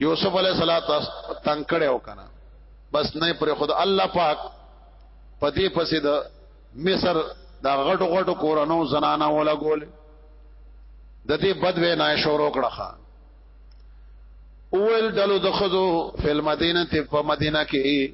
A: یوسف علیہ الصلات تنگ کړي او کنه بس نه پر خود الله پاک پدې پسې د مصر دا غټو غټو کورانو زنانا ولا ګول د دې بد وینا شروع کړه اول دلو د خزو فل مدینه ته په مدینه کې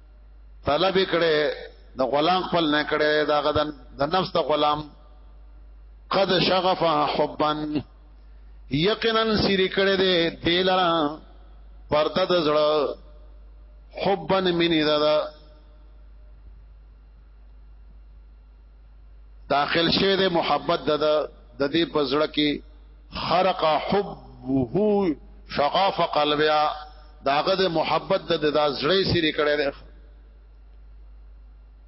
A: طلب کړي د غلام خپل نه کړي دا غدن د نفس د غلام قد شغف حبا یقینا سری کړي دې دلرا پرده د زړه حبا منی دا, دا داخل شوی دی محبت د د دې پزړه کې خرق حبه شغاف قلبیا داغه د محبت د د زړې سری کړي دی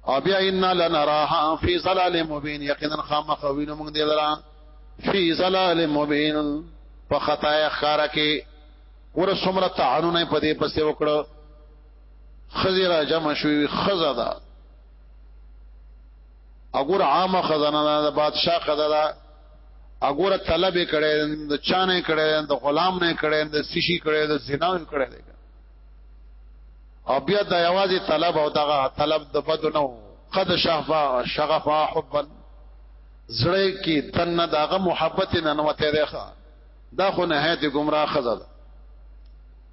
A: او بیا ان لنراها فی ظلال مبین یقینا خامخ وینم موږ دې درا فی ظلال مبین په خطا خاره کې ور سمره تعانونه په دې پسې وکړو خزیرا جمع شوی خزدا اګور عامه خزانه ده بادشاہ خزانه اګور طلب کړي د چانه کړي د غلام نه کړي د سشي کړي د زنا کړي او بیا د یوازې طلب او دغه طلب د بدو نه قد شغفا شغفا حبا زړه کې تن دغه محبت نه نوته ده دا خو نه هه دي گمراه خزانه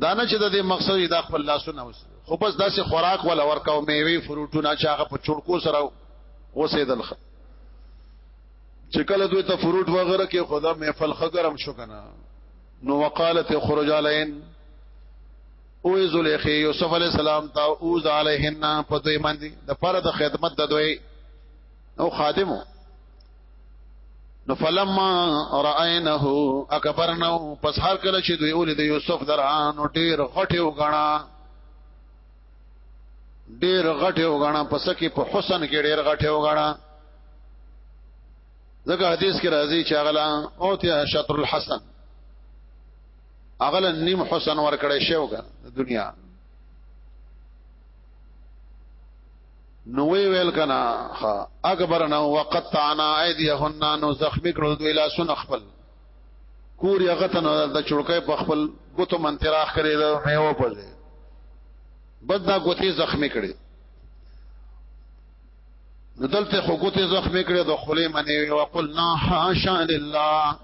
A: دا نه چې د دې مقصد دا خپل لاسونه اوس خو بس داسې خوراک ولا ورکاو میوه فروټونه چې هغه په چړکو سره وسېدل چې کله دوی ته فروټ وغیرہ کې خدا محفل خګرم شو کنه نو وقالت خرج علین او زلیخی یوسف علی السلام تا اوز علیهن په دوی باندې د پر د خدمت د دوی او خادمو نو فلما راينه اکبرنه پس هر کله چې دوی ولید یوسف دران ډیر غټي وګڼا ډیر غټي وګڼا پس کې په حسن کې ډیر غټي وګڼا ځکه حدیث کې راځي چې اغلا او ته شطر الحسن اغلا نیم حسن ور کړی شوګه دنیا نو وی ویل کنا اکبر نو وقطعنا ايديهن نو زخمی کړو دوی لاسونه خپل کور یغه تن د چړکې په خپل ګوتو منتراخ کړي دا میو په دې بد دا ګوتې زخمی کړي نو دلته خو ګوتې زخمی کړي د خلې منی او قلنا حاشا لله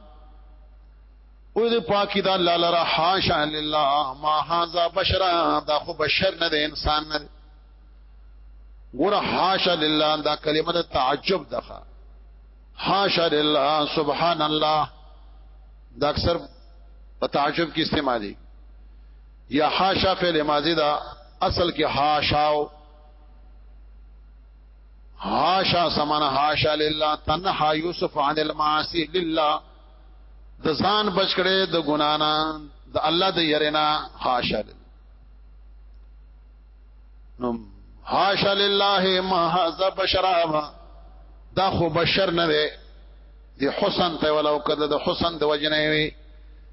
A: او دې پاکي دا الله لرا حاشا لله ما هاذا بشرا دا خو بشر نه انسان نه ګور حاشا لله دا کلمه د تعجب ده حاشا لله سبحان الله دا اکثر په تعجب کې استعمالي یا حاشا فعل ماضی دا اصل کې حاشاو حاشا سمانا حاشا لله تنها یوسف عن المعاصی لله د ځان بچ کړي د ګنانا د الله د يرنا حاشا لله نو حاشا لله ما هذا بشرا دا خو بشر نه دی دی حسن ته ولو کده د حسن د وجنه وی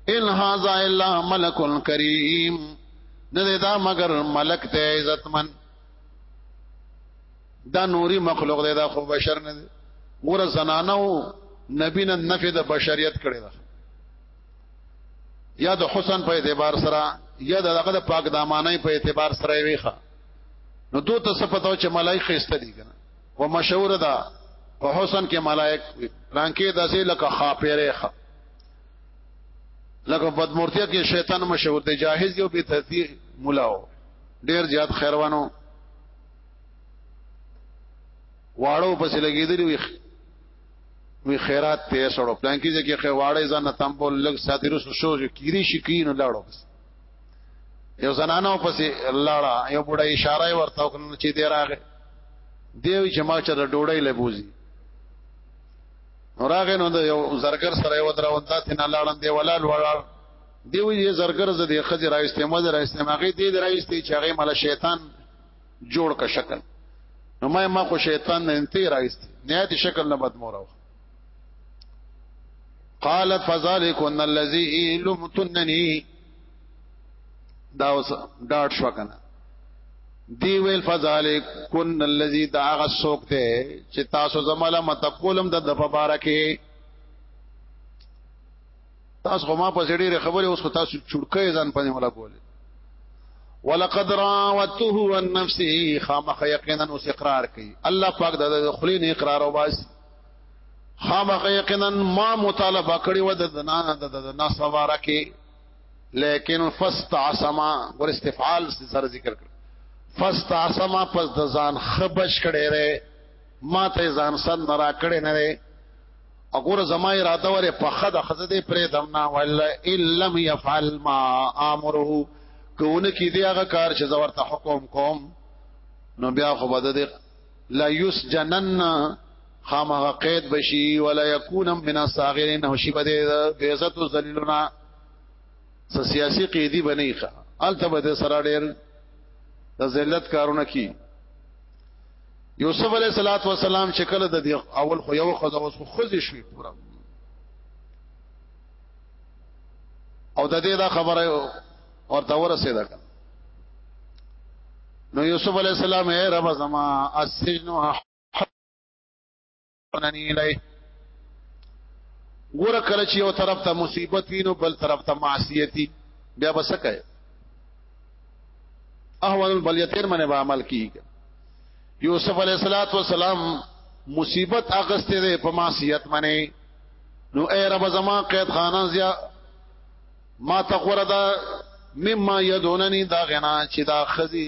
A: ان هاذا الا ملک کریم نه دا مگر ملک ته عزتمن دا نوري مخلوق دی دا خو بشر نه دی ګور زنانو نبی نه نفي د بشریت کړی دا یا د حسن په اعتبار سره یا د هغه د پاک دامانې په اعتبار سره ویخه نو دوی ته څه پتاو چې ملائکه خسته دي کنه و مشهور ده په حسن کې ملائک رانکې داسې لکه خاپېره خا لکه بدمورتیا کې شیطان مشهور دی جاهز یو به تذیر مولاو ډیر زیات خیروانو واړو پسې لګېدلی وي وی خیرات ته سړو پلان کې ځکه خې واړې ځان تم په لګ ساتي رس شو جو کیری شي کین لاړو بس یو زنانو پسې لاړه یو بډا اشاره ورته وکړه چې دی راغې دیو چې ما چې ډوړې لبوزي راغې نو د یو زرګر سره یو درو انده تن لاړم دی ولال وړل دیو یې زرګر زده خځه را استعمال را استعمال هغه دې را استعمال چې هغه مال شیطان جوړ کا شکل نو ما ما خو شیطان نه انتی راست نهایت شکل نه بد مورو قالت فذلكن الذي لمتنني دا اوس ډاټ شو کنه دی ویل فذالک کن الذی دا هغه څوک دی چې تاسو زماله متقولم د په بارکه تاسو خو ما په ډېرې خبرې اوس خو تاسو چړکې ځان پنه ولا کولې ولقد راوته عن نفسه خامخ یقینا اوس اقرار کوي الله پاک د خلین اقرار او باس خامخ یقینا ما مطالبه کړی و د نه د نه سواره کې لیکن فاستعصما ور استفعال سره ذکر کړ فاستعصما پس د ځان خبش کړي ره ما ته ځان سن را کړي نه اګوره زما اراده وره په خد خزه دې پرې دمنا ولا الا يفعل ما امره کونه کې دی هغه کار چې زورته حکم کوم نو بیا خو بده دې لا يسجنن خامغه قید بشي ولا يكون من الصاغرين او شی بده د عزت او ذلیلنا سیاسي قیدی بنېخه الته بده سره ډېر د ذلت کارونه کی یوسف علیہ الصلات والسلام چې کله د اول خو یو خزه اوس خو خزه شوی پورا او د دې دا خبره ورته ورسېده نو یوسف علیہ السلام اے رب زما السجن وننی الی ګور کله چې یو طرف ته مصیبت وینو بل طرف ته معصیتی بیا بسکه احوال البلیتین منه به عمل کیږي یوسف علیہ الصلات والسلام مصیبت اغسته ده په معصیت منه نو اے رب زما قید خانه زیا ما تقوردا مما یدوننی دا غنا چې دا خزی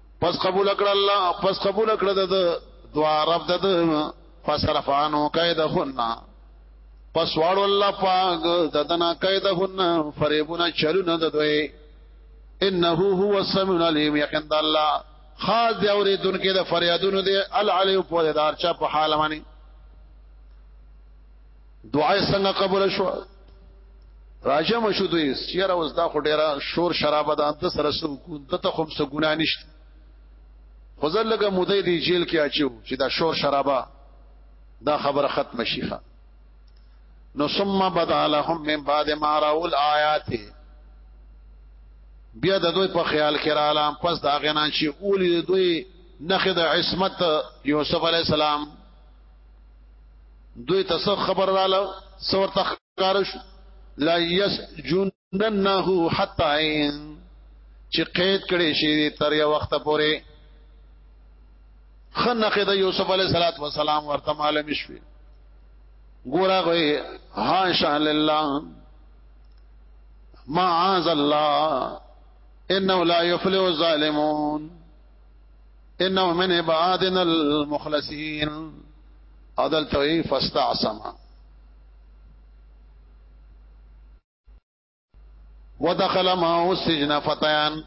A: پس قبول کړ الله پس قبول کړ د دعا رب د فصرفانو کیدهن پس واړو الله پاک ددنا کیدهن فریبنا چلونه د دوی انه هو السميع العليم یقین د الله خاص دی اوریدونکو د فریادونو دی العلی په دار چا په حال باندې دعا څنګه قبول شو راجه مشو دوی سیر اوس دا خو ډیره شور شراب ده انت سره سو کو دته خو څه ګنا نشته خزر لګه مودې دی جیل کې اچو چې دا شور شرابا دا خبره ختم شيخه نو ثم بدا لهم من بعد ما راوا الايات بیا د دوی په خیال کې را لام پس دا غنان چې اولی دوی نخد عصمت یوسف علی السلام دوی ته څه خبر رااله څور تخکارش لا یس جننه حتا چې قید کړي شي تر یو وخت پورې خنخه د یوسف علی صلوات و سلام ورته معلوم شوی ګورا غوي ها شاء الله معاذ الله انه لا يفلح الظالمون انه من عبادنا المخلصين عدل توي فاستعصم ودخل معه السجن فتيان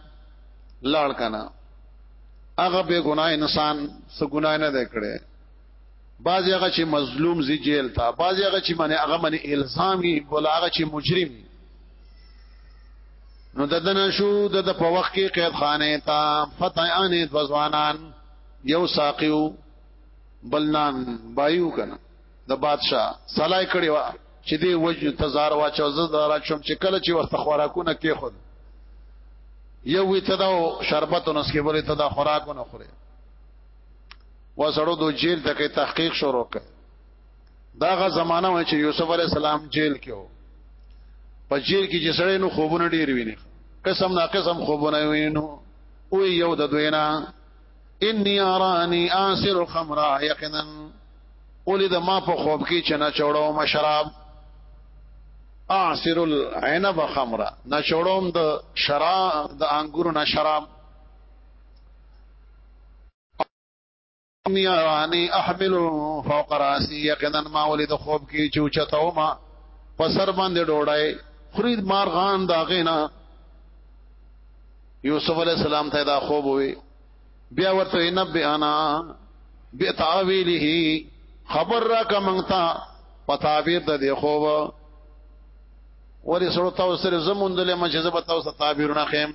A: لړ کنا هغه به ګناه انسان څه ګناه نه وکړي بعضی هغه چې مظلوم زی جیل تا بعضی هغه چې منه هغه منه الزامي بل هغه چې مجرم نو ددن شو دد په وخت کې قید خانه تا فتحان فزوانان یو ساقیو بلنان بایو کنه د بادشاہ سلای کړي وا چې دی وجه تزار وا چې زز درا شم چې کله چې وسته خوراکونه کې خود یو وی تدا شربت نس کې بولې تدا خوراکونه خوري و سړو دو جیل تک تحقیق شروع کړ دا غا زمانہ و چې یوسف علی السلام جیل کې و په جیل کې چې سړی نو خوبونه ډیر ویني قسم نا قسم خوبونه وینو او یو د دوینا انی ارانی آسر الخمر یقینا اولی د ما په خوب کې چې نه چوړو ما شراب اعصر العنب خمرا نه چوړوم د شراب د انګورو نه شراب یارانی احمل فوق راسی یقینا ما ولید خوب کې چوچتاو ما په سر باندې ډوړای خرید مارغان دا غینا یوسف علی السلام ته دا خوب وی بیا ورته نبی انا بتاویله خبر را کا منتا پتاویر د دی خوب ولی سره تاسو سره زموندلې مجزبه تاسو تعبیرونه خیم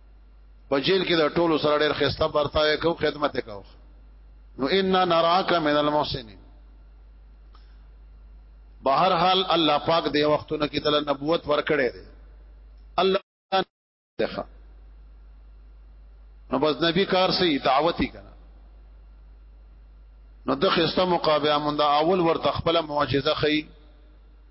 A: په جیل کې د ټولو سره ډېر خسته برتاوې کو خدمت کو نو ان نراک من المحسنین بهر حال الله پاک دې وختونو کې د نبوت ورکړې دي الله دغه نو بس نبی کار سي دعوتي کنه نو د خسته مقابله مونږ اول ورته خپل معجزه خي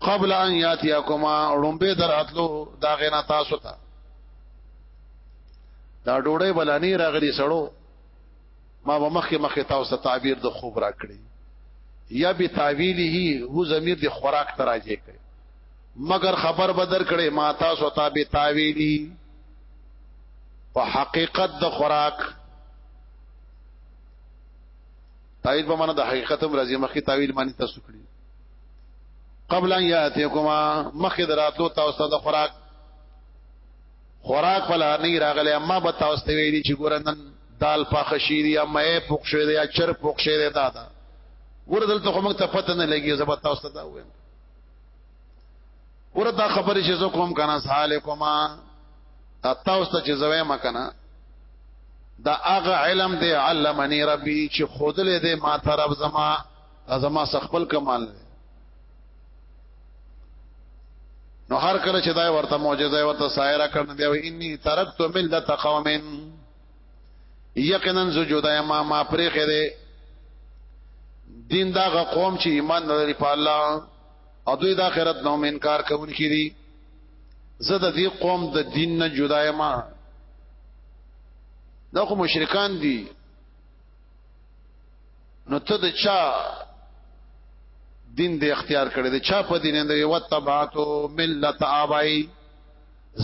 A: قبل ان یاتیکما رومبه دراتلو دا غینا تاسو ته دا ډوړې بلانی راغلی سړو ما به مخه مخه تاسو ته تعبیر د خوب را کړی یا به تعویله هو ضمیر د خوراک تراجه کړي مگر خبر بدر کړي ما تاسو ته به تعویلی په حقیقت د خوراک تایید به معنا د حقیقت هم راځي مخکې تعویل معنی تاسو کړی قبل ان یاتیکما مخد راتلو تاسو ته خوراک خوراک فلا نه راغلی اما به تاسو ته ویلي چې ګورنن دال پاخه شي دی اما یې پوښ شوی دی چر پوښ شوی دی دا دا ور دلته خو موږ ته پته نه لګي زه به تاسو ته دا وایم ور دا خبرې چې زه کوم کنه سال کوما تاسو ته چې زوې ما کنه دا هغه علم دی علمني ربي چې خودلې دې ما طرف زما دا زما خپل کمال دی نو هر کله چې دا ورته معجزه ورته سایره کړن بیا وی انی ترکت ملت قوم یقینا سجودا ما ما پرې خره دین دا قوم چې ایمان لري په الله او دوی د آخرت نو انکار کوونکي دي زه د دې قوم د دین نه جدا ما دا خو مشرکان دي نو ته د چا دین د اختیار کړي د چا په دین د یو تبعاتو ملت ابای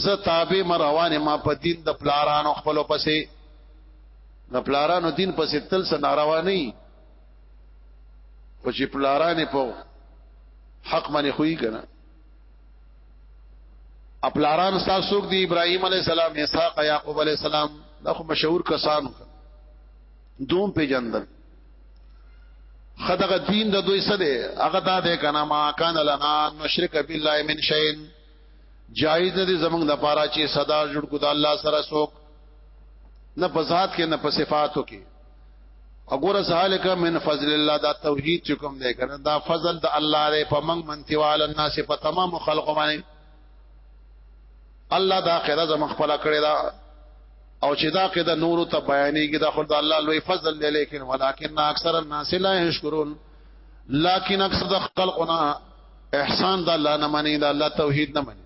A: ز تابع مروان ما په دین د پلارانو خپل پسې د پلارانو دین پسې تل سره ناروا نه او چې پلارانه په حق باندې خوې کنه خپلاران تاسو دی ابراهيم عليه السلام اسحاق يعقوب عليه السلام دا خو مشهور کسان دوم پیجندل خدغه دین د دوی سره هغه دا ده کنه ما کان لنا نشرک بالله من شیء جایز نه دي زمنګ د پاره چې صدا جوړ کو د الله سره سوک نه په ذات کې نه په صفاتو کې وګوره ذالک من فضل الله دا توحید چې کوم دی کنه دا فضل د الله دی په موږ منتیوال الناس په تمام خلق باندې الله دا خیره زم خپل کړی دا او چې دا قاعده نور ته بیانېږي دا خدای الله لوی فضل دی لیکن ولکن اکثر الناس لا یشکرون لکن اکثر د خلقنا احسان د الله نه مني د الله توحید نه مني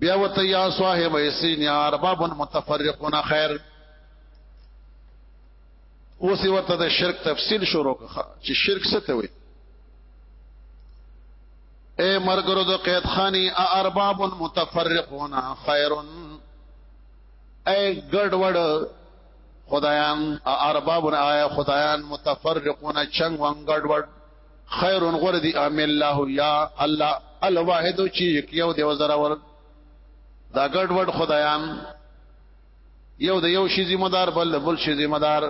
A: بیا وته یا صاحب ایسین یا ارباب متفرقون خیر اوس ورته د شرک تفصیل شروع کړه چې شرک څه ته وایي اے مرګرو د قید خانی ارباب متفرقون خیر اے ګډ وډ خدایان ارباب آیا خدایان متفرقون چنګ وان ګډ وډ خیر غور دی ام الله یا الله الواحد چی یو دی وزرا ور دا ګډ وډ خدایان یو د یو شی ذمہ دار بل بل شی ذمہ دار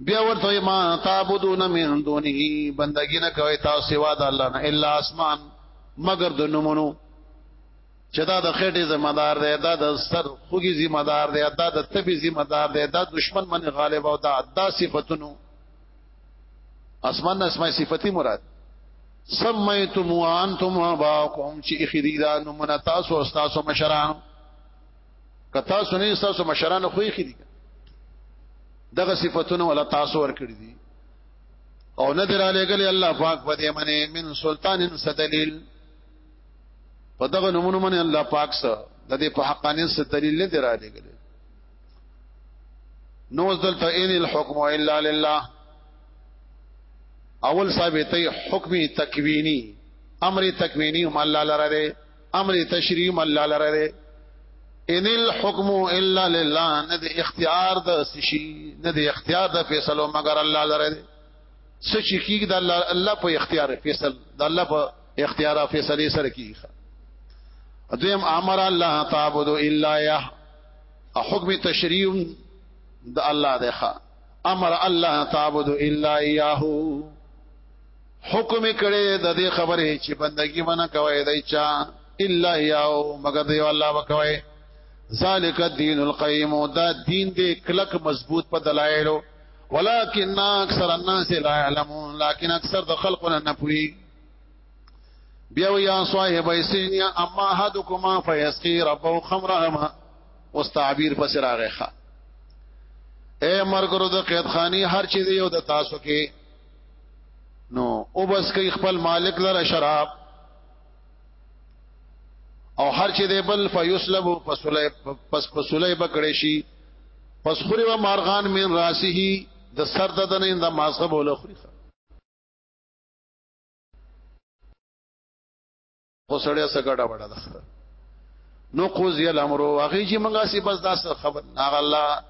A: بیا ورته ما تعبدون من دونه بندگی نه کوي تاسو سوا د الله نه الا اسمان مگر د نمونو چې دا د خېټې ذمہ دار دی دا د سر خوږي ذمہ دار دی دا د تبي ذمہ دار دی دا دشمن من غالب او دا دا صفاتونو اسمان اسماء صفتی مراد سمیتم وانتم اباکم چې خریدان من تاسو استاسو مشران کتا سنې تاسو مشرانو خوې خېدي دغه صفاتونه ولا تاسو ور کړی دي او نه دراله غلي الله پاک په دې منه من سلطان سدلیل په دغه نمونه منه الله پاک سره د دې په حقانیت سره دلیل نه دراله غلي نو دلته ان الحكم الا لله اول ثابتې حکم تکوینی امر تکوینی هم الله لره امر تشریم الله لره ده ان الحكم الا لله نه د اختیار د سشي نه د اختیار د فیصلو مگر الله لره ده سشي کیږي د الله الله په اختیار فیصل د الله په اختیار فیصله سره کیږي دویم امر الله تعبد الا یا حکم تشریع د الله ده امر الله تعبد الا یاهو حکم کړي د دې خبرې چې بندگی منه کوي دای چا الا یاو مگر دی الله وکوي ذالک الدین القیم دا دین دې کلک مضبوط په دلایلو ولکن اکثر الناس لا يعلمون لكن اکثر د خلقنا نه پوي بیا یا صاحب ایسینیا اما حدکما فیسقی ربو خمرهما اوس تعبیر پس راغه اے مرګرو د قید خانی هر چیز یو د تاسو کې نو او بس کوي خپل مالک لره شراب او هر چې دی بل فیسلب پس پسلې پس پسلې بکړې شي پس خوري و مارغان من راسه د سر د دنه د ماسه بوله خوري خو سړی سګړه وړه ده نو قوزی الامر واغی چې منګه سی بس دا خبر هغه الله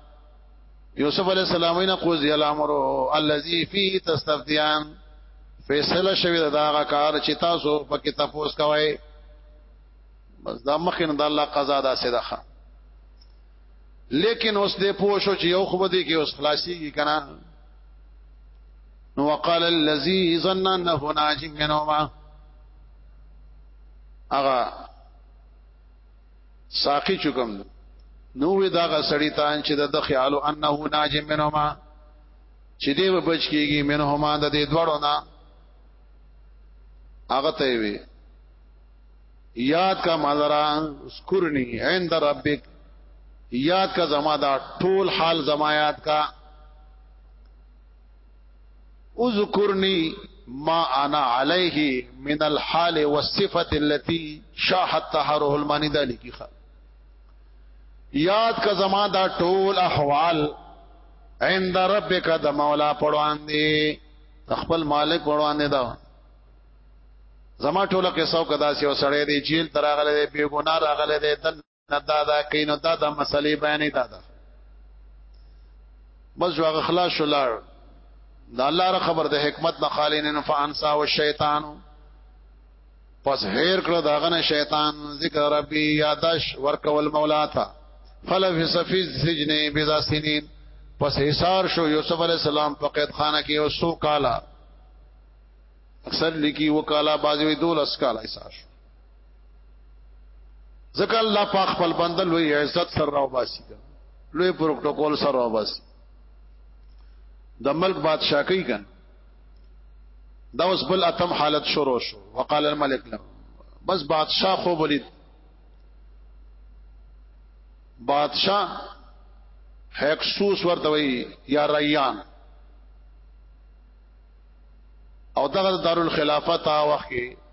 A: یوسف علی السلام نه قوزی الامر الذی فی تستفتیان فیصله شوی دا هغه کار چې تاسو پکې تفوس کوی بس دا مخینه د الله قضا دا صدقه لیکن اوس دې پوښو چې یو خو دې کې اوس خلاصيږي کنه نو وقال الذي ظن انه ناج منهما هغه ساقي چکم نو وی داغه سړی ته چې د خیال انه ناج منهما چې دی به بچ کیږي منهما د دې دوړو نه هغه ته وی یاد کا مزرا سکرنی عند ربک یاد کا زما دا ټول حال زما یاد کا اذکرنی ما انا علیه من الحال والصفه التي شاهدت تحره المانی دالی کی خوا یاد کا زما دا ټول احوال عند ربک د مولا پړوان دی خپل مالک پړوان دی دا زما ټوله قصو کدا سی وسړې دی جیل تراغله دی بیګونار راغله دی نه دا دا کینو دا دا مسلې بیانې دا دا بس جو هغه خلاص شو لاړ دا الله را خبر د حکمت نه خالین نه فانسا او شیطان پس هیر کړه دا غنه شیطان ذکر ربی یادش ورکول مولا تا فلف صفی سجن بذا سنین پس حصار شو یوسف علی السلام په قید خانه کې او سو کالا اکثر لکی وکالا بازوی دول اس کالا حصار شو ځکه الله پاک خپل بنده لوی عزت سره راو باسي دا لوی پروتوکول سره راو باسي د ملک بادشاہ کوي کن دا اوس بل اتم حالت شروع شو وقال الملك لم بس بادشاہ خو بلید بادشاہ حکسوس ورته وی یا ریان او دغه دارالخلافت هغه وخت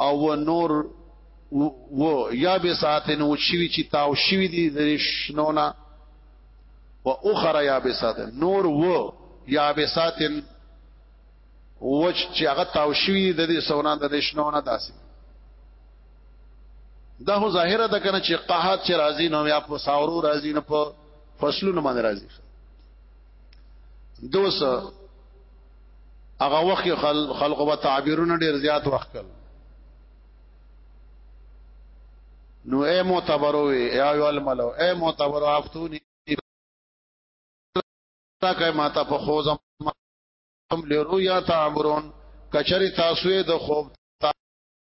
A: او نور و یا به ساتن و شوی چې تاو شوی دي د شنونا و اخرى یا به ساتن نور و یا به ساتن وچ چې هغه تاو شوی د دې سونا د شنونا داسې دا هو ظاهره ده کنه چې قحط چې راځي نو یا په ساورو راځي نه په فصلونو باندې راځي دوسه هغه وخت کې خل خلقو به تعبیرونه ډیر زیات وخت کړ نو اے معتبرو وی یا ایو الملو اے معتبرو افتونی تا کای ما ته په خوزم لرو یا تعبرون کچری تاسو د خوب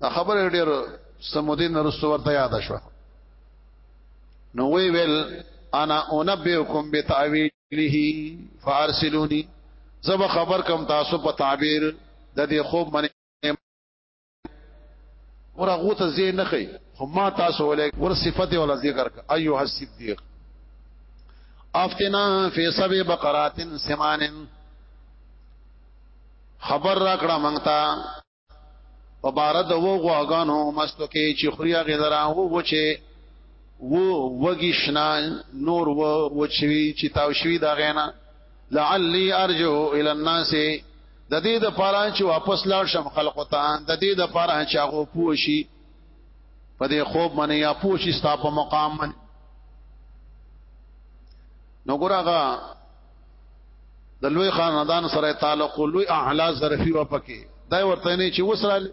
A: دا خبره ډېر سمودي نرسو ورته یاد شو نو وی ویل انا انبئکم بتاویله فارسلونی زب خبر کم تاسو په تعبیر د دې خوب منه ورغه ته زی نه خي خو ما تاسو ولې ور صفت ولا ذکر ایوه الصدیق افتنا فی سب بقرات سمانن خبر را کړه مونږ ته په بار د وو غواګانو مستو کې چې خوریا غذرا وو وچه وو وګی شنا نور وو وچوي چې تاو شوی دا غینا لعلی ارجو ال الناس د دې د پاره چې واپس لاړ شم خلق ته د دې د پاره چې هغه پوشي په دې خوب باندې یا پوشي ستا په مقام باندې نو ګورغه د لوی خاندان سره تعلق لوی اعلی ظرفي و پکې دا ورته نه چې وسراله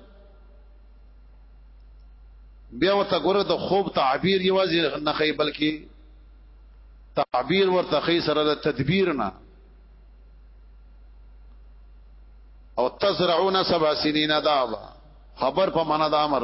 A: بیا ورته ګوره د خوب تعبیر یوازې نه خی بلکې تعبیر ورته خی سره د تدبیر نه او تزرعون سبع سنین دا خبر په معنا د امر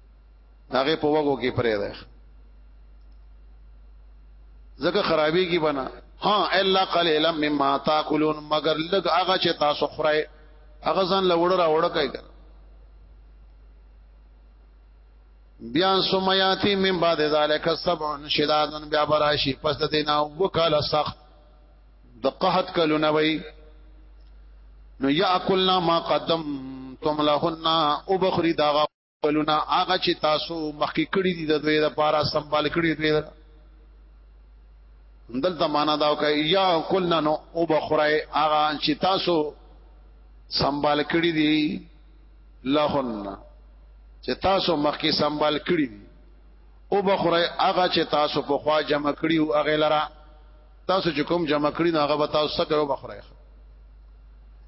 A: هغه په وګو کې پرې ده زګه خرابي کی بنا ها الا قليلا مما تاكلون مگر لګ هغه چې تاسو خورای هغه ځان لوړ را وړ کوي بیا سمیاتی من بعد ذالک سبع شدادن بیا براشی پس د دینا وکاله سخت د قحط کلونه وی نو یاکلنا ما قدم تم لهن او بخری داغا پلونه هغه چې تاسو مخکې کړی دي د دوی لپاره سنبال کړی دوی دلته معنا دا کوي یا کلنا نو او بخره هغه چې تاسو سنبال کړی دي لهن چې تاسو مخکې سنبال کړی دي او بخره هغه چې تاسو په خوا جمع کړی او هغه لره تاسو چې کوم جمع کړی نو هغه به تاسو څه کوي بخره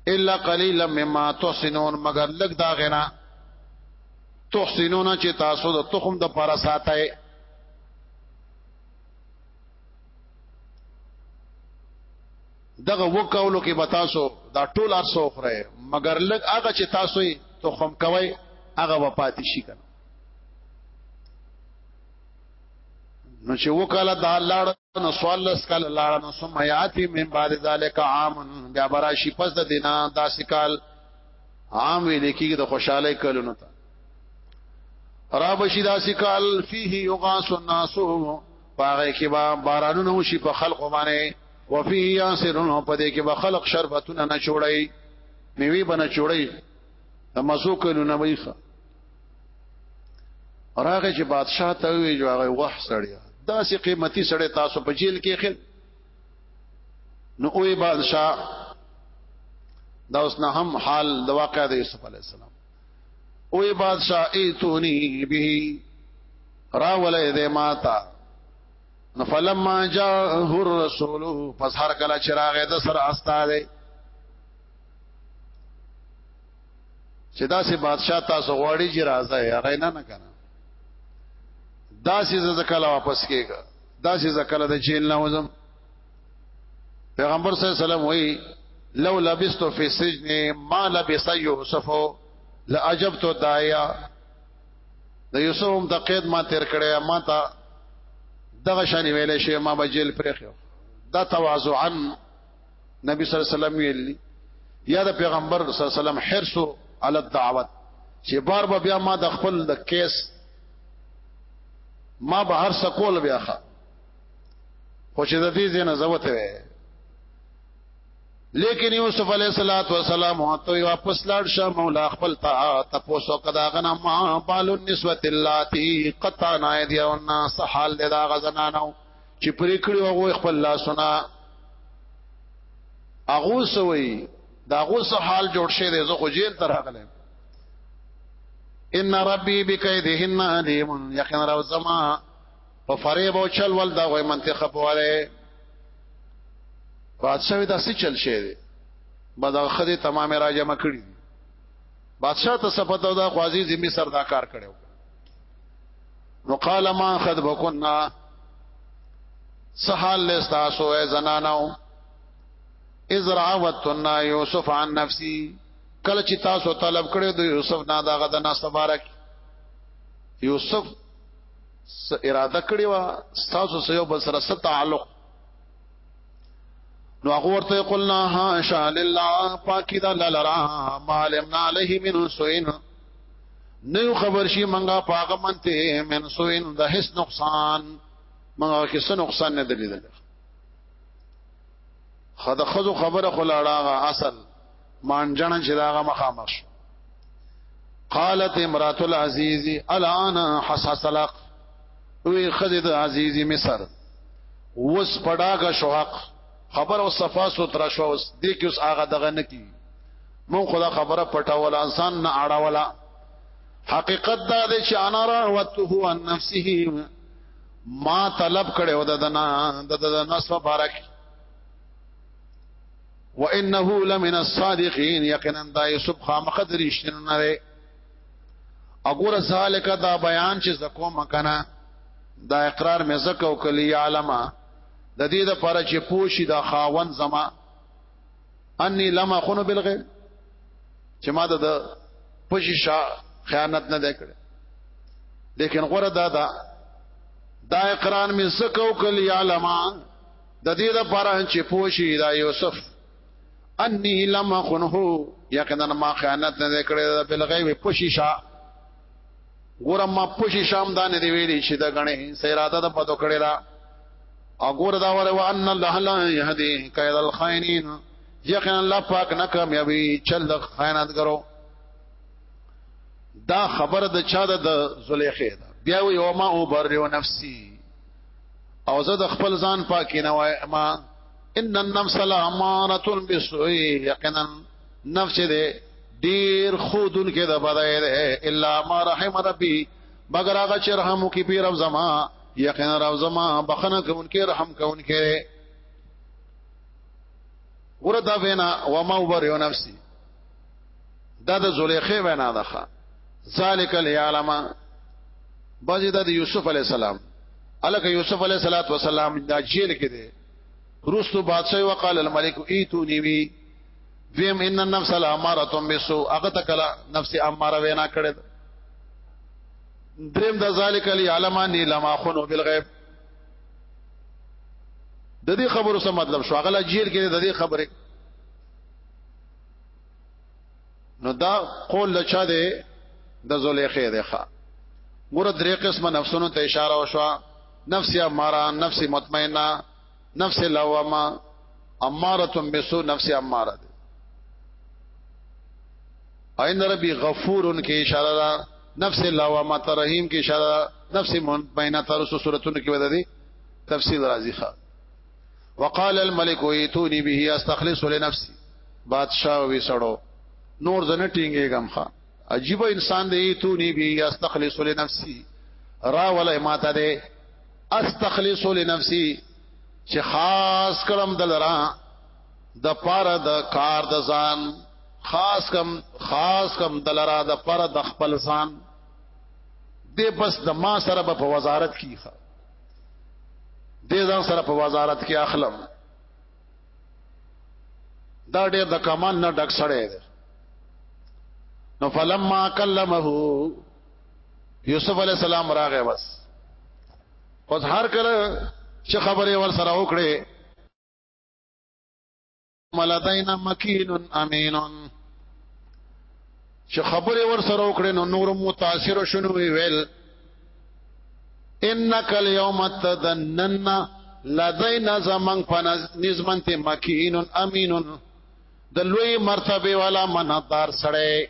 A: الا قليلا مما تحسنون مگر لګ دا غنا تحسنون چې تاسو د تخم د پر ساتای دغه وکولو کې بتاسو دا ټول ارسو خره مگر لګ هغه چې تاسو یې تخم کوي هغه وپاتې شي کنه نو چې وکاله دا لاړ نو سوال لس کال لاړه نو ثم یاتی من بعد ذلک عام بیا براشی پس د دینا داسې کال عام وی لیکي د خوشاله کلونو ته را بشی داسې کال فيه یغاس الناس پاره کې با بارانونه وشي په خلق باندې وفي یاسرون په دې کې به خلق شربتونه نه چوړي میوي بنه چوړي د مزو کلونه ویخه راغه چې بادشاہ ته وی جو هغه وح سړیا دا سي قیمتي سړی تاسو په جیل کې خل نو اوې بادشاہ دا اوس نه هم حال د واقع د یوسف علی السلام اوې بادشاہ ایتونی به را ولې دې ماتا نو فلما جاءه الرسول پس هر کله چراغ د سر استاده چې دا سه بادشاہ تاسو غواړي چې راځه هغه نه نه کنه دا سه زکاله واپس کېږي دا سه زکاله د چیل نه وزم پیغمبر صلی الله علیه وسلم وی لو لبست فی سجن ما لبس یوسف لاجبت دایا د یوسف هم د قید ما تیر کړی ما ته دغه شان ویلې شی ما بجیل پرې خو دا تواضعا نبی صلی الله علیه وسلم ویلی یا د پیغمبر صلی الله علیه وسلم حرص علی الدعوت چې بار به بیا ما د خپل د کیس ما به هر سکول بیا ښه خو چې د دې زنه زوته وي لیکن یوسف علیہ الصلات والسلام ته واپس لاړ شه مولا خپل تا تاسو کدا غنا ما بال النسوه اللاتی قطعنا ایدیون صحال دا غزنانو چې پرې کړی هغه خپل لاسونه هغه سوي دا هغه سه حال جوړ شه دې زه خو جیل تر هغلم ان ربي بكيدهن عليم یقین رب زما په فریب او چل ول دا غوي منطق په وره بادشاہ دا سې چل شه دې بعد خدي تمامه راجمه کړی بادشاہ ته سپتو دا خوازي زمي سردا کار کړو نو قال ما خطبكنا سحال لستاسو اے زنانو اذ راوتنا یوسف عن نفسی کله چې تاسو طلب کړو د یوسف نه دا غد نه سبارک یوسف س اراده کړی و تاسو سره بل سره ست تعلق نو هغه ورته قلنا ها شاء لله پاکی دا لرا مالم علیه من سوین نه خبر شي منګه پاغه منته من سوین د هیڅ نقصان منګه کې څه نقصان نه دلیدل خد خزو خبره خلاړه اصل مانجن چې داغه مخامخ قالت امرات العزیز الان حسس لق وی خدید عزیزی مصر وس پډاګه شوق خبر او صفا سوترا شو اوس دې کې اوس هغه دغه نکی مون خدا خبره پټولا ځان نه اړولا حقیقت دا دی چې انا راوته عن نفسه ما طلب کړي او ددنا ددنا نسو بارک وانه لمن الصادقين یقینا دا یوسف خامخ درشتن نه وي اګور ذالک دا بیان چې زکو مکنه دا اقرار مې زکو کلی علما د دې لپاره چې پوشي دا خاون زما انی لم اخونو بالغیب چې ما د پشي شا خیانت نه ده کړې لیکن غره دا دا دا اقران می سکو کل یعلم د دې لپاره چې پوشي دا یوسف انی لم اخنه یقینا ما خیانت نه کړې بالغیب پشي شا ګورم ما پوشي شام دانه دی ویلي چې دا غنه سیراده د پدو کړی دا اګور دا وره وان الله لا يهدي کید الخائنین یقینا الله پاک نه کامیابی چل د خیانتګرو دا خبر د چا د زلیخه ده بیا و یوم او بر و نفسی او زه د خپل ځان پاک نه وای ما ان النفس لاماره بالسوء یقینا نفس دې ډیر خودن کې د بدای دې الا ما رحم ربي مگر هغه چې رحم وکي په رب زما یقینا رب زما بخنه کوونکې رحم کوونکې ورته وینا و ما وبر یو نفسي دا د زلیخه وینا ده ذالک الیعلم بځې د یوسف علی السلام الک یوسف علیہ الصلوۃ والسلام دا جیل کې دی روستو بادشاہ وقال الملك ایتونی وی دویم ان النفس الاماره بالسوء هغه تکلا نفس اماره وینا کړی دریم د ذالک علی علمانی لما خنو بالغیب د دې خبرو څه مطلب شو هغه جیل کې د دې خبره نو دا قول لچا دی د زلیخې دی ښا ګور درې قسمه نفسونو ته اشاره وشوه نفس یا مارا نفس مطمئنه نفس لوامه اماره بسو نفس اماره ده عین ربی غفور ان کې اشاره ده نفس لوامه ترحیم کې اشاره ده نفس مطمئنه تر سو سورتونو کې ودا دي تفصیل راځي ښا وقال الملك ايتوني به استخلص لنفسي بادشاہ وی سړو نور زنه ټینګې غم ښا عجیب انسان دی ایتونی به استخلص لنفسي را ولا ماته ده استخلص لنفسي چې خاص کړم دلرا د پاره د کار د ځان خاص کم خاص کم دلرا د پاره د خپل ځان دې بس د ما سره په وزارت کې ښه دې ځان سره په وزارت کې اخلم دا ډېر د کمال نه ډک سړی دی نو فلما کلمه یوسف علی السلام راغی بس اوس هر کله چې خبره ور سره وکړي ملدینا مکین امین چې خبره ور سره وکړي نو نور متاثر شنو ویل انک الیوم تدننا لدینا زمن فنز نظمنت مکین امین د لوی مرتبه والا منادار سړی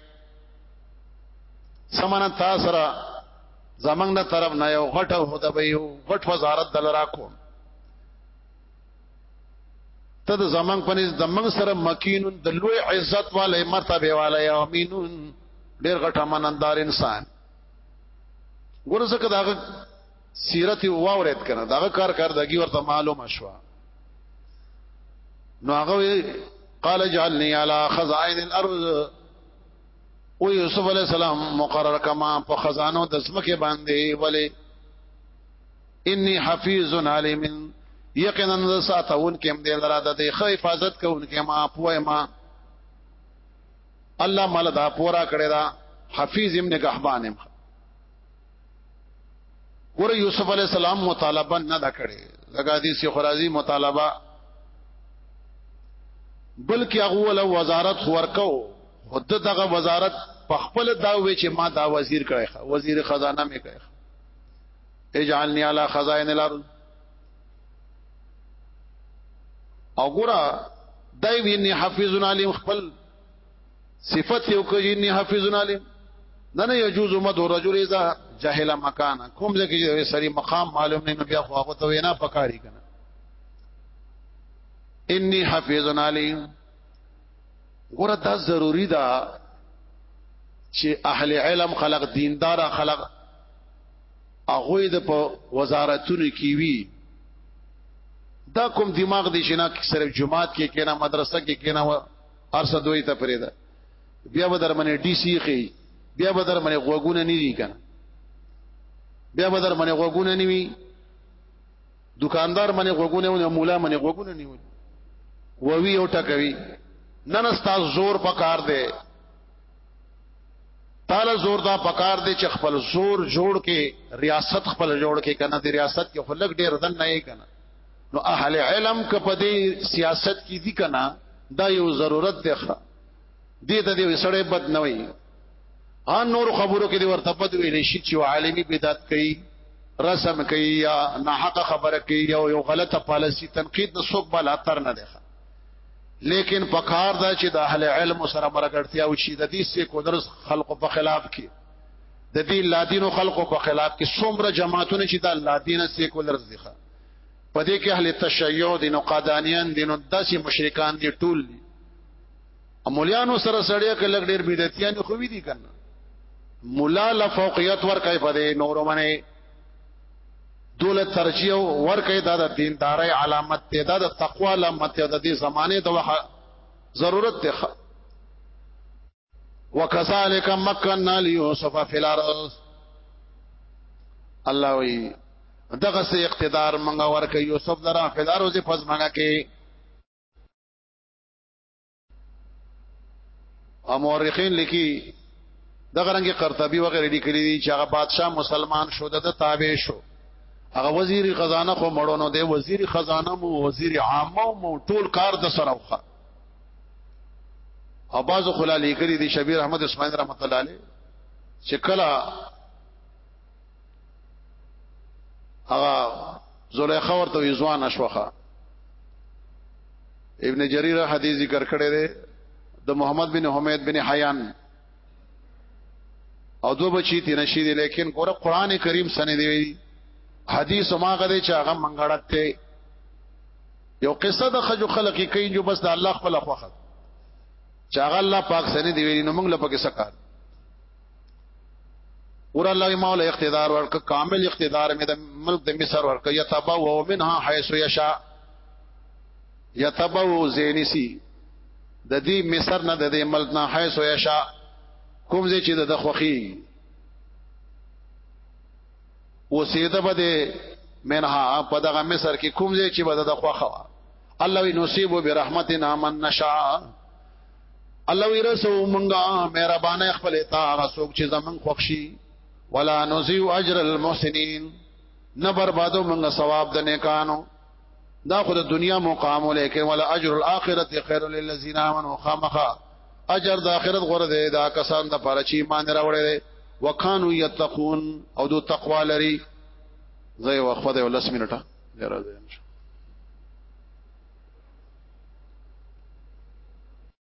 A: سمنه تاسو را زمنګ نه طرف نه یو غټه هدا به یو غټ وزارت دل را کوم ته د زمنګ پنځ د منګ سره مکین د لوی عزت والے مرتبه والے امینون ډیر غټه منندار انسان ګورځکه داغه سیرت واورید کنه داغه کار کار دګي ورته معلومه شو نو هغه قال اجعلني على خزائن الارض او یوسف علی السلام مقرر کما په خزانو د زمکه باندې ولی انی حفیظ علیم یقینا ساتون کم دې لرا د حفاظت کوونکې ما پوهه ما الله مال دا پورا کړی دا حفیظ ابن قحبان ګور یوسف علی السلام مطالبه نه دا کړي دغه حدیث یو خرازی مطالبه بلکې هغه ول وزارت ورکو خود دغه وزارت په خپل دا وی چې ما دا وزیر کړی وزیر خزانه مې کړی اجعلنی علی خزائن الارض او ګور دای ویني حافظون علیم خپل صفت یو کوي اني حافظ علیم نه نه يجوز مد رجل اذا جهل مکان کوم ځکه چې سری مقام معلوم نه بیا خو هغه ته وینا پکاري کنه اني حافظ علیم ګوره دا ضروری ده چې اهل علم خلق دیندار خلق هغه د په وزارتونو کې وی دا کوم دماغ دی شنه صرف جماعت کې کینا مدرسه کې کینا ارسه دوی ته پرېدا بیا به در منې ډي سي خي بیا به در منې غوګونه نه دي کنه بیا به در منې غوګونه نه وي دکاندار منې غوګونه او مولا منې غوګونه نه وي ووی او ټکوي نن استاد زور پکار دی تعالی زور دا پکار دی چې خپل زور جوړ کې ریاست خپل جوړ کې کنه د ریاست کې خلک ډیر دن نه یې کنه نو اهل علم که په دې سیاست کې دي کنه دا یو ضرورت دی ښه دې ته دې وسړې بد نه وي ان نور خبرو کې دې ورته بد ویل شي چې عالمي بدعت کوي رسم کوي یا نه حق خبره کوي یا یو غلطه پالیسی تنقید نه څوک بل اتر نه دی لیکن پکار دا چې د اهل علم سره مرګړتیا او شي د دې سې کو درس خلقو په خلاف کې د دې لادینو خلقو په خلاف کې څومره جماعتونه چې د لادینه سیکولرز دي په دې کې اهل تشیع دي نو قادانیان دي نو داسې مشرکان دي ټول دي امولیانو سره سړیا کې لګ ډیر بدعتیان خو وی دي کنه مولا له فوقیت ور کوي په دې نورو باندې دوله ترجیح ور کوي دا د دیندارۍ علامت ته دا د تقوا علامت ته د دې زمانه د وخت ضرورت ته وکذالک مکننا لیوسف فی الارض الله وی دغه سي اقتدار منغه ورکه یوسف درا فی الارض پس منغه کې او مورخین لیکي دغه رنګ قرطبي وغیرہ لیکلي دي چې هغه بادشاه مسلمان شو د تابع شو هغه وزیر خزانه خو مړونو دی وزیر خزانه مو وزیر عامه مو ټول کار د سره وخه او بعضو خلا لیکلی دی شبیر احمد اسماعیل رحمت الله علیه چې کله هغه زلیخا ورته یزوان اشوخه ابن جریر حدیث ذکر کړی دی د محمد بن حمید بن حیان او دو بچی تی نشی دی لیکن ګوره قران کریم سن دی حدیث ما غده چې هغه منګړت ته یو قصه د خجو خلق کې کوي جو بس د الله خپل خوخه چاغه الله پاک سره دی ویری نو موږ لپاره څه کار ور الله مولا اقتدار ورک کامل اقتدار مې د ملک د مصر ورک یتبا و منها حيث یشا یتبا و زینسی د دې مصر نه د دې ملک نه حيث یشا کوم ځای چې د خوخي اوسېده به دې منها په دغه مصر کې کوم ځای چې به د خوخه وا الله وی نصیب برحمتنا من نشاء الله وی رسو مونږه مهربانه خپل تا رسوک چې زمون خوښي ولا نزيو اجر المحسنين نه بربادو مونږه ثواب د نیکانو دا خو د دنیا مقام ولیکه ولا اجر الاخرته خیر للذین آمنوا خامخا اجر د اخرت غره دی دا کسان د پاره چې ایمان راوړل وکانو یتقون او دو تقوا لري زي وقفه ده ولس منټه راځي